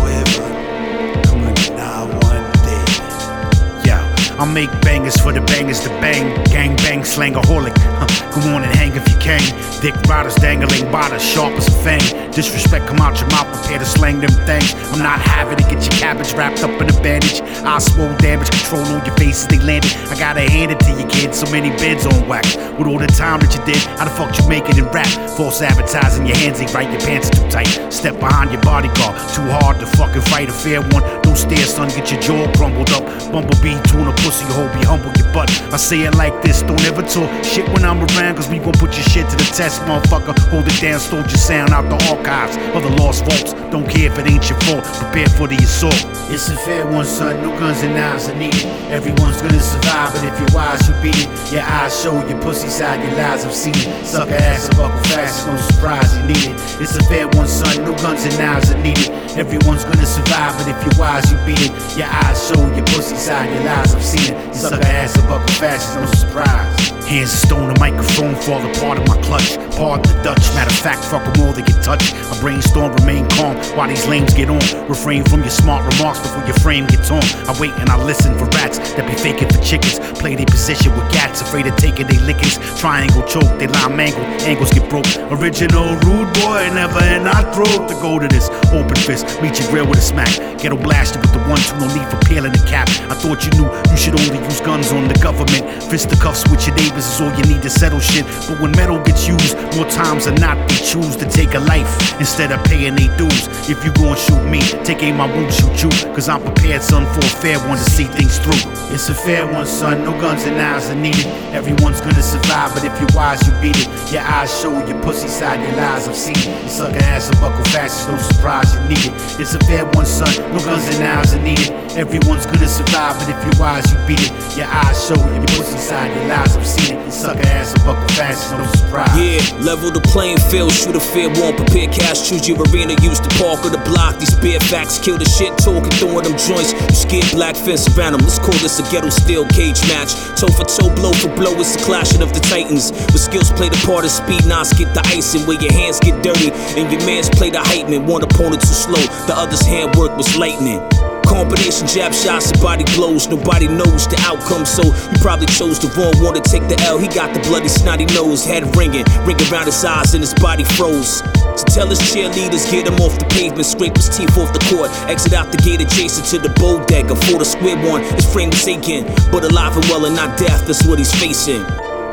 I'll make bangers for the bangers to bang. Gang bang slangaholic. Huh. Go on and hang if you can. Dick riders dangling the sharp as a fang. Disrespect come out your mouth, prepare to slang them things. I'm not having to get your cabbage wrapped up in a bandage. I swole damage control on your faces, they landed. I gotta hand it to you, kid. So many beds on wax. With all the time that you did, how the fuck you make it in rap? False advertising, your hands ain't right, your pants are too tight. Step behind your bodyguard, too hard to fucking fight a fair one. Don't stare, son, get your jaw crumbled up. Bumblebee, tuna pussy, hole, be humble your butt. I say it like this, don't ever talk shit when I'm around, cause we gon' put your shit to the test, motherfucker. Hold it down, stole your sound out the archives of the lost vaults. Don't care if it ain't your fault, prepare for the assault. It's a fair one, son, no guns and knives are needed. Everyone's gonna survive, but if you're wise, you beat it. Your eyes show your pussy side, your lies I've seen it. Sucker ass and buckle fast, no surprise you need it. It's a fair one, son, no guns and knives are needed. Everyone's gonna survive, but if you're wise, you it. Your eyes show your pussy side, your lies I've seen it. Sucker ass and buckle fast, no surprise. Hands of stone, the microphone fall apart of my clutch. Pardon the Dutch, matter of fact, fuck them all, they get touched. I brainstorm, remain calm while these lames get on. Refrain from your smart remarks before your frame gets on. I wait and I listen for rats that be faking for chickens. Play their position with gats, afraid of taking they lickings. Triangle choke, they lie mangled, angles get broke. Original rude boy, never in our throat to go to this. Open fist, meet your grill with a smack. Ghetto blasted with the one two, no need for peeling the cap. I thought you knew you should only use guns on the government. Fisticuffs with your neighbors is all you need to settle shit. But when metal gets used, more times than not, they choose to take a life instead of paying their dues. If you gon' shoot me, take aim, I won't shoot you. Cause I'm prepared, son, for a fair one to see things through. It's a fair one, son, no guns and knives are needed. Everyone's gonna survive, but if you're wise, you beat it. Your eyes show your pussy side, your lies I've seen. You sucker ass and buckle fast, it's no surprise it. It's a fair one, son, no guns and knives are needed. Everyone's gonna survive, but if you're wise, you beat it. Your eyes show your pussy side, your lies it. You sucker ass a buckle fast, no surprise. Yeah, level the playing field, shoot a fair one, prepare cash, choose your arena, use the park or the block. These bare facts kill the shit, talking, throwing them joints. You scared black fence around them, let's call this a ghetto steel cage match. Toe for toe, blow for blow, it's the clashing of the titans. With skills play the part of speed, knots get the icing, where your hands get dirty, and your mans play the hype man. One opponent too slow, the other's handwork was lightning. Combination jab shots and body blows. Nobody knows the outcome, so you probably chose the wrong one to take the L. He got the bloody snotty nose, head ringing, ringing around his eyes, and his body froze. So tell his cheerleaders, get him off the pavement, scrape his teeth off the court, exit out the gate adjacent to the bodega. For the square one, his frame is aching, but alive and well and not death, that's what he's facing.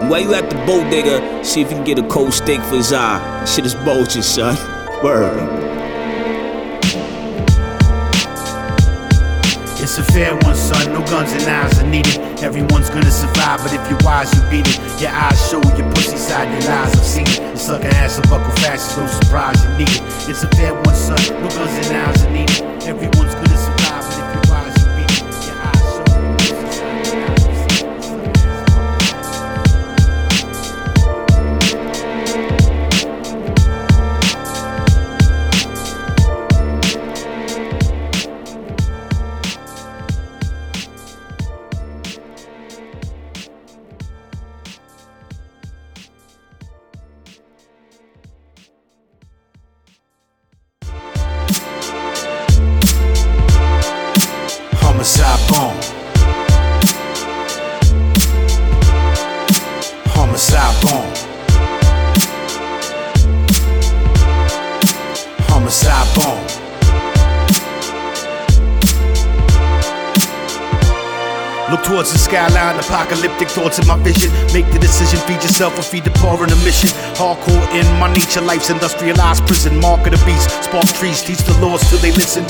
While you at the bodega, see if you can get a cold steak for his eye. Shit is bulging, son. Word. It's a fair one, son. No guns and knives are needed. Everyone's gonna survive, but if you're wise, you beat it. Your eyes show your pussy side, your lies I've seen it. You sucker ass and buckle fast, it's no surprise you need it. It's a fair one, son. No guns and knives are needed. Everyone's thoughts in my vision. Make the decision, feed yourself or feed the poor in a mission. Hardcore in my nature, life's industrialized prison. Mark of the beast, spark trees, teach the laws till they listen.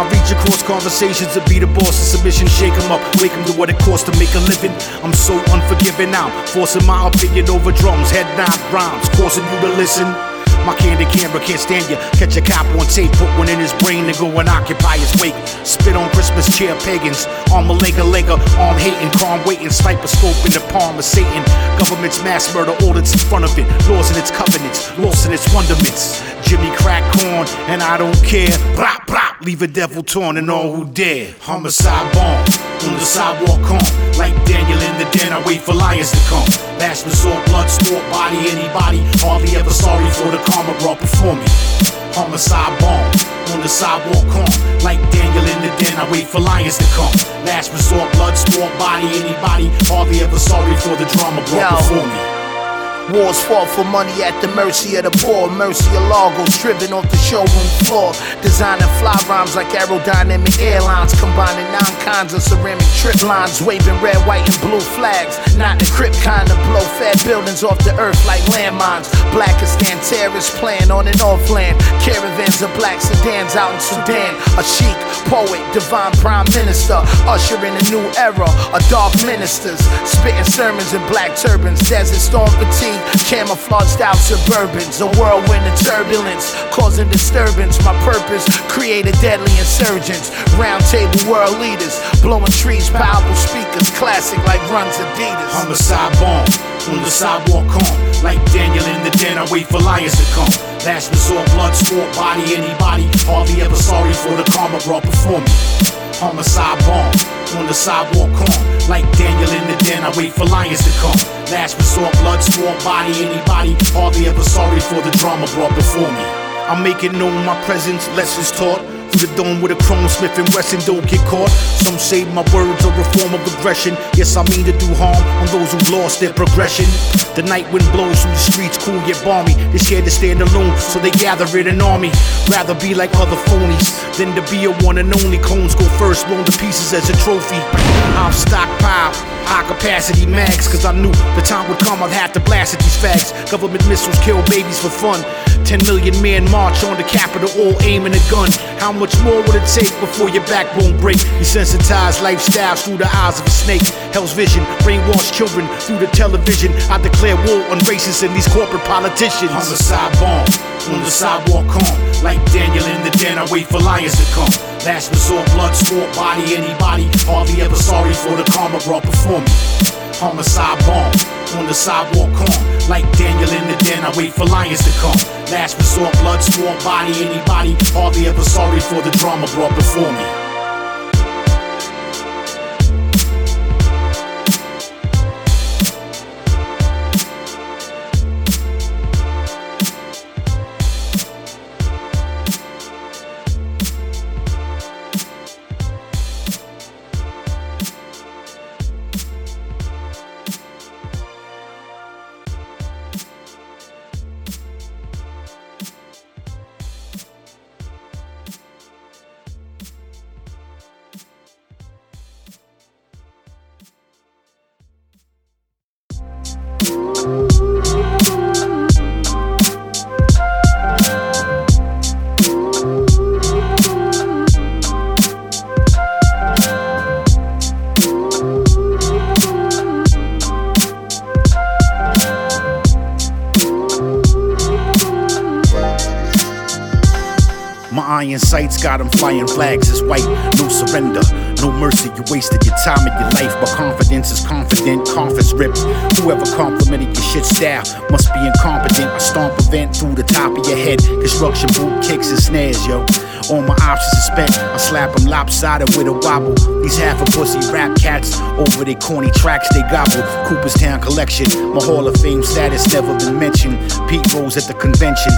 I reach across conversations to be the boss of submission. Shake 'em up, wake 'em to what it costs to make a living. I'm so unforgiving now, forcing my opinion over drums, head nod rhymes, causing you to listen. My candid camera can't stand you. Catch a cop on tape, put one in his brain and go and occupy his wake. Spit on Christmas chair pagans. Arm a leg lega lega, arm hating, calm waiting. Sniper scope in the palm of Satan. Government's mass murder audits in front of it. Laws and its covenants, lost in its wonderments. Jimmy crack corn, and I don't care. Brap, brap, leave a devil torn and all who dare. Homicide bomb on the sidewalk calm. Like Daniel in the den, I wait for lions to come. Last resort, blood sport, body, anybody. Hardly ever sorry for the karma brought before me. Homicide bomb on the sidewalk calm. Like Daniel in the den, I wait for lions to come. Last resort, blood sport, body, anybody. Hardly ever sorry for the drama brought Yo. before me. Wars fought for money at the mercy of the poor. Mercy of Largos driven off the showroom floor. Designing fly rhymes like aerodynamic airlines. Combining nine kinds of ceramic trip lines. Waving red, white, and blue flags. Not the crip kind of blow fat buildings off the earth like landmines. Blackistan terrorists playing on and off land. Caravans of black sedans out in Sudan. A chic, poet, divine prime minister. Ushering a new era of dark ministers. Spitting sermons in black turbans. Desert storm fatigue. Camouflaged out suburbans. A whirlwind of turbulence. Causing disturbance. My purpose. Create a deadly insurgence. Round table world leaders. Blowing trees. Powerful speakers. Classic like runs Adidas. Homicide bomb on the sidewalk calm. Like Daniel in the den, I wait for lions to come. Last resort, blood sport, body, anybody. Hardly ever sorry for the karma brought before me. Homicide bomb on the sidewalk calm. Like Daniel in the den, I wait for lions to come. Last resort, blood sport, body, anybody. Hardly ever sorry for the drama brought before me. I'm making known my presence, lessons taught. The dome with a chrome Smith and Wesson don't get caught. Some say my words are a form of aggression. Yes, I mean to do harm on those who've lost their progression. The night wind blows through the streets, cool yet balmy. They're scared to stand alone, so they gather in an army. Rather be like other phonies than to be a one and only. Cones go first, blown to pieces as a trophy. I'm stockpiled. High capacity mags, cause I knew the time would come I'd have to blast at these fags. Government missiles kill babies for fun. 10 million men march on the Capitol, all aiming a gun. How much more would it take before your backbone break? Desensitized lifestyles through the eyes of a snake. Hell's vision, brainwashed children through the television. I declare war on racists and these corporate politicians. Homicide bomb on the sidewalk calm. Like Daniel in the den, I wait for lions to come. Last resort, blood sport, body, anybody. Hardly ever sorry for the karma brought before me. Homicide bomb on the sidewalk calm. Like Daniel in the den, I wait for lions to come. Last resort, blood sport, body, anybody. Hardly ever sorry for the drama brought before me. Got 'em flying flags It's white. No surrender, no mercy. Wasted your time and your life, but confidence is confident. Conference ripped. Whoever complimented your shit style must be incompetent. I stomp a vent through the top of your head. Construction boot kicks and snares, yo. All my options are spent. I slap 'em lopsided with a wobble. These half a pussy rap cats over their corny tracks they gobble. Cooperstown collection. My Hall of Fame status never been mentioned. Pete Rose at the convention.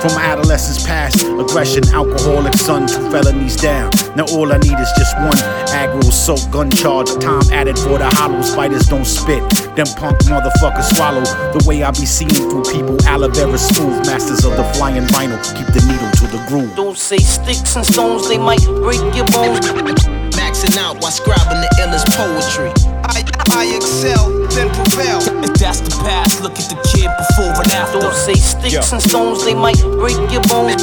From adolescence past, aggression, alcoholic son, two felonies down. Now all I need is just one aggro assault gun charge. Time added for the hollow spiders don't spit. Them punk motherfuckers swallow. The way I be seeing through people, aloe vera smooth, masters of the flying vinyl. Keep the needle to the groove. Don't say sticks and stones, they might break your bones. Maxing out while scribing the illest poetry. I, I excel, then prevail. If that's the past, look at the kid before and after. Don't say sticks and stones, they might break your bones.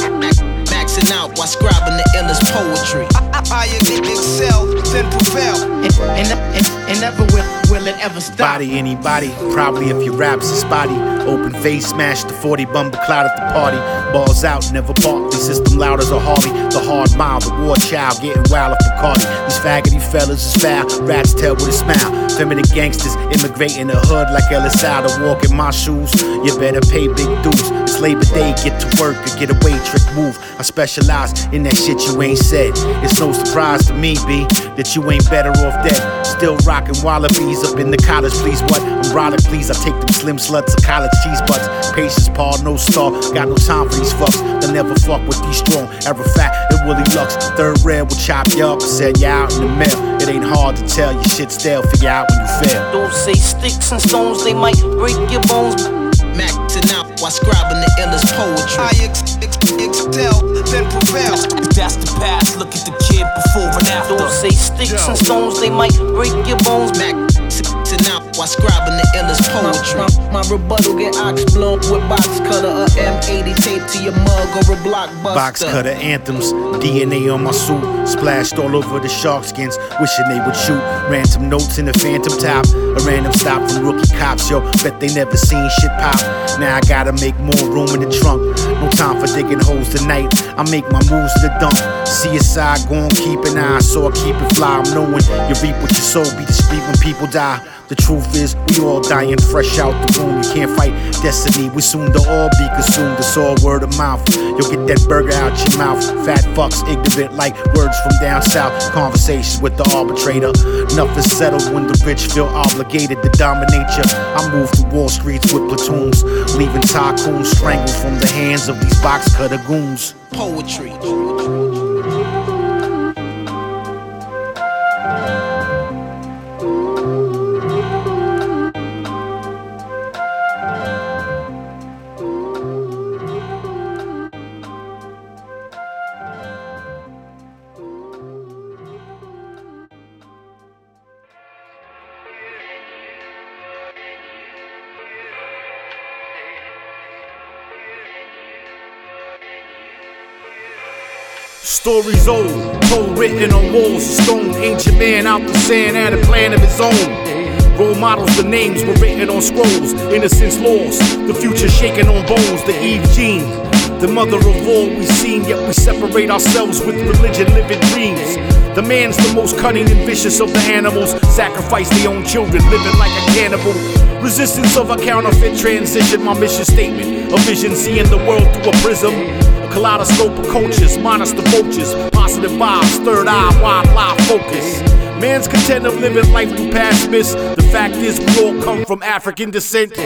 Maxing out while scribing the illest poetry. I, I excel, then prevail. And, and, and, and never will, will it ever stop. Body anybody, probably if your raps are spotty. Open face, smash the 40, bumble cloud at the party. Balls out, never bark. The system loud as a Harley. The hard mile, the war child, getting wild off Bacardi. These faggoty fellas is foul, rats tell with a smile. Feminine gangsters immigrating the hood like Ellis out to walk in my shoes. You better pay big dues. It's Labor Day, get to work or get away, trick move. I specialize in that shit you ain't said. It's no surprise to me, B, that you ain't better off dead. Still rocking wallabies up in the college, please. What? I'm brolic, please. I take them slim sluts to college cheese butts. Patience, Paul, no star. Got no time for these fucks. They'll never fuck with these strong. Ever fat, and Willie Lux. Third red will chop you up and send you out in the mail. It ain't hard to tell your shit stale. Figure out when you fail. Don't say sticks and stones, they might break your bones. Mac Maxing out while scribing the illest poetry. I ex- ex- excel, then prevail. If that's the past, look at the kid before and after. Don't say sticks and stones, they might break your bones. Out while scribing the illest poetry. My, my, my rebuttal get ox blown with box cutter, a M80 tape to your mug or a blockbuster. Box cutter anthems, DNA on my suit, splashed all over the shark skins, wishing they would shoot. Random notes in the phantom top, a random stop from rookie cops, yo. Bet they never seen shit pop. Now I gotta make more room in the trunk. No time for digging holes tonight. I make my moves to the dump. CSI gon' keep an eye, so I keep it fly. I'm knowing you reap what you sow, be discreet when people die. The truth is, we all dying fresh out the womb. You can't fight destiny, we soon to all be consumed. It's all word of mouth. You'll get that burger out your mouth. Fat fucks, ignorant like words from down south. Conversations with the arbitrator. Nothing's settled when the rich feel obligated to dominate you. I move through Wall Streets with platoons, leaving tycoons strangled from the hands of these box cutter goons. Poetry. Stories old, told written on walls of stone. Ancient man out the sand had a plan of his own. Role models, the names were written on scrolls. Innocence lost, the future shaken on bones. The Eve gene, the mother of all we've seen. Yet we separate ourselves with religion, living dreams. The man's the most cunning and vicious of the animals. Sacrifice their own children, living like a cannibal. Resistance of a counterfeit transition, my mission statement. A vision seeing the world through a prism. Kaleidoscope of cultures, minus the vultures. Positive vibes, third eye, wide live focus. Man's content of living life through past myths. The fact is, we all come from African descent.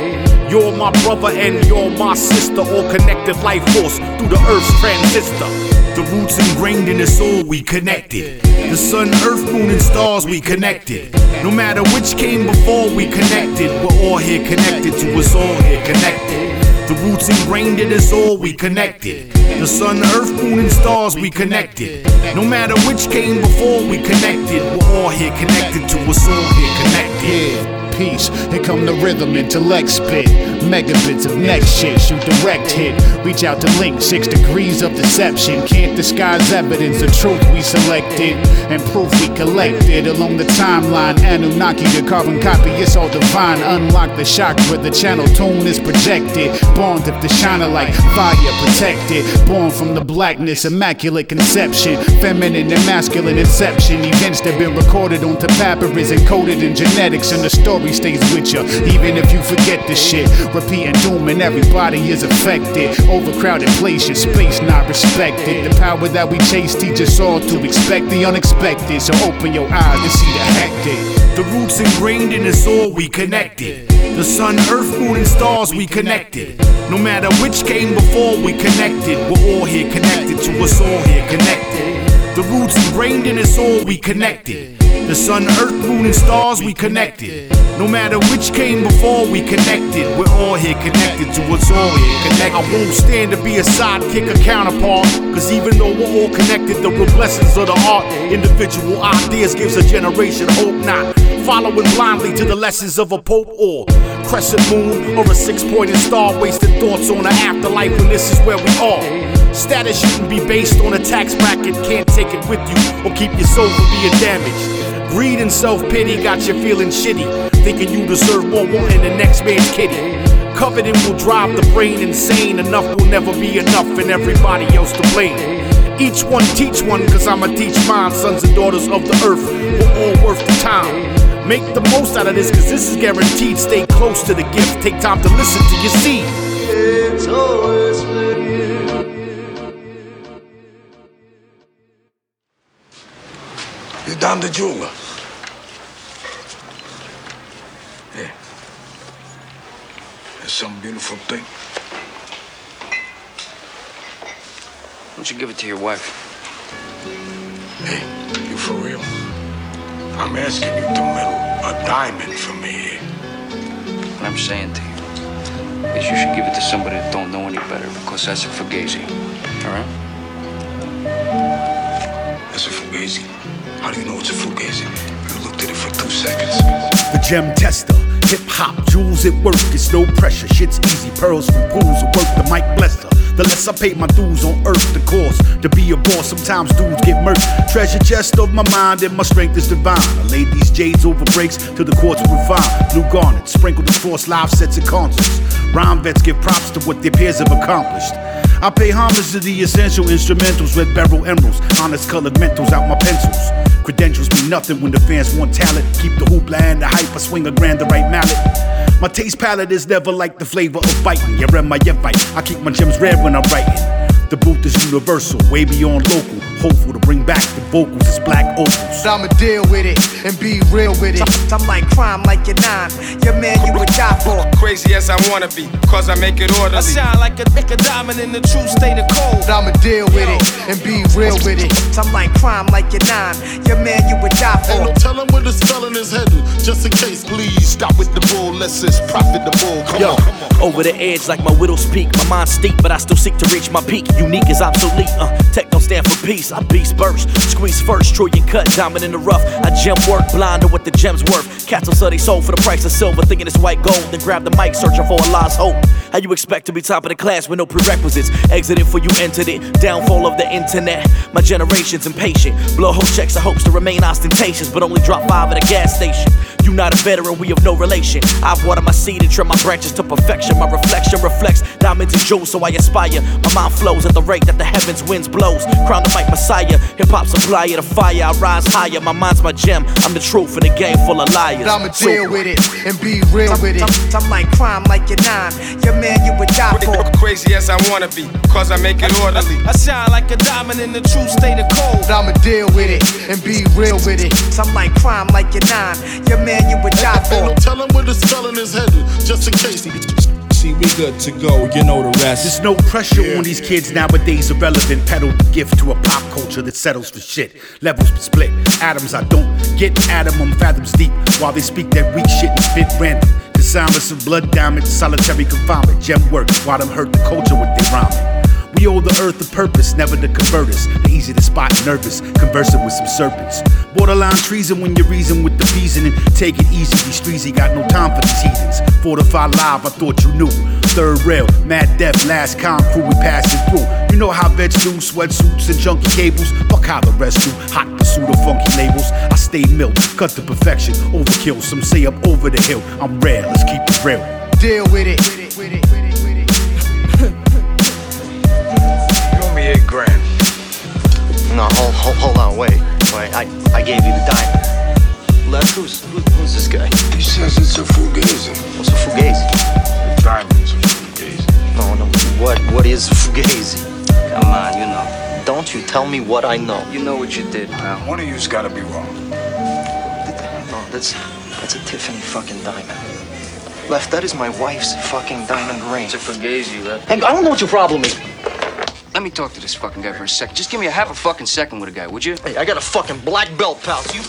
You're my brother and you're my sister. All connected life force through the earth's transistor. The roots ingrained in us all, we connected. The sun, earth, moon, and stars, we connected. No matter which came before, we connected. We're all here connected to us all here connected. The roots ingrained in us all, we connected. The sun, earth, moon, and stars, we connected. No matter which came before, we connected. We're all here connected to us all here connected. Yeah, peace. Here come the rhythm, intellect spit. Megabits of next shit, shoot direct hit. Reach out to link, six degrees of deception. Can't disguise evidence, the truth we selected. And proof we collected along the timeline. Anunnaki, the carbon copy, it's all divine. Unlock the shock where the channel tone is projected. Born if the shiner like fire protected. Born from the blackness, immaculate conception. Feminine and masculine inception. Events that been recorded onto papyrus and coded in genetics. And the story stays with you, even if you forget the shit. Repeating doom and everybody is affected. Overcrowded places, space not respected. The power that we chase teach us all to expect the unexpected. So open your eyes to see the hectic. The roots ingrained in us all, we connected. The sun, earth, moon, and stars, we connected. No matter which came before, we connected. We're all here connected to us all here connected. The roots ingrained in us all, we connected. The sun, earth, moon, and stars, we connected. No matter which came before we connected, we're all here connected to what's all here connected. I won't stand to be a sidekick or counterpart, cause even though we're all connected, the real blessings of the art, individual ideas gives a generation hope not. Following blindly to the lessons of a pope or crescent moon or a six pointed star, wasting thoughts on an afterlife when this is where we are. Status shouldn't be based on a tax bracket, can't take it with you or keep your soul from being damaged. Greed and self pity got you feeling shitty, thinking you deserve more, wanting the next man's kitty. Coveting will drive the brain insane. Enough will never be enough, and everybody else to blame. Each one teach one, cause I'ma teach mine. Sons and daughters of the earth, we're all worth the time. Make the most out of this, cause this is guaranteed. Stay close to the gift, take time to listen to your seed. It's always You the jeweler? Yeah. There's some beautiful thing. Why don't you give it to your wife? Hey, you for real? I'm asking you to meddle a diamond for me. What I'm saying to you is you should give it to somebody that don't know any better because that's a fugazi. All right? That's a fugazi. How do you know it's a fugazi? You looked at it for two seconds. The gem tester, hip hop, jewels at work, it's no pressure. Shit's easy, pearls from pools of work, the mic bless her. The less I pay my dues on earth, the course to be a boss. Sometimes dudes get murked. Treasure chest of my mind, and my strength is divine. I laid these jades over breaks till the quartz refine. Blue garnet, sprinkled across live sets and concerts. Rhyme vets give props to what their peers have accomplished. I pay homage to the essential instrumentals, red barrel emeralds, honest colored mentals out my pencils. Credentials mean nothing when the fans want talent. Keep the hoopla and the hype, I swing a grand the right mallet. My taste palette is never like the flavor of biting. Yeah, rem my fight. I keep my gems red when I'm writing. The booth is universal, way beyond local. Hopeful to bring back the vocals, it's black opals. I'ma deal with it and be real with it. I'm like crime, like your nine. Your man, you would die for. Crazy as I wanna be, cause I make it orderly. I shine like a, like a diamond in the true state of cold. I'ma deal with it and be real with it. I'm like crime, like your nine. Your man, you would die for. Ain't no telling where the spelling is heading. Just in case, please stop with the bull. Less is profitable. Come Yo, on, come on. over the edge like my widow's peak. My mind's steep, but I still seek to reach my peak. Unique is obsolete. Uh, tech don't stand for peace. I beast burst, squeeze first, Trojan cut, diamond in the rough. I gem work, blind to what the gem's worth. Cats sell they sold for the price of silver, thinking it's white gold. Then grab the mic, searching for a lost hope. How you expect to be top of the class with no prerequisites? Exited for you entered it. Downfall of the internet. My generation's impatient. Blow whole checks in hopes to remain ostentatious, but only drop five at a gas station. You not a veteran, we have no relation. I've watered my seed and trimmed my branches to perfection. My reflection reflects diamonds and jewels, so I aspire. My mind flows at the rate that the heavens winds blows. Crown the mic messiah, hip hop supplier, the fire. I rise higher. My mind's my gem. I'm the truth in a game full of liars. I'ma deal with it and be real with it. I'm, I'm like crime, like your nine. Your man, you would die for. Crazy as I wanna be, cause I make it orderly. I shine like a diamond in the true state of cold. I'ma deal with it and be real with it. I'm like crime, like your nine. Your man, you would die Ain't for. no telling where the spelling is headed, Just in case. See, we good to go, you know the rest. There's no pressure on these kids nowadays. Irrelevant, pedal the gift to a pop culture that settles for shit. Levels split, atoms I don't get at 'em, I'm fathoms deep. While they speak that weak shit and spit random. The silence of some blood damage, solitary confinement, gem work. While them hurt the culture with their rhyming. We owe the earth a purpose, never to convert us. They easy to spot nervous, conversing with some serpents. Borderline treason when you reason with the reasoning. Take it easy, these he got no time for these heathens. Fortified live, I thought you knew. Third rail, mad death, last con crew we passing through. You know how vets do, sweatsuits and junky cables. Fuck how the rest do, hot pursuit of funky labels. I stay milk, cut to perfection, overkill. Some say I'm over the hill. I'm rare, let's keep it real. Deal with it. You No, hold, hold, hold on, wait. Wait, I, I gave you the diamond. Les, who's, who, who's this guy? He says it's a fugazi. What's a fugazi? The diamond's a fugazi. No, no, what, what is a fugazi? Come on, you know. Don't you tell me what I know. You know what you did, pal. One of you's gotta be wrong. No, that's, that's a Tiffany fucking diamond. Left, that is my wife's fucking diamond ring. It's a fugazi, Left. Hey, I don't know what your problem is. Let me talk to this fucking guy for a second. Just give me a half a fucking second with a guy, would you? Hey, I got a fucking black belt, pal. So you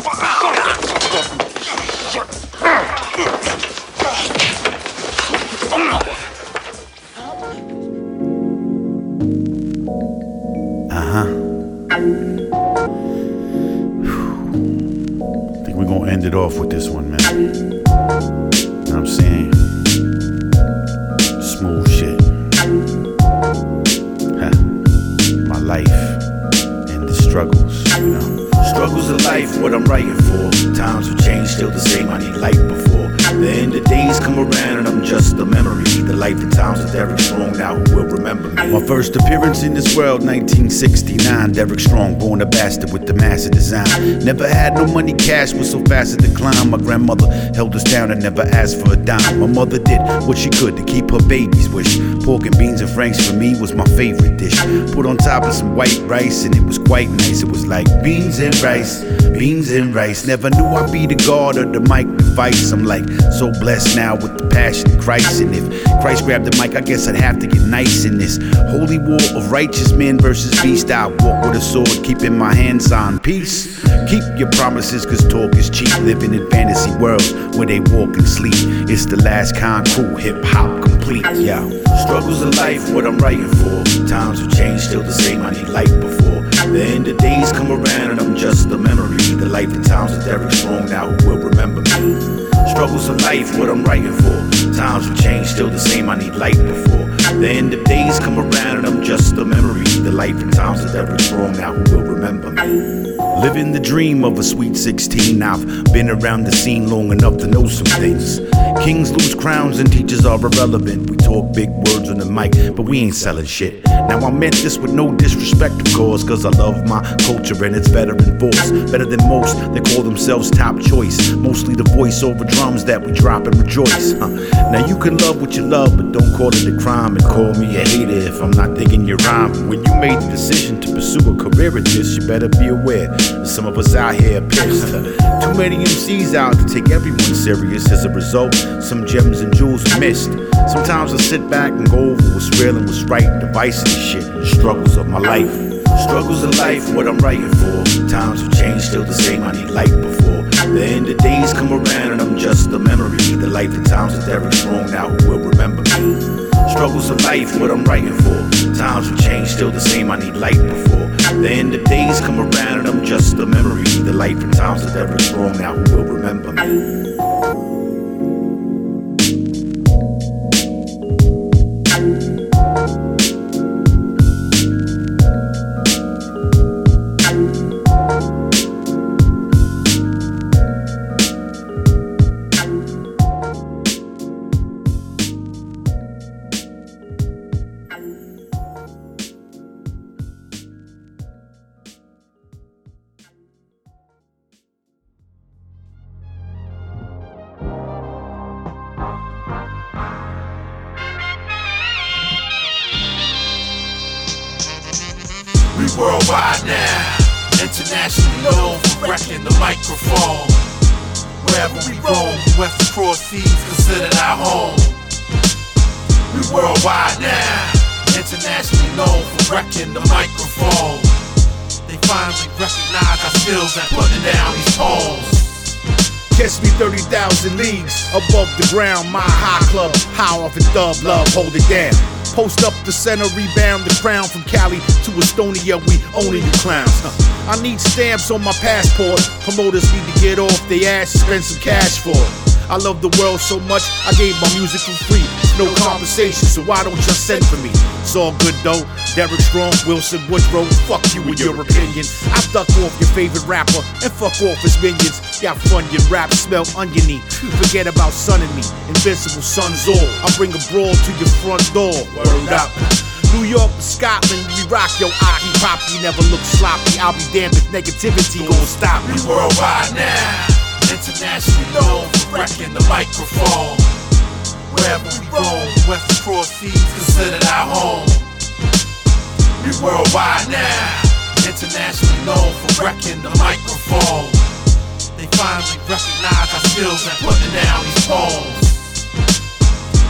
Uh huh. I think we're gonna end it off with this one, man. Life Struggles of life, what I'm writing for. Times have changed, still the same. I need light before. The end of days come around and I'm just a memory. The life and times of Derek Strong now who will remember me. My first appearance in this world, 1969. Derek Strong, born a bastard with the massive design. Never had no money, cash was so fast to decline. My grandmother held us down and never asked for a dime. My mother did what she could to keep her baby's wish. Pork and beans and franks for me was my favorite dish. Put on top of some white rice and it was quite nice. It was like beans and rice, beans and rice. Never knew I'd be the god of the mic device. I'm like so blessed now with the passion of Christ. And if Christ grabbed the mic, I guess I'd have to get nice in this holy war of righteous men versus beast. I walk with a sword, keeping my hands on peace. Keep your promises, cause talk is cheap. Living in fantasy worlds where they walk and sleep. It's the last con crew, hip hop complete. Yeah. Struggles of life, what I'm writing for. Times have changed, still the same. I need light before. Then the end of days come around and I'm just a memory. The life and times of Derek Strong now who will remember me. Struggles of life, what I'm writing for. Times have changed, still the same. I need light before. Then the end of days come around and I'm just a memory. The life and times of Derek Strong now who will remember me. Living the dream of a sweet 16. I've been around the scene long enough to know some things. Kings lose crowns and teachers are irrelevant. We talk big words on the mic, but we ain't selling shit. Now I meant this with no disrespect, of course, cause I love my culture and it's better in force. Better than most that call themselves top choice. Mostly the voice over drums that we drop and rejoice. Huh. Now you can love what you love, but don't call it a crime and call me a hater if I'm not digging your rhyme. When you made the decision to pursue a career in this, you better be aware some of us out here pissed. Too many MCs out to take everyone serious. As a result, some gems and jewels are missed. Sometimes I sit back and go over what's real and what's right, devices and shit, and struggles of my life. Struggles of life, what I'm writing for. Times have changed, still the same. I need light before. Then the end of days come around and I'm just a memory. The life and times of Derek Strong now will remember me. Struggles of life, what I'm writing for. Times have changed, still the same. I need light before. Then the end of days come around and I'm just a memory. The life and times of Derek Strong now will remember me. Ground. My high club, high off and dub love, hold it down. Post up the center, rebound the crown from Cali to Estonia. We only the clowns. Huh. I need stamps on my passport. Promoters need to get off their ass spend some cash for it. I love the world so much, I gave my music for free. No compensation, so why don't you send for me? It's all good though. Derek Strong, Wilson Woodrow, fuck you and your opinion. I duck off your favorite rapper and fuck off his minions. Got fun, your rap smell oniony. Forget about Sun and me, invincible sons all. I bring a brawl to your front door. Word up. New York to Scotland, we rock yo Aki Poppy, never look sloppy. I'll be damned if negativity gon' stop me. We worldwide now, internationally known for wrecking the microphone. Wherever we roam, west across seas considered our home. We worldwide now, internationally known for wrecking the microphone. They finally recognize our skills and putting down these poems.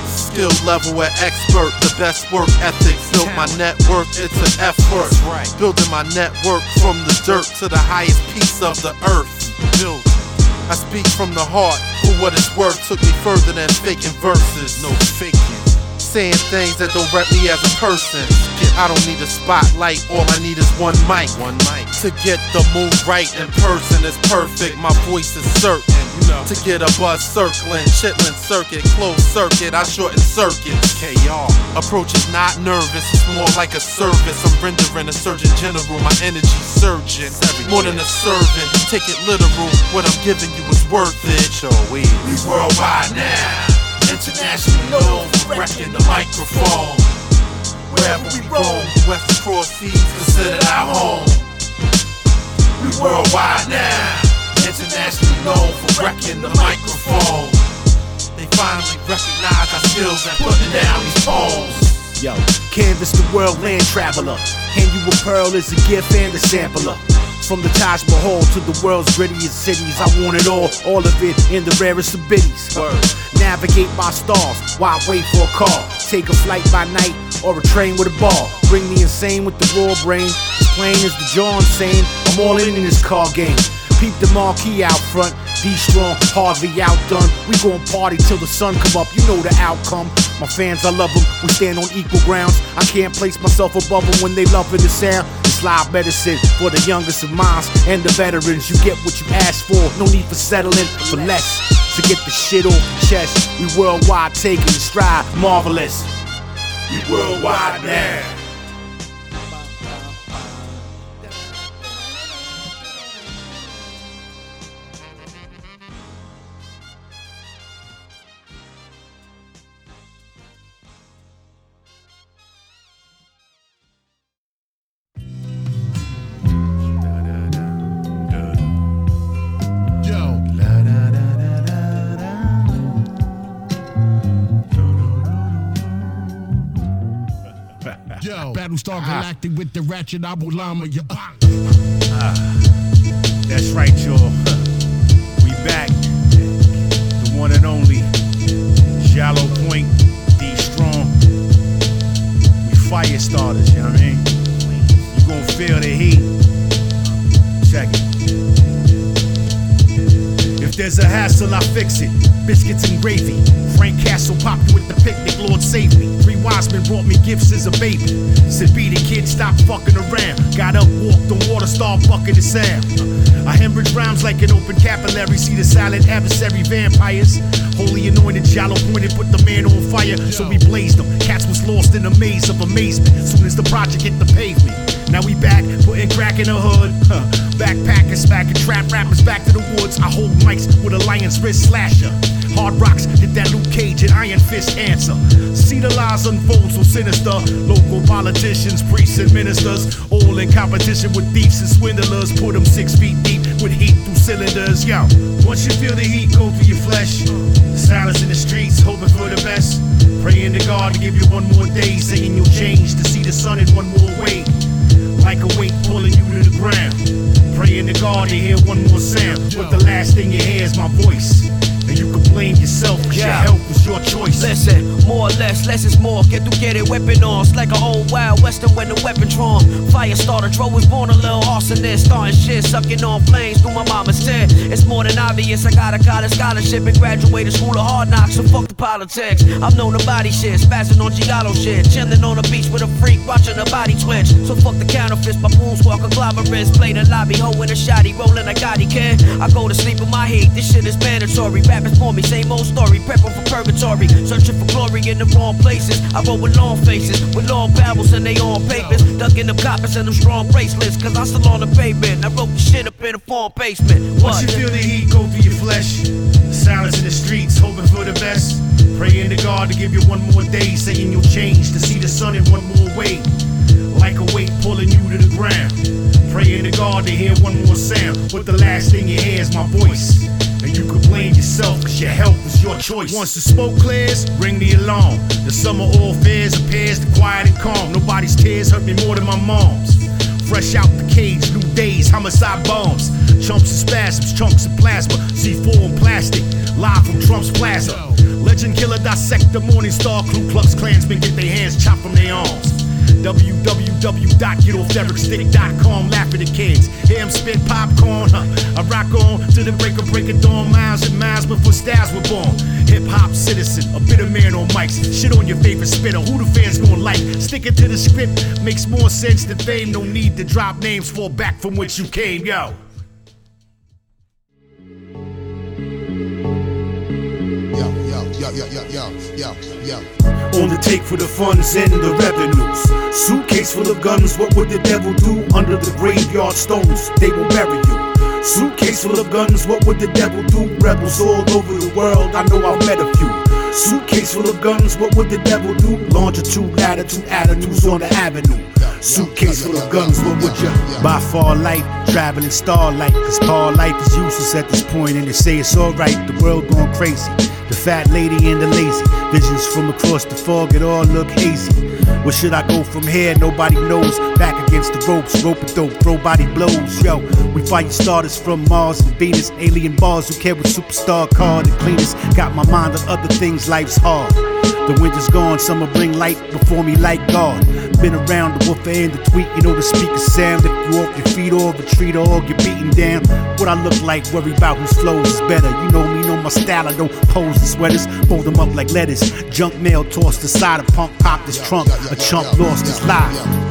skill level at expert. The best work ethic built my network. It's an effort. Building my network from the dirt to the highest piece of the earth. Build. I speak from the heart. For what it's worth, took me further than faking verses. No faking. Saying things that don't rep me as a person. I don't need a spotlight, all I need is one mic. One mic. To get the move right in person is perfect. My voice is certain. You know. To get a buzz circling, chitlin circuit, closed circuit, I shorten circuits. KR. Approach is not nervous, it's more like a service. I'm rendering a surgeon general, my energy surging. More than a servant, take it literal. What I'm giving you is worth it. Sure, we. We worldwide now. Internationally known for wrecking the microphone. Wherever we roam, west across seas considered our home. We worldwide now. Internationally known for wrecking the microphone. They finally recognize our skills and putting down these poems. Yo, canvas the world land traveler. Hand you a pearl as a gift and a sampler. From the Taj Mahal to the world's grittiest cities, I want it all, all of it in the rarest of biddies. Navigate my stars I wait for a call. Take a flight by night or a train with a ball. Bring the insane with the raw brain. As plain as the John saying, I'm all in in this car game. Peep the marquee out front. D strong, hardly outdone. We gon' party till the sun come up. You know the outcome. My fans, I love them. We stand on equal grounds. I can't place myself above them when they loving the sound. It's live medicine for the youngest of minds and the veterans. You get what you ask for. No need for settling for less. To get the shit off the chest. We worldwide taking the stride. Marvelous. We worldwide now. Battlestar ah. Galactic with the ratchet Abu Lama. Yo. That's right, y'all. We back. The one and only Shallow Point, D Strong. We fire starters, you know what I mean? You gonna feel the heat. There's a hassle, I fix it. Biscuits and gravy. Frank Castle popped you with the picnic, Lord save me. Three wise men brought me gifts as a baby. Said, be the kid, stop fucking around. Got up, walked on water, start bucking the sound. I hemorrhage rhymes like an open capillary. See the silent adversary vampires. Holy anointed, shallow pointed, put the man on fire. So we blazed them. Cats was lost in a maze of amazement. Soon as the project hit the pavement. Now we back, putting crack in the hood. Huh. Backpacking, smacking trap rappers back to the woods. I hold mics with a lion's wrist slasher. Hard rocks, hit that Luke Cage and Iron Fist answer. See the lies unfold so sinister. Local politicians, priests, and ministers, all in competition with thieves and swindlers. Put them six feet deep with heat through cylinders. Yo, once you feel the heat go through your flesh, the silence in the streets, hoping for the best. Praying to God to give you one more day, saying you'll change to see the sun in one more way. Like a weight pulling you to the ground. Praying to God to hear one more sound. But the last thing you hear is my voice. And you blame yourself, cause your Yeah. help was your choice. Listen, more or less, less is more. Get to get it, weapon on. It's like an old wild western when the weapon drawn. Fire starter, Dro was born a little arsonist. Starting shit, sucking on flames through my mama's tent. It's more than obvious. I got a college scholarship and graduated school of hard knocks. So fuck the politics. I'm known to body shit, spazzing on Giallo shit. Chilling on the beach with a freak, watching her body twitch. So fuck the counterfeits, my booms walk conglomerates. Play the lobby, hoe in a shotty, rolling a Gotti kid. I go to sleep in my heat, this shit is mandatory. Rappers for me, same old story, prepping for purgatory. Searching for glory in the wrong places. I roll with long faces, with long barrels and they on papers. Ducking them coppers and them strong bracelets, cause I'm still on the pavement. I wrote the shit up in a farm basement. What? Once you feel the heat go through your flesh, the silence in the streets, hoping for the best. Praying to God to give you one more day, saying you'll change to see the sun in one more way. Like a weight pulling you to the ground. Praying to God to hear one more sound. But the last thing you hear is my voice. And you can blame yourself, cause your health was your choice. Once the smoke clears, ring the alarm. The summer all fears appears to quiet and calm. Nobody's tears hurt me more than my mom's. Fresh out the cage, new days, homicide bombs. Chumps and spasms, chunks of plasma, C4 and plastic. Live from Trump's Plaza. Legend killer dissect the Morning Star. Ku Klux Klansmen get their hands chopped from their arms. www.getoffderrickstick.com. Laugh at the kids. Hear 'em spit popcorn. Huh. I rock on to the break of break of dawn. Miles and miles before styles were born. Hip hop citizen, a bitter man on mics. Shit on your favorite spitter. Who the fans gonna like? Sticking to the script makes more sense than fame. No need to drop names. Fall back from which you came. Yo, yo, yo, yo, yo, yo, yo. On the take for the funds and the revenues. Suitcase full of guns, what would the devil do? Under the graveyard stones, they will bury you. Suitcase full of guns, what would the devil do? Rebels all over the world, I know I've met a few. Suitcase full of guns, what would the devil do? Longitude, latitude, attitudes on the avenue. Suitcase full of guns, what would you? By far light, traveling starlight. Cause car life is useless at this point, and they say it's alright. The world going crazy. The fat lady and the lazy. Visions from across the fog, it all look hazy. Where should I go from here? Nobody knows. Back against the ropes, rope and dope, throw body blows. Yo, we fight starters from Mars and Venus. Alien bars who care what superstar card and cleaners. Got my mind on other things, life's hard. The winter's gone, summer bring light before me like God. Been around the woofer and the tweet, you know the speaker sound. Lift you off your feet or retreat or get beaten down. What I look like, worry about whose flows is better. You know me, know my style, I don't pose the sweaters. Fold them up like lettuce. Junk mail tossed aside, a punk popped his trunk. A chump lost his life.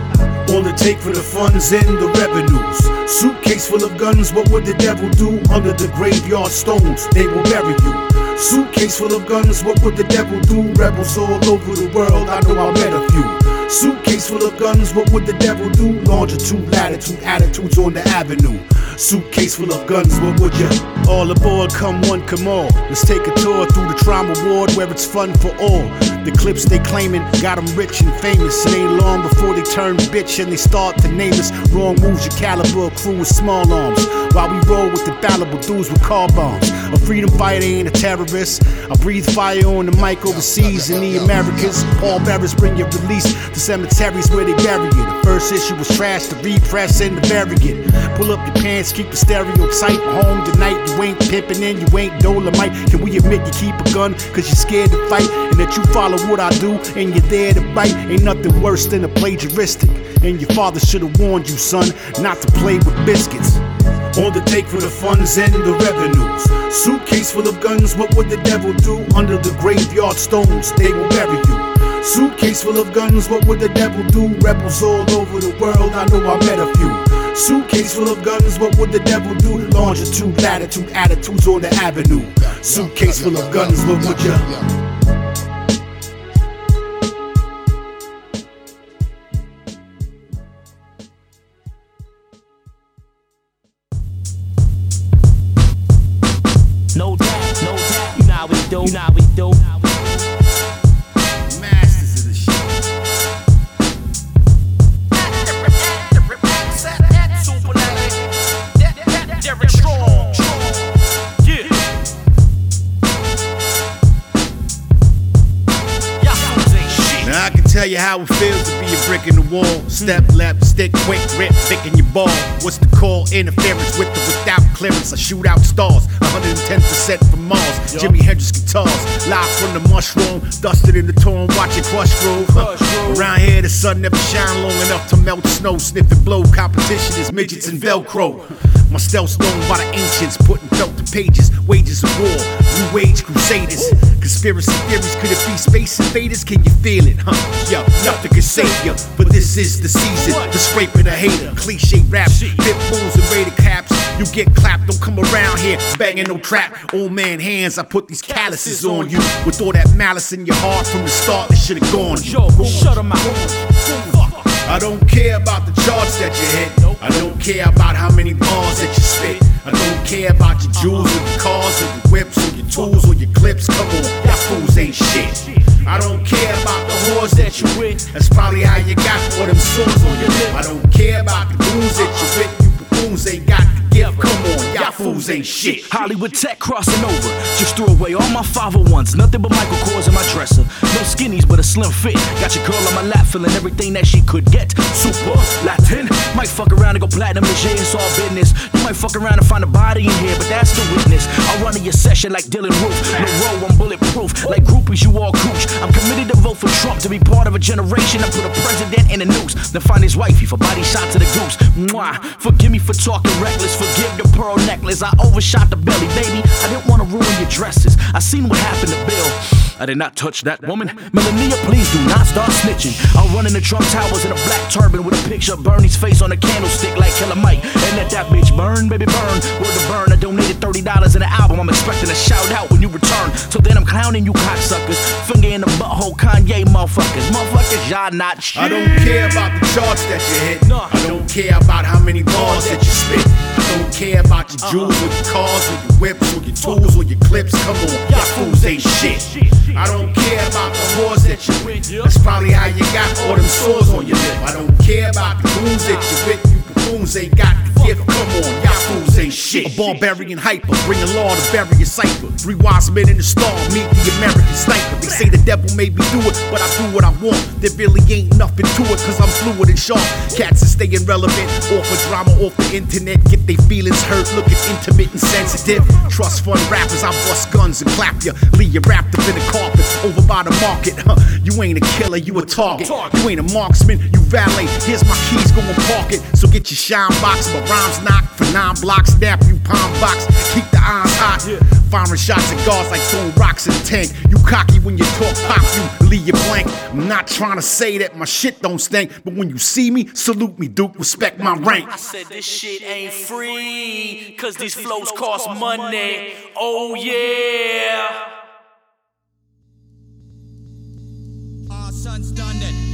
On the take for the funds and the revenues. Suitcase full of guns, what would the devil do? Under the graveyard stones, they will bury you. Suitcase full of guns, what would the devil do? Rebels all over the world, I know I met a few. Suitcase full of guns, what would the devil do? Longitude, latitude, attitudes on the avenue. Suitcase full of guns, what would you? All aboard, come one, come all. Let's take a tour through the trauma ward where it's fun for all. The clips they claiming got them rich and famous. It ain't long before they turn bitch and they start to name us. Wrong moves, your caliber, crew with small arms. While we roll with the fallible dudes with car bombs. A freedom fighter ain't a terrorist. I breathe fire on the mic overseas in the Americas. Paul Barris bring your release to cemeteries where they bury you. The first issue was trash, the repress and the variant. Pull up your pants, keep the stereotype home tonight. You ain't pimping in, you ain't Dolomite. Can we admit you keep a gun cause you're scared to fight? And that you follow what I do and you're there to bite? Ain't nothing worse than a plagiaristic. And your father should have warned you, son, not to play with biscuits. On the take for the funds and the revenues. Suitcase full of guns, what would the devil do? Under the graveyard stones, they will bury you. Suitcase full of guns, what would the devil do? Rebels all over the world, I know I met a few. Suitcase full of guns, what would the devil do? Longitude, latitude, attitudes on the avenue. Suitcase full of guns, what would you? You know how we do. Masters of the shit. Derek Strong. Yeah. Now I can tell you how it feels to be a brick in the wall. Step left, stick quick, rip, thick in your ball. What's the call? Interference with or without clearance. I shoot out stars, 110% from Mars. Jimi Hendrix guitars, live from the mushroom, dusted in the torn, watching Krush Groove. Huh. Around here, the sun never shine long enough to melt snow, sniff and blow. Competition is midgets and Velcro. My stealth's known by the ancients, putting felt to pages, wages of war, new age crusaders. Conspiracy theories, could it be space invaders? Can you feel it, huh? Yo, nothing can save ya, but this is the season for scraping a hater. Cliche rap, pit bulls and rated caps. You get clapped, don't come around here banging no trap. Old man hands, I put these calluses on you. With all that malice in your heart from the start, it should have gone. Yo, shut them out. I don't care about the charts that you hit. I don't care about how many bars that you spit. I don't care about your jewels or your cars or your whips or your tools or your clips. Come on, y'all fools ain't shit. I don't care about the whores that you with. That's probably how you got all them sores on your lip. I don't care about the goons that you with. You buffoons ain't got the. Come on, y'all fools ain't shit. Hollywood tech crossing over. Just threw away all my 501s. Nothing but Michael Kors in my dresser. No skinnies, but a slim fit. Got your girl on my lap, feeling everything that she could get. Super Latin. Might fuck around and go platinum and shit, it's all business. You might fuck around and find a body in here, but that's the witness. I'll run in your session like Dylann Roof. No row, I'm bulletproof. Like groupies, you all cooch. I'm committed to vote for Trump to be part of a generation that put a president in the news. Then find his wifey for body shot to the goose. Mwah. Forgive me for talking reckless. Forgive the pearl necklace. I overshot the belly, baby. I didn't want to ruin your dresses. I seen what happened to Bill. I did not touch that woman. Melania, please do not start snitching. I'll run in the Trump Towers in a black turban with a picture of Bernie's face on a candlestick like Killer Mike. And let that bitch burn, baby, burn. Word to burn. I donated $30 in the album. I'm expecting a shout out when you return. So then I'm clowning you cocksuckers. Finger in the butthole, Kanye motherfuckers. Motherfuckers, y'all not shit. I don't care about the charts that you hit. I don't care about how many bars that you spit. Don't care about your jewels or your cars or your whips or your tools or your clips. Come on, y'all fools ain't shit. I don't care about the wars that you win. That's probably how you got all them sores on your lip. I don't care about the goons that you with. Buffoons ain't got the gift. Come on, y'all fools ain't shit. A barbarian hyper, bring the law to bury a cipher. Three wise men in the storm, meet the American sniper. They say the devil made me do it, but I do what I want. There really ain't nothing to it, cause I'm fluid and sharp. Cats are staying relevant, off of drama, off the internet. Get their feelings hurt, looking intimate and sensitive. Trust fund rappers, I bust guns and clap ya. Leave you wrapped up in the carpet, over by the market. Huh. You ain't a killer, you a target. You ain't a marksman, you valet. Here's my keys, go and park it. So get your shine box, my rhymes knock for nine blocks. Snap you palm box, keep the irons hot. Firing shots at guards like throwing rocks in a tank. You cocky when you talk pop, you leave you blank. I'm not trying to say that my shit don't stink, but when you see me, salute me, Duke. Respect my rank. I said this shit ain't free, cause these flows cost money. Oh yeah. Our sons done it,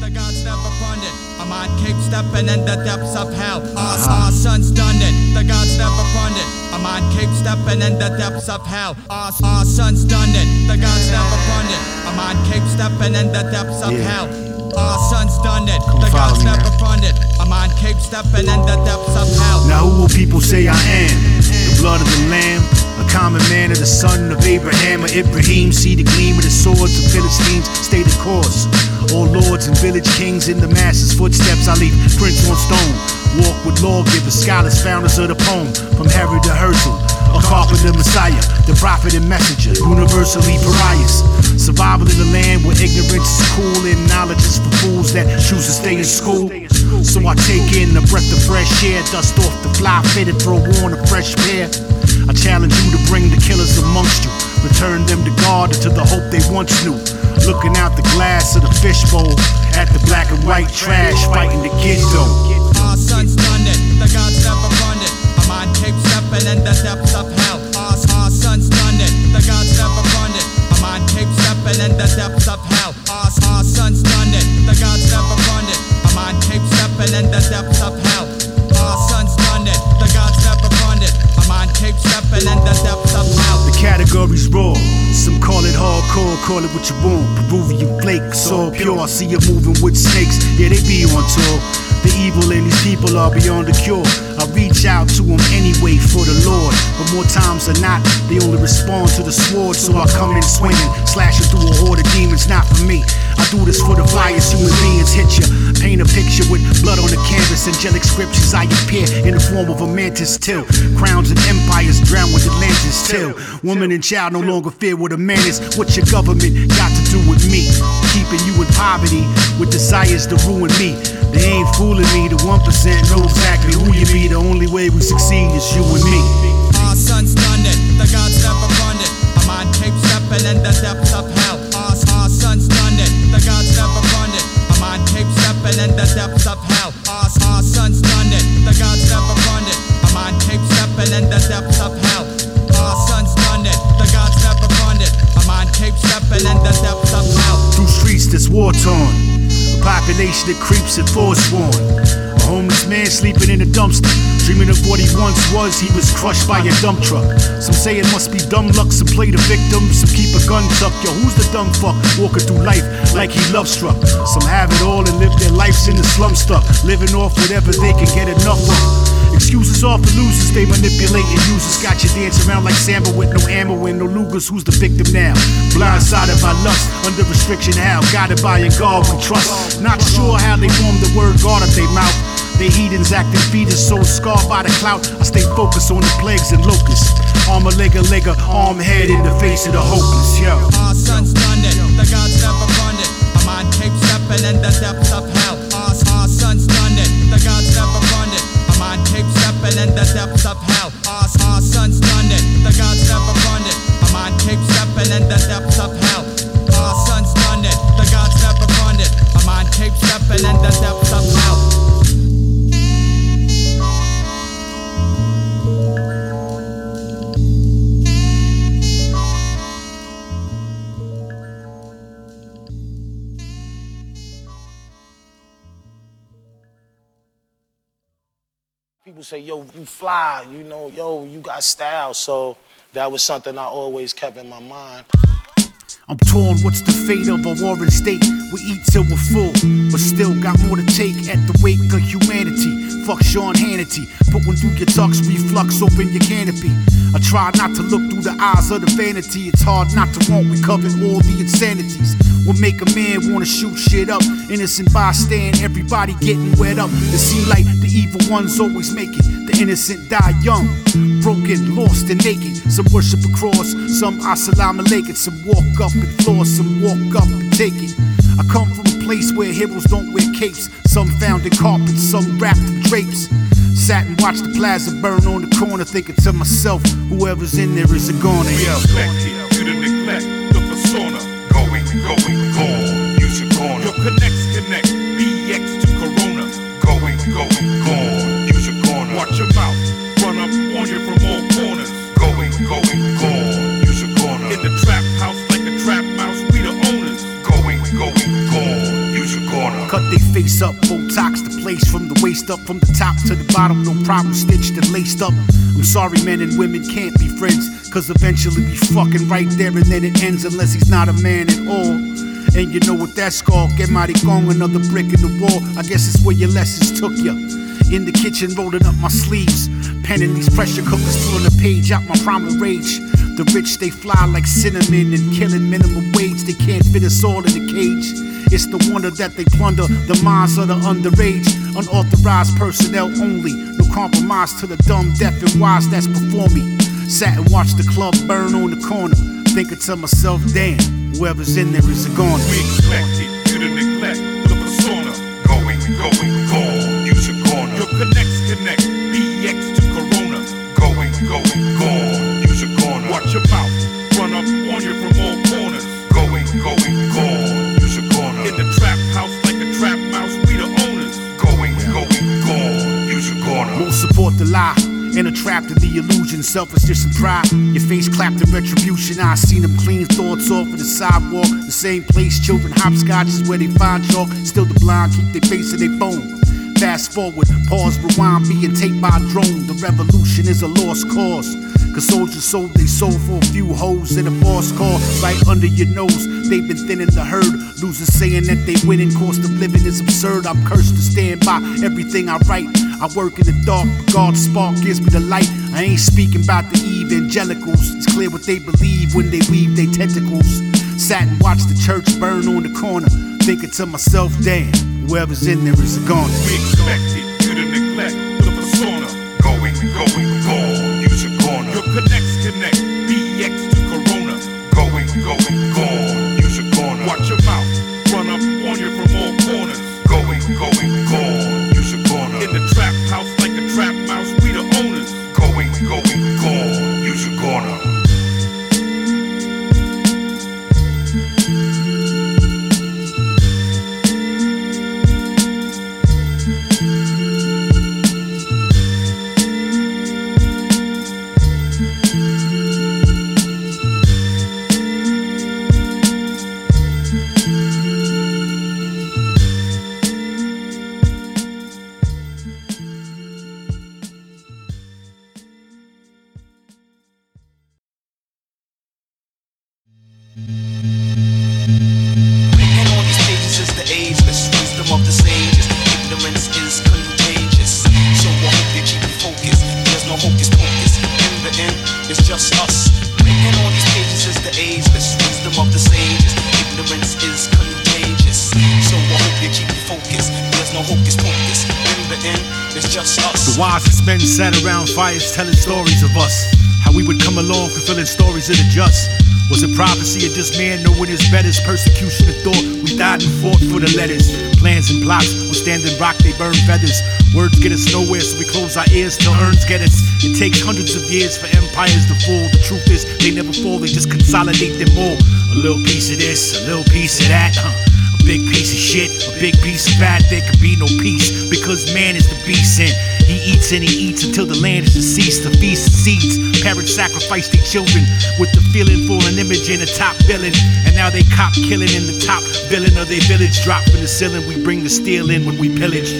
Uh-huh. the gods never fund it. I'm on Cape stepping in the depths of hell. Our, our sons done it, the gods never fund it. I'm on Cape stepping in the depths of hell. Our, our sons done it, the gods never fund it. I'm on Cape stepping in the depths of hell. Our sons done it, the gods never now. fund it. I'm on Cape stepping in the depths of hell. Now who will people say I am? Blood of the lamb, a common man of the son of Abraham or Ibrahim. See the gleam of the swords of Philistines, stay the course. All lords and village kings in the masses' footsteps, I leave prints on stone. Walk with lawgivers, scholars, founders of the poem, from Harry to Herzl. A carpenter messiah, the prophet and messenger, universally pariahs. Survival in the land where ignorance is cool and knowledge is for fools that choose to stay in school. So I take in a breath of fresh air, dust off the fly fitted, throw on a fresh pair. I challenge you to bring the killers amongst you, return them to God to the hope they once knew. Looking out the glass of the fishbowl at the black and white trash, fighting to get The depths of hell. Our, our done the gods never it. I'm on stepping in the depths of hell. Our, our done the gods never it. I'm on stepping in the depths of hell. Our done the gods never it. I'm on stepping in the depths of hell. The category's raw. Some call it hardcore, call it what you want. Peruvian flake, so pure. I see you moving with snakes. Yeah, they be on tour. The evil in these people are beyond the cure. I reach out to them anyway for the Lord. But more times than not, they only respond to the sword. So I come in swinging, slashing through a horde of demons, not for me. I do this for the flyers human beings hit you. Paint a picture with blood on the canvas, angelic scriptures. I appear in the form of a mantis till. Crowns and empires drown with Atlantis till. Woman and child no longer fear what a man is. What your government got to do with me? Keeping you in poverty with desires to ruin me. They ain't fooling me. The 1% know exactly who you be. The only way we succeed is you and me. Our sons done it, the gods never fund it. I'm on Cape stepping in the depths of hell. Our, our done it, the gods never fund it. I'm on Cape stepping in the depths of hell. Our, our done it, the gods never fund it. I'm on Cape stepping in the depths of hell. Our done it, the gods never it. I'm on Cape stepping in the depths of hell. Through streets that's war torn. Population that creeps and forsworn. A homeless man sleeping in a dumpster. Dreaming of what he once was, he was crushed by a dump truck. Some say it must be dumb luck, some play the victim, some keep a gun tucked. Yo, who's the dumb fuck walking through life like he love struck? Some have it all and live their lives in the slum stuck, living off whatever they can get enough of. Excuses off the losers, they manipulate manipulating users. Got you dancing around like Samba with no ammo and no Lugers. Who's the victim now? Blindsided by lust, under restriction how? Guided by a God we trust. Not sure how they form the word God if they mouth. They heathens acting fetus, so scarred by the clout. I stay focused on the plagues and locusts. Arm a leg a leg a arm head in the face of the hopeless, yo. Our son's the gods never tape stepping in the depths of hell. Stepping in the depths of hell. Our, our done it, the gods never it. I'm on tape stepping in the say, yo, you fly, you know, yo, you got style. So that was something I always kept in my mind. I'm torn, what's the fate of a warring state? We eat till we're full, but still got more to take at the wake of humanity. Fuck Sean Hannity, put one through your tux, reflux, open your canopy. I try not to look through the eyes of the vanity. It's hard not to want, we covered all the insanities. What make a man wanna shoot shit up? Innocent bystand, everybody getting wet up. It seems like the evil ones always make it. The innocent die young, broken, lost, and naked. Some worship a cross, some assalamu alaikum, some walk up and floor, some walk up and take it. I come from a place where heroes don't wear capes. Some found in carpets, some wrapped in drapes. Sat and watched the plaza burn on the corner, thinking to myself, whoever's in there is a goner. We expect you to neglect the persona. Going, going, gone. Use your corner. Your connects connect. BX to Corona. Going, going, Going, gone. Use your corner. In the trap house like a trap mouse, we the owners. Going, going, gone. Use your corner. Cut they face up, Botox the place from the waist up, from the top to the bottom, no problem, stitched and laced up. I'm sorry, men and women can't be friends, cause eventually we fucking right there and then it ends unless he's not a man at all. And you know what that's called, get mighty gong, another brick in the wall. I guess it's where your lessons took ya. In the kitchen, rolling up my sleeves, penning these pressure cookers, pulling a page out my primal rage. The rich they fly like cinnamon and killing minimum wage. They can't fit us all in the cage. It's the wonder that they plunder the minds of the underage. Unauthorized personnel only. No compromise to the dumb, deaf, and wise that's before me. Sat and watched the club burn on the corner. Thinking to myself, damn, whoever's in there is a goner. We expect it, you to neglect the persona. Going, going, gone. Going, gone. Use your corner. Watch your mouth. Run up on you from all corners. Going, going, gone. Use your corner. In the trap house like a trap mouse, we the owners. Going, going, gone. Use your corner. Won't support the lie. And trap in the illusion, selfishness and pride. Your face clapped in retribution. I seen them clean thoughts off of the sidewalk. The same place children hopscotch is where they find chalk. Still the blind keep their face in their phone. Fast forward, pause, rewind, being taped by a drone. The revolution is a lost cause. Cause soldiers sold they soul for a few hoes in a boss call right under your nose. They've been thinning the herd. Losers saying that they winning, cost of living is absurd. I'm cursed to stand by everything I write. I work in the dark, but God's spark gives me the light. I ain't speaking about the evangelicals. It's clear what they believe when they weave their tentacles. Sat and watched the church burn on the corner, thinking to myself, damn, whoever's in there is a goner. We expect it, you to neglect the persona. Going, going, gone. Use your corner. Your connects connect. BX to Corona. Going, going, gone. Use your corner. Watch your mouth. Run up on you from all corners. Going, going, gone. Use your corner. In the trap house like a trap mouse, we the owners. Going, going, gone. Stories of the just. Was it prophecy of this man knowing his betters? Persecution of thought. We died and fought for the letters. Plans and plots. On standing rock, they burn feathers. Words get us nowhere, so we close our ears till urns get us. It takes hundreds of years for empires to fall. The truth is, they never fall, they just consolidate them all. A little piece of this, a little piece of that. Huh. A big piece of shit, a big piece of bad. There could be no peace because man is the beast and he eats and he eats until the land is deceased. The feast seeds. Parents sacrifice their children with the feeling for an image in a top billing. And now they cop killing in the top billing of their village. Drop from the ceiling, we bring the steel in when we pillage.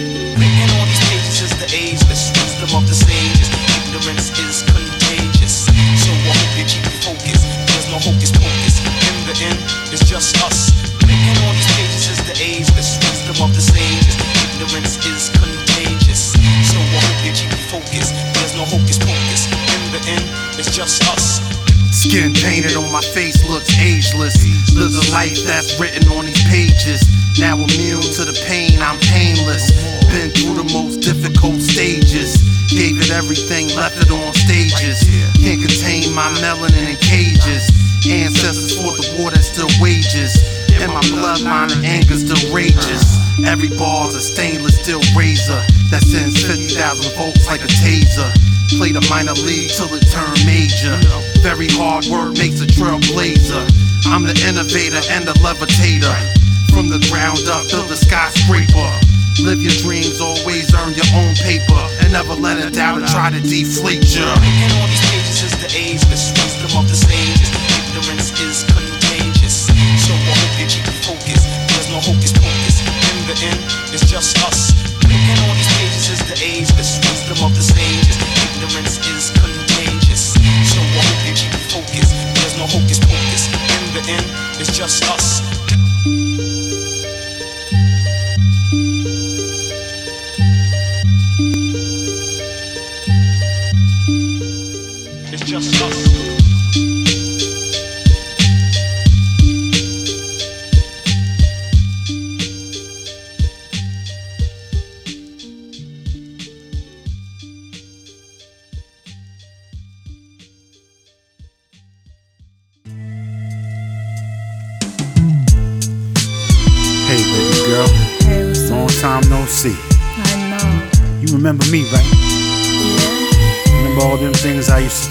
Skin painted on my face looks ageless. Live the life that's written on these pages. Now immune to the pain, I'm painless. Been through the most difficult stages. Gave it everything, left it on stages. Can't contain my melanin in cages. Ancestors fought the war that still wages. And my bloodline and anger still rages. Every bar's a stainless steel razor that sends 50,000 volts like a taser. Play the minor league till it turn major. Very hard work makes a trailblazer. I'm the innovator and the levitator. From the ground up to the skyscraper. Live your dreams, always earn your own paper. And never let down and try to deflate ya. Written on these pages is the ageless wisdom of the sages. Ignorance is contagious. So I hope you keep focused. There's no hocus pocus. In the end, it's just us. Written on these pages is the ageless wisdom of the sages. The end, it's just us.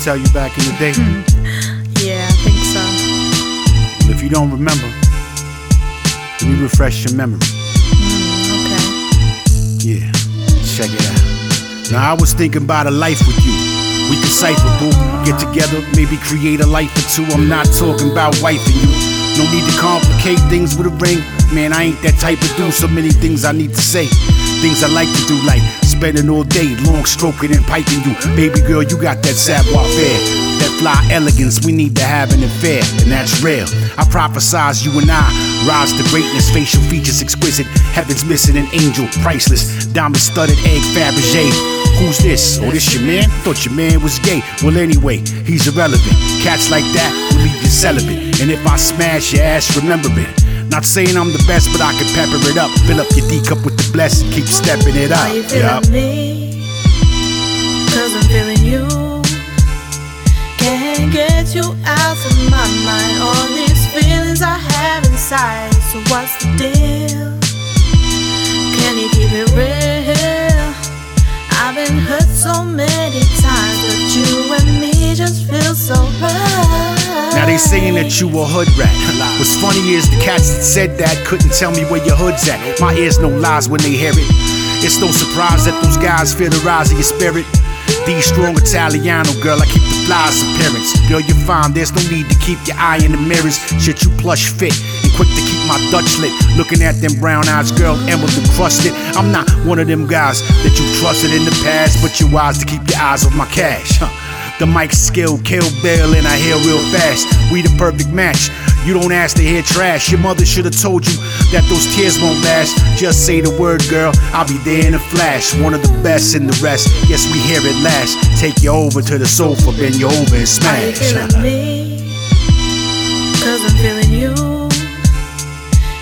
Tell you back in the day? Yeah, I think so. Well, if you don't remember, let me refresh your memory. Mm, okay. Yeah, check it out. Now, I was thinking about a life with you. We could cipher, boo. Get together, maybe create a life or two. I'm not talking about wifing you. No need to complicate things with a ring. Man, I ain't that type of dude. So many things I need to say. Things I like to do, like spending all day long stroking and piping you. Baby girl, you got that savoir faire. That fly elegance, we need to have an affair, and that's real. I prophesize you and I rise to greatness, facial features exquisite, heaven's missing an angel, priceless, diamond studded egg Fabergé. Who's this? Oh, this your man? Thought your man was gay. Well, anyway, he's irrelevant. Cats like that will leave you celibate. And if I smash your ass, remember it. Not saying I'm the best, but I can pepper it up. Fill up your D cup with the blessing, keep stepping it up. Are you feeling Yup. me? Cause I'm feeling you. Can't get you out of my mind. All these feelings I have inside. So what's the deal? Can you keep it real? I've been hurt so many times, but you and me just feel so right. Now they saying that you a hood rat. What's funny is the cats that said that couldn't tell me where your hood's at. My ears no lies when they hear it. It's no surprise that those guys feel the rise of your spirit. These strong Italiano girl, I keep the flyest appearance. Girl, you're fine, there's no need to keep your eye in the mirrors. Shit, you plush fit and quick to keep my Dutch lit. Looking at them brown eyes, girl, emerald encrusted. I'm not one of them guys that you trusted in the past, but you're wise to keep your eyes off my cash. Huh. The mic skill, kill Bill, and I hear real fast. We the perfect match. You don't ask to hear trash. Your mother should have told you that those tears won't last. Just say the word, girl. I'll be there in a flash. One of the best in the rest. Yes, we hear it last. Take you over to the sofa, bend you over and Are you smash. feeling me? Cause I'm feeling you.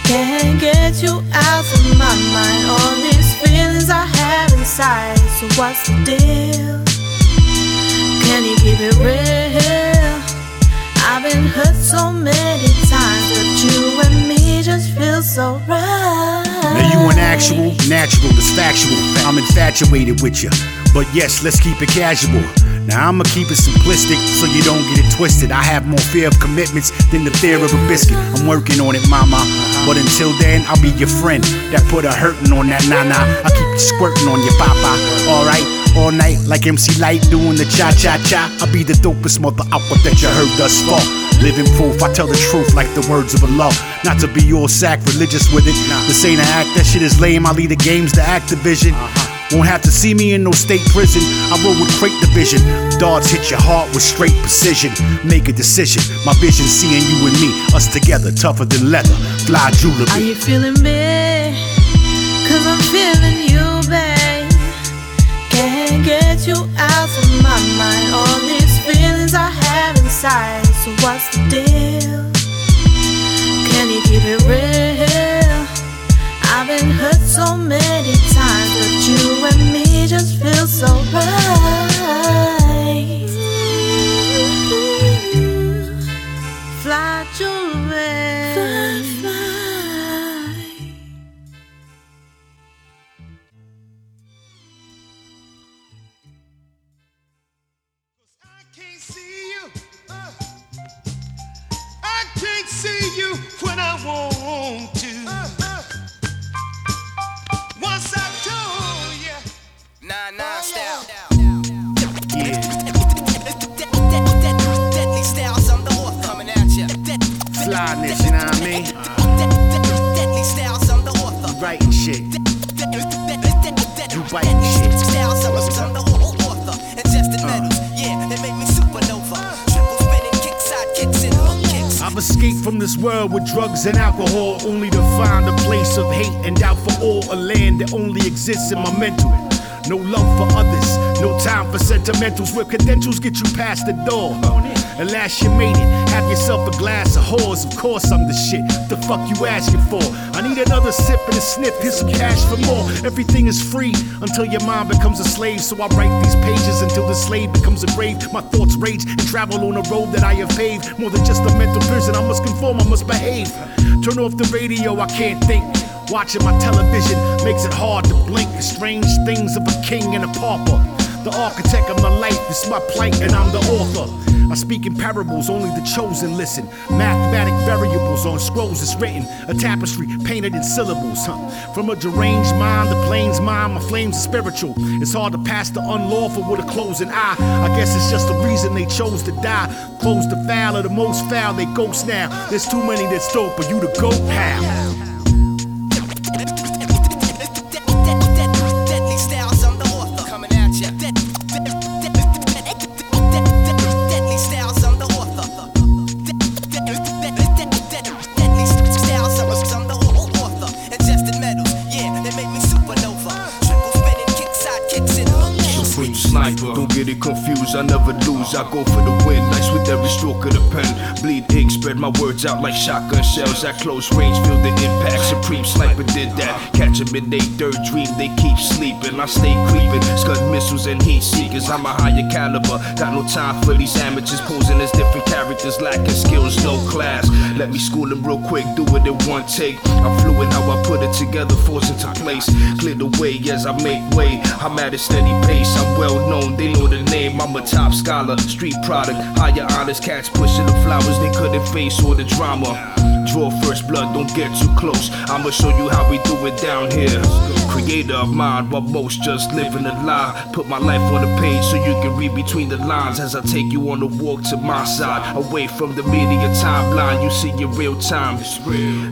Can't get you out of my mind. All these feelings I have inside. So what's the deal? Keep it real? I've been hurt so many times, but you and me just feel so right. Now you an actual, natural, it's factual. I'm infatuated with you. But yes, let's keep it casual. Now I'ma keep it simplistic so you don't get it twisted. I have more fear of commitments than the fear of a biscuit. I'm working on it, mama. But until then, I'll be your friend that put a hurtin' on that nana. I keep squirting on your papa. Alright, all night like MC Lyte doing the cha cha cha. I'll be the dopest mother output that you heard thus far. Living proof, I tell the truth like the words of a law. Not to be all sacrilegious with it. This ain't an act, that shit is lame. I lead the games to Activision. Uh-huh. Won't have to see me in no state prison. I roll with crate division. Darts hit your heart with straight precision. Make a decision. My vision seeing you and me, us together, tougher than leather. Fly Are jewelry. you feeling me? Cause I'm feeling you, babe. Can't get you out of my mind. All these feelings I have inside. So what's the deal? Can you keep it real? I've been hurt so many times, but you and me just feel so right. Want to. Once I told you. Nah, nah, style. Deadly styles, I'm the author. Coming at ya. Flyness, you know what I mean? Deadly styles, I'm the author. Writing shit. You biting kicks. From this world with drugs and alcohol, only to find a place of hate and doubt for all. A land that only exists in my mental. No love for others, no time for sentimentals. Where credentials get you past the door. At last you made it. Have yourself a glass of whores. Of course I'm the shit. The fuck you asking for? I need another sip and a sniff. Here's some cash for more. Everything is free until your mind becomes a slave. So I write these pages until the slave becomes a grave. My thoughts rage and travel on a road that I have paved. More than just a mental prison. I must conform. I must behave. Turn off the radio. I can't think. Watching my television makes it hard to blink. Strange things of a king and a pauper. The architect of my life is my plight, and I'm the author. I speak in parables, only the chosen listen. Mathematic variables on scrolls is written. A tapestry painted in syllables. Huh. From a deranged mind, the plane's mind, my flames are spiritual. It's hard to pass the unlawful with a closing eye. I guess it's just the reason they chose to die. Close the foul of the most foul, they ghost now. There's too many that's dope, but you the goat how? I never lose. I go for the win, with every stroke of the pen. Bleed ink, spread my words out like shotgun shells. At close range, feel the impact. Supreme sniper did that. Catch in they dirt dream, they keep sleeping. I stay creeping, scud missiles and heat seekers. I'm a higher caliber, got no time for these amateurs posing as different characters, lacking skills, no class. Let me school them real quick, do it in one take. I'm fluid how I put it together, force into place. Clear the way as I make way. I'm at a steady pace, I'm well known, they know the name. I'm a top scholar, street product, higher honors, cats pushing the flowers they couldn't face all the drama. Draw first blood, don't get too close. I'ma show you how we do it down here. Creator of mind, while most just living a lie. Put my life on the page so you can read between the lines as I take you on a walk to my side. Away from the media timeline, you see in real time.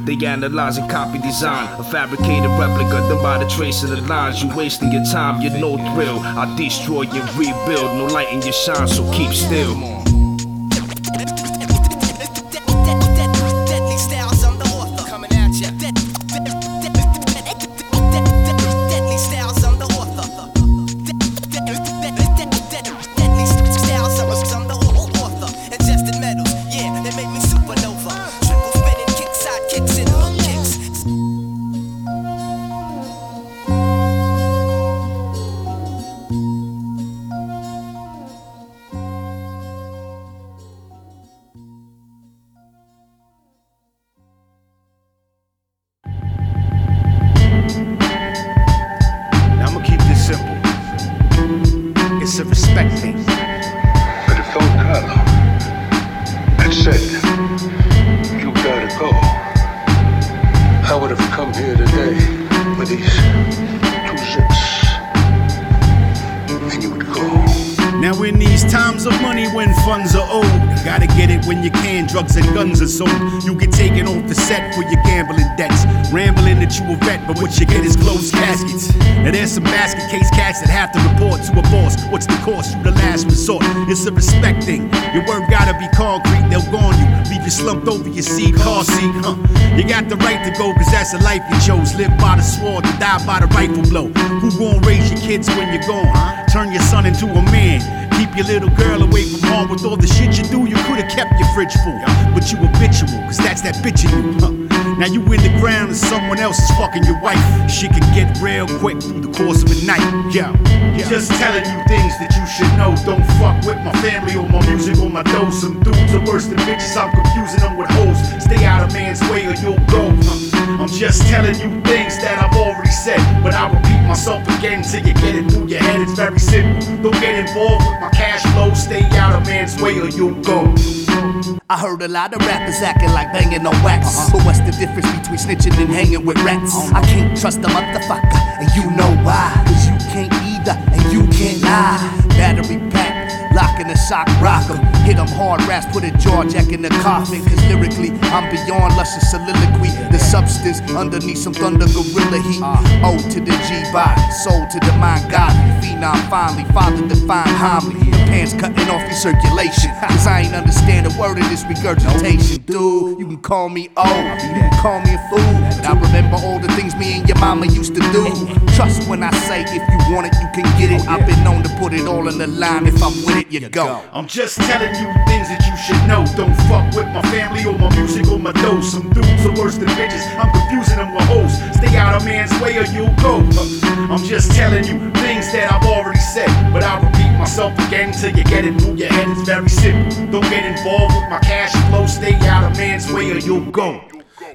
They analyze and copy design. A fabricated replica done by the trace of the lines. You wasting your time, you're no thrill. I destroy and rebuild, no light in your shine, so keep still. Concrete. They'll go on you, leave you slumped over your seat, car seat. Huh. You got the right to go, cause that's the life you chose. Live by the sword, to die by the rifle blow. Who gon' raise your kids when you're gone? Turn your son into a man. Keep your little girl away from home with all the shit you do. You could've kept your fridge full, but you habitual, cause that's that bitch in you. Huh. Now you in the ground and someone else is fucking your wife. Shit can get real quick through the course of a night. Yo, just telling you things that you should know. Don't fuck with my family or my music or my dough. Some dudes are worse than bitches. I'm confusing them with hoes. Stay out of man's way or you'll go. I'm just telling you things that I've already said, but I'll repeat myself again till you get it through your head. It's very simple. Don't get involved with my cash flow. Stay out of man's way or you'll go. I heard a lot of rappers acting like banging on wax. But what's the difference between snitching and hanging with rats? I can't trust a motherfucker, and you know why. Cause you can't either, and you can't lie. Battery pack, lock in the sock, rock 'em. Hit 'em hard, raps, put a jaw jack in the coffin. Cause lyrically, I'm beyond luscious soliloquy. The substance underneath some thunder gorilla heat. O to the G body, soul to the mind, godly. Phenom finally, father defined homily. Pants cutting off your circulation. Cause I ain't understand a word of this regurgitation. Dude, you can call me O, you can call me a fool. But I remember all the things me and your mama used to do. Trust when I say if you want it, you can get it. I've been known to put it all in the line. If I'm with it, you go. I'm just telling you things that you should know. Don't fuck with my family or my music or my dough. Some dudes are worse than bitches. I'm confusing them with hoes. Stay out of man's way or you'll go. I'm just telling you things that I've already said, but I'll repeat myself again till you get it through your head. It's very simple. Don't get involved with my cash flow. Stay out of man's way or you'll go.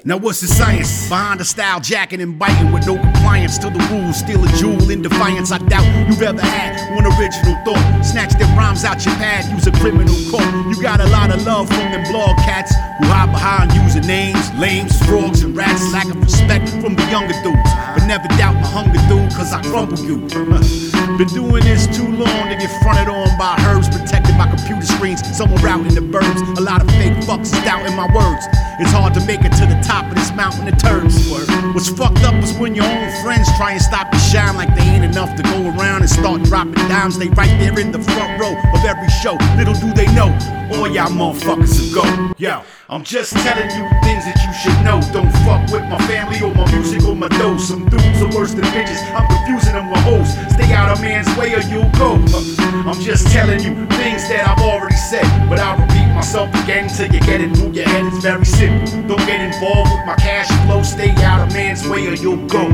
Now what's the science behind the style jacking and biting with no compliance to the rules? Steal a jewel in defiance. I doubt you've ever had one original thought. Snatch their rhymes out your pad, use a criminal court. You got a lot of love from them blog cats who hide behind using names, lames, frogs, and rats. Lack of respect from the younger dudes, but never doubt my hunger, dude, cause I crumble you. Been doing this too long to get fronted on by herbs, by computer screens. Somewhere out in the burbs, a lot of fake fucks is doubting my words. It's hard to make it to the top of this mountain of turds. What's fucked up is when your own friends try and stop you shine like they ain't enough to go around and start dropping dimes. They right there in the front row of every show. Little do they know, all y'all motherfuckers will go. Yo, I'm just telling you things that you should know. Don't fuck with my family or my music or my dough. Some dudes are worse than bitches. I'm confusing them with hoes. Stay out of man's way or you'll go. I'm just telling you things that I've already said, but I'll repeat myself again till you get it through your head. It's very simple. Don't get involved with my cash flow. Stay out of man's way or you'll go.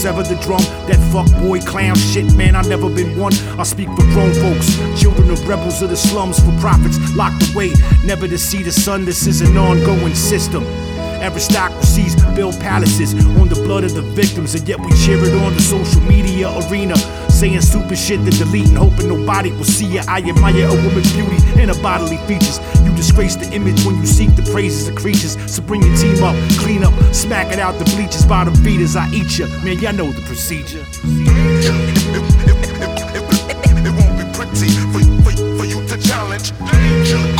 Sever the drum. That fuck boy clown shit, man, I never been one. I speak for grown folks, children of rebels of the slums for profits, locked away, never to see the sun. This is an ongoing system. Aristocracies build palaces on the blood of the victims, and yet we cheer it on the social media arena saying stupid shit then deleting, hoping nobody will see it. I admire a woman's beauty and her bodily features. You disgrace the image when you seek the praises of creatures. So bring your team up, clean up, smack it out the bleachers by the beaters. I eat ya, man. Y'all know the procedure. It won't be pretty for, for, for you to challenge.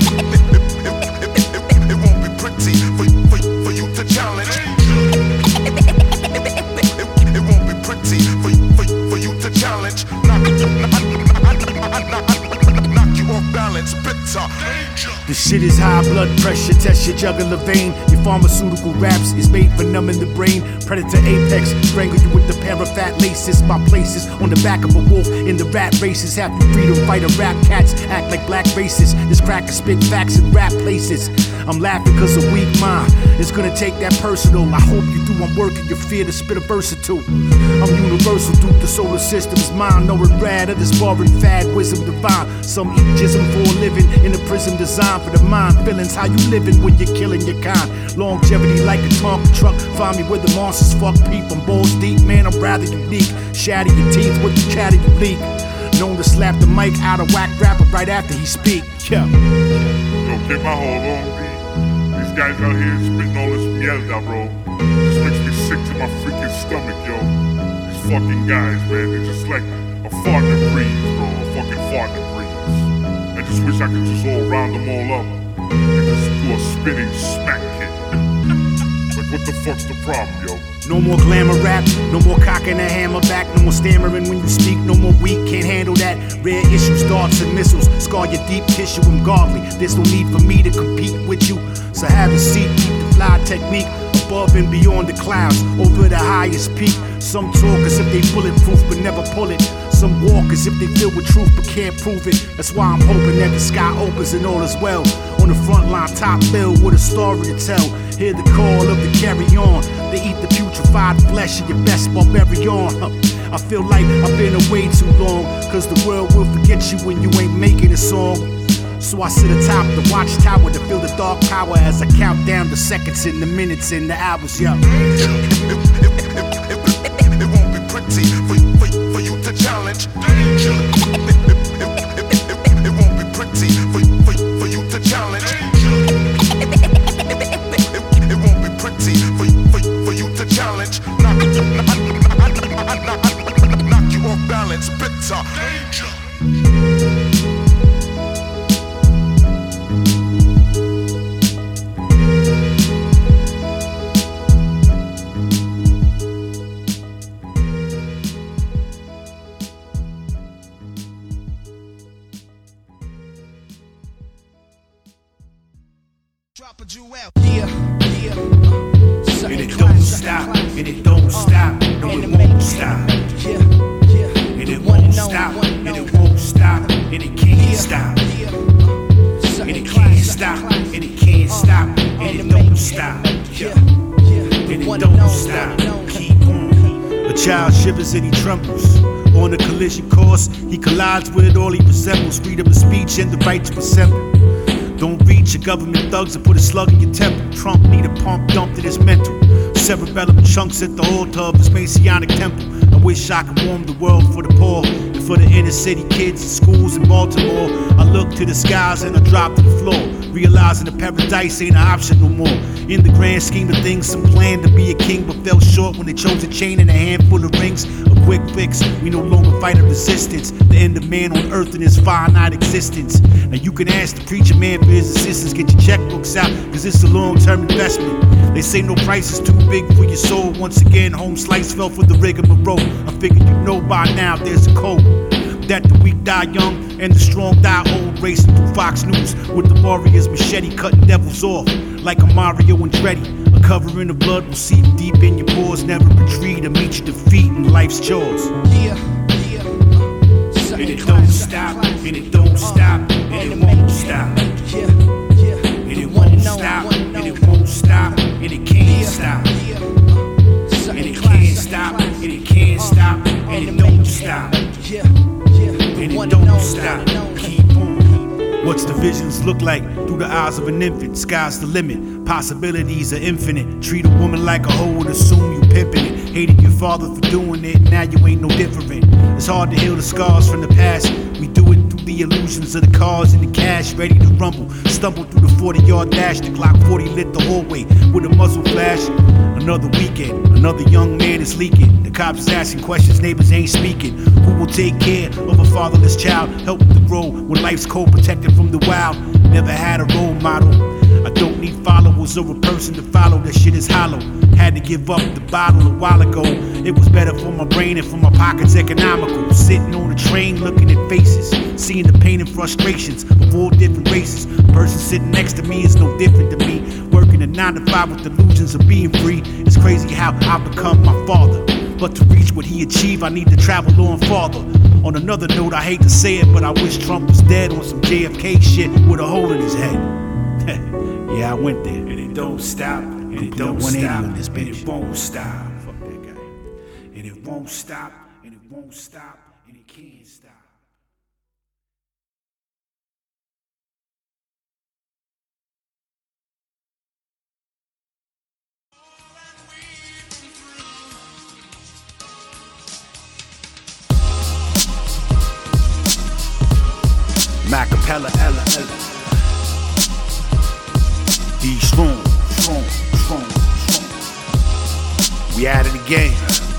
Shit is high blood pressure, test your jugular vein. Your pharmaceutical raps is made for numbing the brain. Predator apex, strangle you with the pair of fat laces. My places on the back of a wolf in the rat races. Have you freedom fighter rap cats act like black races. This cracker spit facts in rap places. I'm laughing cause a weak mind is gonna take that personal. I hope you do. I'm working your fear to spit a verse or two. I'm universal through the solar system's mind. Knowing rad of this foreign fad, wisdom divine. Some eat for a living in a prism designed for the mind. Feelings how you living when you're killing your kind. Longevity like a Tonka truck. Find me where the monsters fuck peep. I'm balls deep, man. I'm rather unique. Shatter your teeth with the chatter you leak. Known to slap the mic out of whack rapper right after he speak. Yeah. Yo, get my hold on, B. These guys out here spitting all this mierda, bro. Just makes me sick to my freaking stomach, yo. These fucking guys, man, they're just like a fart that breathes, bro. A fucking fart that breathes. I just wish I could just all round them all up and just do a spinning smack kick. Like, what the fuck's the problem, yo? No more glamour rap, no more cocking a hammer back, no more stammering when you speak, no more weak, can't handle that. Rare issues, darts and missiles, scar your deep tissue, I'm godly. There's no need for me to compete with you. So have a seat, keep the fly technique above and beyond the clouds, over the highest peak. Some talk as if they bulletproof but never pull it. Some walk as if they filled with truth but can't prove it. That's why I'm hoping that the sky opens and all is well. On the front line, top bill with a story to tell. Hear the call of the carry on. They eat the putrefied flesh of your best barbarian. I feel like I've been away too long. Cause the world will forget you when you ain't making a song. So I sit atop the watchtower to feel the dark power as I count down the seconds and the minutes and the hours, yeah. It won't be pretty for, for, for you to challenge. Government thugs and put a slug in your temple. Trump need a pump dumped in his mental. Cerebellum chunks at the altar of his Messianic temple. I wish I could warm the world for the poor and for the inner city kids in schools in Baltimore. I look to the skies and I drop to the floor, realizing the paradise ain't an option no more. In the grand scheme of things, some plan to be a king but fell short when they chose a chain and a handful of rings. Quick fix, we no longer fight a resistance. The end of man on earth in his finite existence. Now you can ask the preacher man for his assistance. Get your checkbooks out, cause it's a long term investment. They say no price is too big for your soul. Once again, home slice fell for the rigmarole. I figured you know by now there's a code. That the weak die young and the strong die old. Racing through Fox News with the warriors machete cutting devils off. Like a Mario and Dreddy. A covering of blood will seep deep in your pores. Never retreat or meet your defeat in life's chores. And it don't stop, and it don't stop, and it won't stop. And it won't stop, and it won't stop, and it can't stop. And it can't stop, and it can't stop, and it don't stop. And it don't stop. Keep on. What's the visions look like through the eyes of an infant? Sky's the limit. Possibilities are infinite. Treat a woman like a hoe and assume you pimping it. Hated your father for doing it, now you ain't no different. It's hard to heal the scars from the past. We do it through the illusions of the cars and the cash, ready to rumble. Stumble through the 40 yard dash, the clock 40 lit the hallway with a muzzle flash. Another weekend, another young man is leaking. The cops asking questions, neighbors ain't speaking. Who will take care of a fatherless child? Help them grow when life's cold, protected from the wild. Never had a role model. I don't need followers or a person to follow, that shit is hollow. Had to give up the bottle a while ago. It was better for my brain and for my pockets economical. Sitting on a train looking at faces, seeing the pain and frustrations of all different races. A person sitting next to me is no different to me. Working a nine to five with illusions of being free. It's crazy how I've become my father. But to reach what he achieved, I need to travel on farther. On another note, I hate to say it, but I wish Trump was dead on some JFK shit with a hole in his head. yeah, I went there. And it don't stop. And it don't stop. On this bitch. And it won't stop. Fuck that guy. And it won't stop. And it won't stop. And it can't stop. Macapella, Ella, Ella. D strong, strong, strong, strong. We at it again. One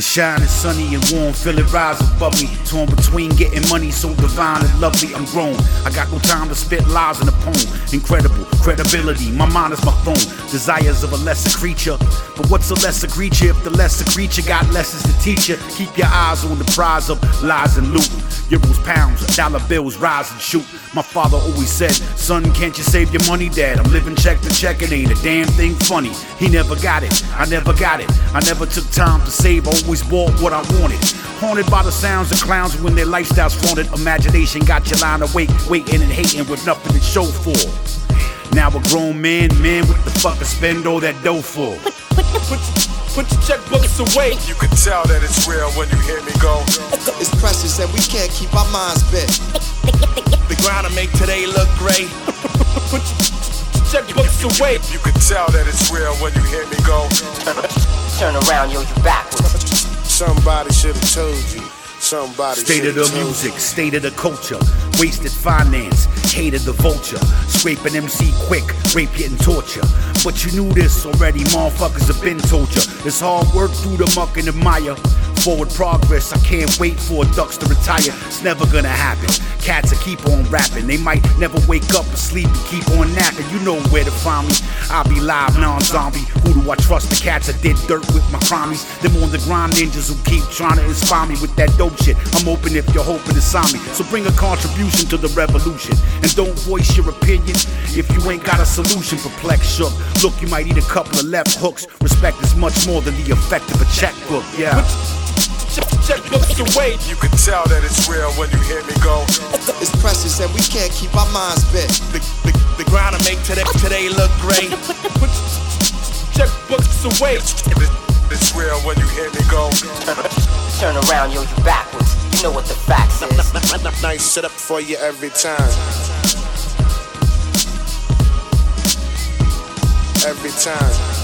The shine is sunny and warm, feel it rise above me. Torn between getting money so divine and lovely, I'm grown. I got no time to spit lies in a poem. Incredible credibility, my mind is my phone. Desires of a lesser creature. But what's a lesser creature if the lesser creature got lessons to teach you? Keep your eyes on the prize of lies and loot. Euros, pounds, dollar bills, rise and shoot. My father always said, Son, can't you save your money, Dad? I'm living check to check, it ain't a damn thing funny. He never got it, I never got it. I never took time to save, I always bought what I wanted. Haunted by the sounds of clowns when their lifestyles flaunted. Imagination got you lying awake, waiting and hating with nothing to show for. Now a grown man, man, what the fuck I spend all that dough for? Put put, put your checkbooks away. You can tell that it's real when you hear me go. It's precious and we can't keep our minds bit. The grind to make today look great. Put your checkbooks away. You can tell that it's real when you hear me go. Turn around, yo, you backwards. Somebody should have told you. Somebody State of the shoulda music, state of the culture, wasted finance, hated the vulture, scraping MC quick, rape getting torture. But you knew this already, motherfuckers have been told you. It's hard work through the muck and the mire. Forward progress, I can't wait for ducks to retire. It's never gonna happen. Cats will keep on rapping. They might never wake up or sleep and keep on napping. You know where to find me. I'll be live, non-zombie. Who do I trust? The cats that did dirt with my crimies. Them on the grind ninjas who keep trying to inspire me with that dope shit. I'm open if you're hoping to sign me. So bring a contribution to the revolution. And don't voice your opinion if you ain't got a solution. Perplexed, shook. Look, you might eat a couple of left hooks. Respect is much more than the effect of a checkbook. Yeah. Checkbooks away. You can tell that it's real when you hear me go. It's precious and we can't keep our minds bit. The, the, the grind to make today, today look great. Put your checkbooks away. It's real when you hear me go. Turn around, yo, you backwards. You know what the facts is. Nice setup for you every time. Every time.